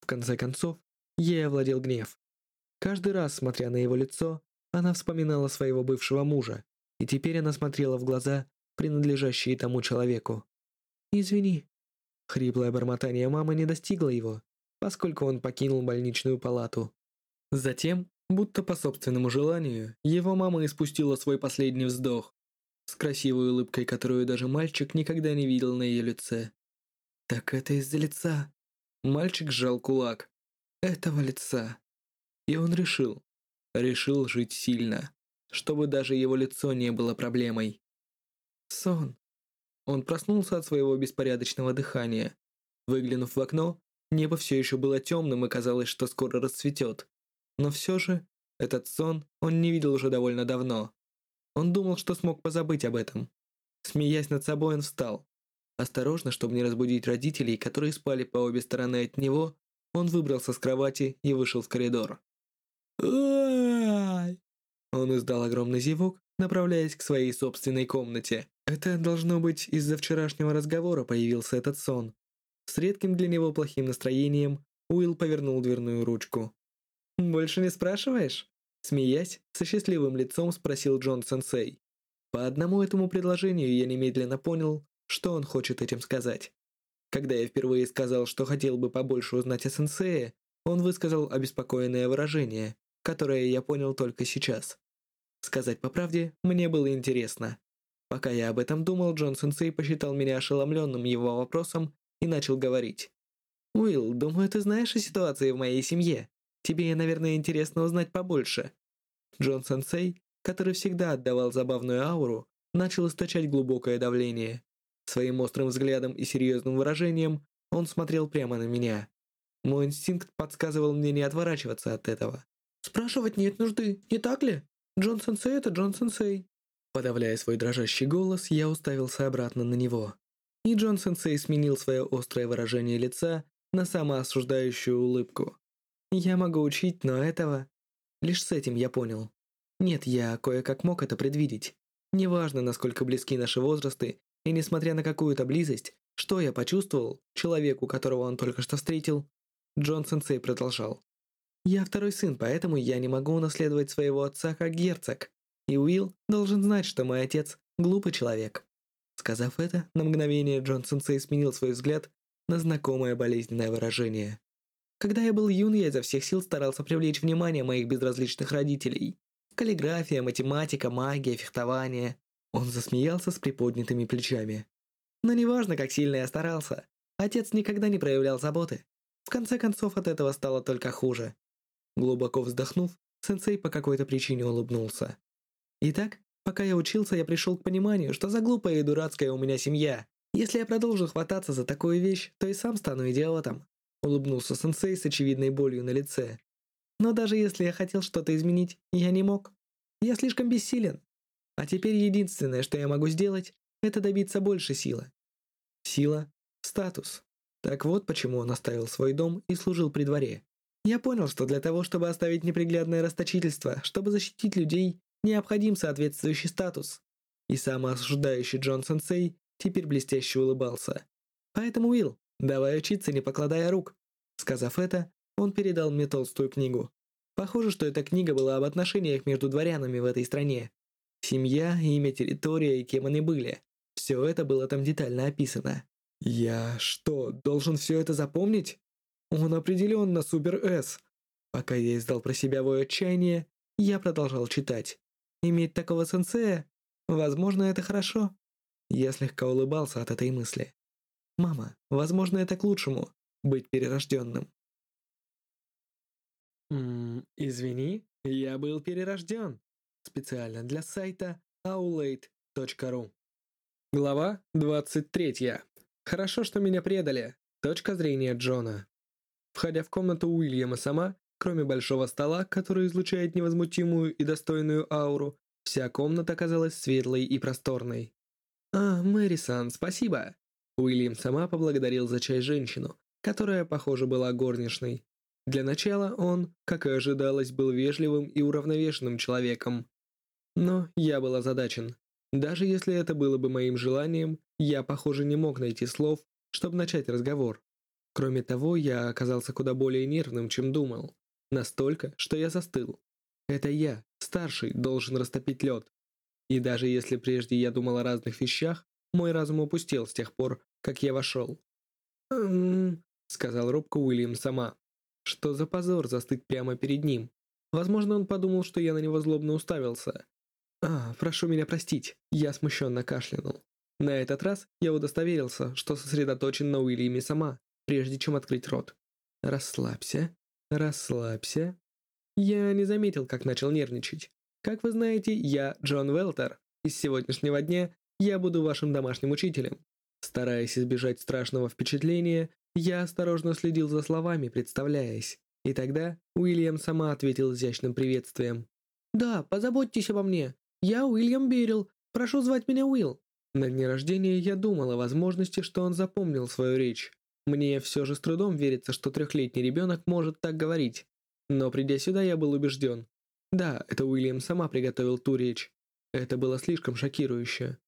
В конце концов, ей овладел гнев. Каждый раз, смотря на его лицо, она вспоминала своего бывшего мужа, и теперь она смотрела в глаза, принадлежащие тому человеку. «Извини». Хриплое бормотание мамы не достигло его, поскольку он покинул больничную палату. Затем, будто по собственному желанию, его мама испустила свой последний вздох, с красивой улыбкой, которую даже мальчик никогда не видел на ее лице. «Так это из-за лица». Мальчик сжал кулак. «Этого лица». И он решил, решил жить сильно чтобы даже его лицо не было проблемой. Сон. Он проснулся от своего беспорядочного дыхания. Выглянув в окно, небо все еще было темным и казалось, что скоро расцветет. Но все же, этот сон он не видел уже довольно давно. Он думал, что смог позабыть об этом. Смеясь над собой, он встал. Осторожно, чтобы не разбудить родителей, которые спали по обе стороны от него, он выбрался с кровати и вышел в коридор. Он издал огромный зевок, направляясь к своей собственной комнате. Это должно быть из-за вчерашнего разговора появился этот сон. С редким для него плохим настроением Уилл повернул дверную ручку. «Больше не спрашиваешь?» Смеясь, со счастливым лицом спросил Джон Сенсей. По одному этому предложению я немедленно понял, что он хочет этим сказать. Когда я впервые сказал, что хотел бы побольше узнать о сенсее, он высказал обеспокоенное выражение, которое я понял только сейчас. Сказать по правде, мне было интересно. Пока я об этом думал, Джон Сенсей посчитал меня ошеломленным его вопросом и начал говорить. «Уилл, думаю, ты знаешь о ситуации в моей семье. Тебе, наверное, интересно узнать побольше». Джон Сенсей, который всегда отдавал забавную ауру, начал источать глубокое давление. Своим острым взглядом и серьезным выражением он смотрел прямо на меня. Мой инстинкт подсказывал мне не отворачиваться от этого. «Спрашивать нет нужды, не так ли? Джон Сенсей – это Джон Сенсей». Подавляя свой дрожащий голос, я уставился обратно на него. И Джон Сенсей сменил свое острое выражение лица на самоосуждающую улыбку. «Я могу учить, но этого...» Лишь с этим я понял. Нет, я кое-как мог это предвидеть. Неважно, насколько близки наши возрасты и несмотря на какую-то близость, что я почувствовал, человеку, которого он только что встретил, Джон Сенсей продолжал. «Я второй сын, поэтому я не могу унаследовать своего отца как герцог. И Уилл должен знать, что мой отец – глупый человек». Сказав это, на мгновение Джон Сенсей сменил свой взгляд на знакомое болезненное выражение. Когда я был юн, я изо всех сил старался привлечь внимание моих безразличных родителей. Каллиграфия, математика, магия, фехтование. Он засмеялся с приподнятыми плечами. Но неважно, как сильно я старался, отец никогда не проявлял заботы. В конце концов, от этого стало только хуже. Глубоко вздохнув, сенсей по какой-то причине улыбнулся. Итак, пока я учился, я пришел к пониманию, что за глупая и дурацкая у меня семья. Если я продолжу хвататься за такую вещь, то и сам стану идиотом. Улыбнулся сенсей с очевидной болью на лице. Но даже если я хотел что-то изменить, я не мог. Я слишком бессилен. А теперь единственное, что я могу сделать, это добиться больше силы. Сила – статус. Так вот почему он оставил свой дом и служил при дворе. Я понял, что для того, чтобы оставить неприглядное расточительство, чтобы защитить людей, необходим соответствующий статус. И самоосуждающий Джон Сенсей теперь блестяще улыбался. Поэтому, Уилл, давай учиться, не покладая рук. Сказав это, он передал мне толстую книгу. Похоже, что эта книга была об отношениях между дворянами в этой стране. Семья, имя, территория и кем они были. Все это было там детально описано. Я что, должен все это запомнить? Он определенно супер-эс. Пока я издал про себя вой отчаяние, я продолжал читать. Иметь такого сенсея? Возможно, это хорошо. Я слегка улыбался от этой мысли. Мама, возможно, это к лучшему быть перерожденным. Ммм, извини, я был перерожден специально для сайта aulade.ru. Глава 23. Хорошо, что меня предали. Точка зрения Джона. Входя в комнату Уильяма сама, кроме большого стола, который излучает невозмутимую и достойную ауру, вся комната казалась светлой и просторной. «А, Мэрисон, спасибо!» Уильям сама поблагодарил за чай женщину, которая, похоже, была горничной. Для начала он, как и ожидалось, был вежливым и уравновешенным человеком. Но я был озадачен. Даже если это было бы моим желанием, я, похоже, не мог найти слов, чтобы начать разговор. Кроме того, я оказался куда более нервным, чем думал. Настолько, что я застыл. Это я, старший, должен растопить лед. И даже если прежде я думал о разных вещах, мой разум опустел с тех пор, как я вошел. «Эм...» — сказал робко Уильям сама. Что за позор застыть прямо перед ним? Возможно, он подумал, что я на него злобно уставился. «А, прошу меня простить», я смущенно кашлянул. На этот раз я удостоверился, что сосредоточен на Уильяме сама, прежде чем открыть рот. «Расслабься, расслабься». Я не заметил, как начал нервничать. Как вы знаете, я Джон Велтер. И с сегодняшнего дня я буду вашим домашним учителем. Стараясь избежать страшного впечатления, я осторожно следил за словами, представляясь. И тогда Уильям сама ответил изящным приветствием. «Да, позаботьтесь обо мне. Я Уильям Берил. Прошу звать меня Уилл». На дне рождения я думал о возможности, что он запомнил свою речь. Мне все же с трудом верится, что трехлетний ребенок может так говорить. Но придя сюда, я был убежден. Да, это Уильям сама приготовил ту речь. Это было слишком шокирующе.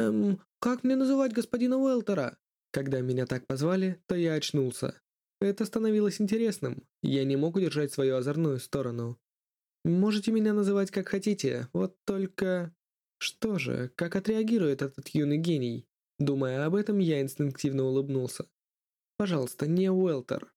«Эм, как мне называть господина Уэлтера?» Когда меня так позвали, то я очнулся. Это становилось интересным. Я не мог удержать свою озорную сторону. Можете меня называть как хотите, вот только... Что же, как отреагирует этот юный гений? Думая об этом, я инстинктивно улыбнулся. Пожалуйста, не Уэлтер.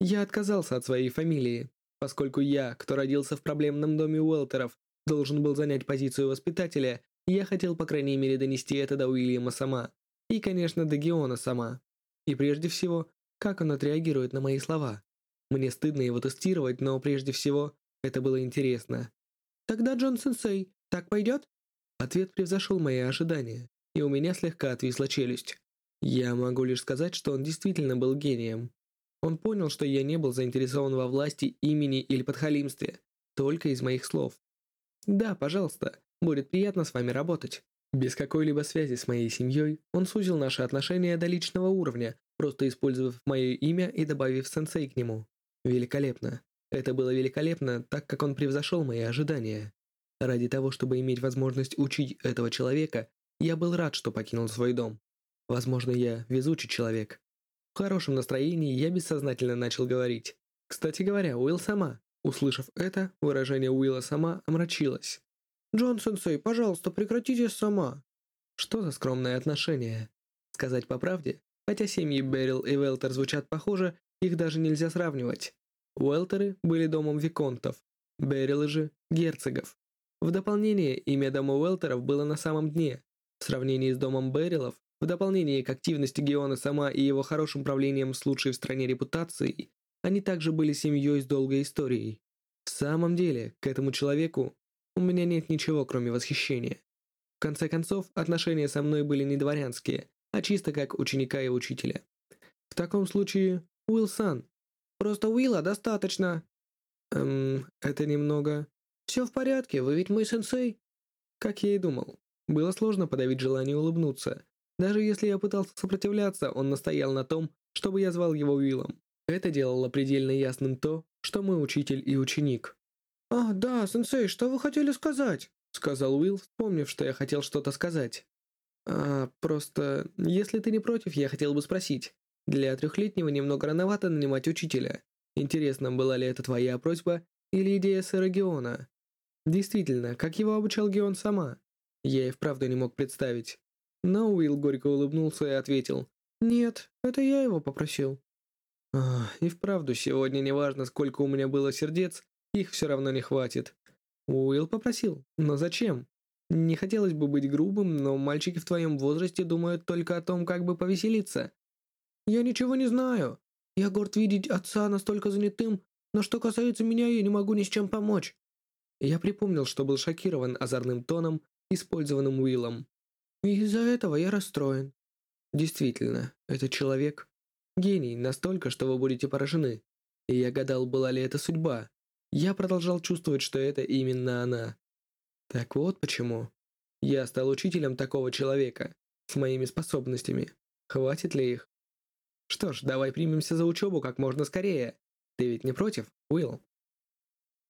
Я отказался от своей фамилии, поскольку я, кто родился в проблемном доме Уэлтеров, должен был занять позицию воспитателя, я хотел, по крайней мере, донести это до Уильяма сама. И, конечно, до Геона сама. И прежде всего, как он отреагирует на мои слова. Мне стыдно его тестировать, но прежде всего, это было интересно. «Тогда, Джон Сенсей, так пойдет?» Ответ превзошел мои ожидания, и у меня слегка отвисла челюсть. Я могу лишь сказать, что он действительно был гением. Он понял, что я не был заинтересован во власти, имени или подхалимстве, только из моих слов. «Да, пожалуйста, будет приятно с вами работать». Без какой-либо связи с моей семьей, он сузил наши отношения до личного уровня, просто использовав мое имя и добавив сенсей к нему. Великолепно. Это было великолепно, так как он превзошел мои ожидания. Ради того, чтобы иметь возможность учить этого человека, я был рад, что покинул свой дом. Возможно, я везучий человек. В хорошем настроении я бессознательно начал говорить. Кстати говоря, Уилл сама. Услышав это, выражение Уилла сама омрачилось. «Джон Сенсей, пожалуйста, прекратите сама». Что за скромное отношение? Сказать по правде, хотя семьи Берил и Велтер звучат похоже, их даже нельзя сравнивать. Уэлтеры были домом виконтов, Берилы же – герцогов. В дополнение, имя дома Уэлтеров было на самом дне. В сравнении с домом Берилов, в дополнение к активности Геона сама и его хорошим правлением с лучшей в стране репутацией, они также были семьей с долгой историей. В самом деле, к этому человеку у меня нет ничего, кроме восхищения. В конце концов, отношения со мной были не дворянские, а чисто как ученика и учителя. В таком случае, Уилсон. Просто Уилла достаточно. Эм, это немного... Все в порядке, вы ведь мой сенсей. Как я и думал. Было сложно подавить желание улыбнуться. Даже если я пытался сопротивляться, он настоял на том, чтобы я звал его Уиллом. Это делало предельно ясным то, что мы учитель и ученик. «А, да, сенсей, что вы хотели сказать?» сказал Уилл, вспомнив, что я хотел что-то сказать. «А, просто, если ты не против, я хотел бы спросить. Для трехлетнего немного рановато нанимать учителя. Интересно, была ли это твоя просьба или идея сэра Геона? Действительно, как его обучал Геон сама? Я и вправду не мог представить. Но Уилл горько улыбнулся и ответил, «Нет, это я его попросил». Ах, и вправду, сегодня неважно, сколько у меня было сердец, их все равно не хватит. Уилл попросил, но зачем? Не хотелось бы быть грубым, но мальчики в твоем возрасте думают только о том, как бы повеселиться. Я ничего не знаю. Я горд видеть отца настолько занятым, но что касается меня, я не могу ни с чем помочь. Я припомнил, что был шокирован озорным тоном, использованным Уиллом. Из-за этого я расстроен. Действительно, этот человек – гений настолько, что вы будете поражены. И я гадал, была ли это судьба. Я продолжал чувствовать, что это именно она. Так вот почему. Я стал учителем такого человека, с моими способностями. Хватит ли их? Что ж, давай примемся за учебу как можно скорее. Ты ведь не против, Уилл?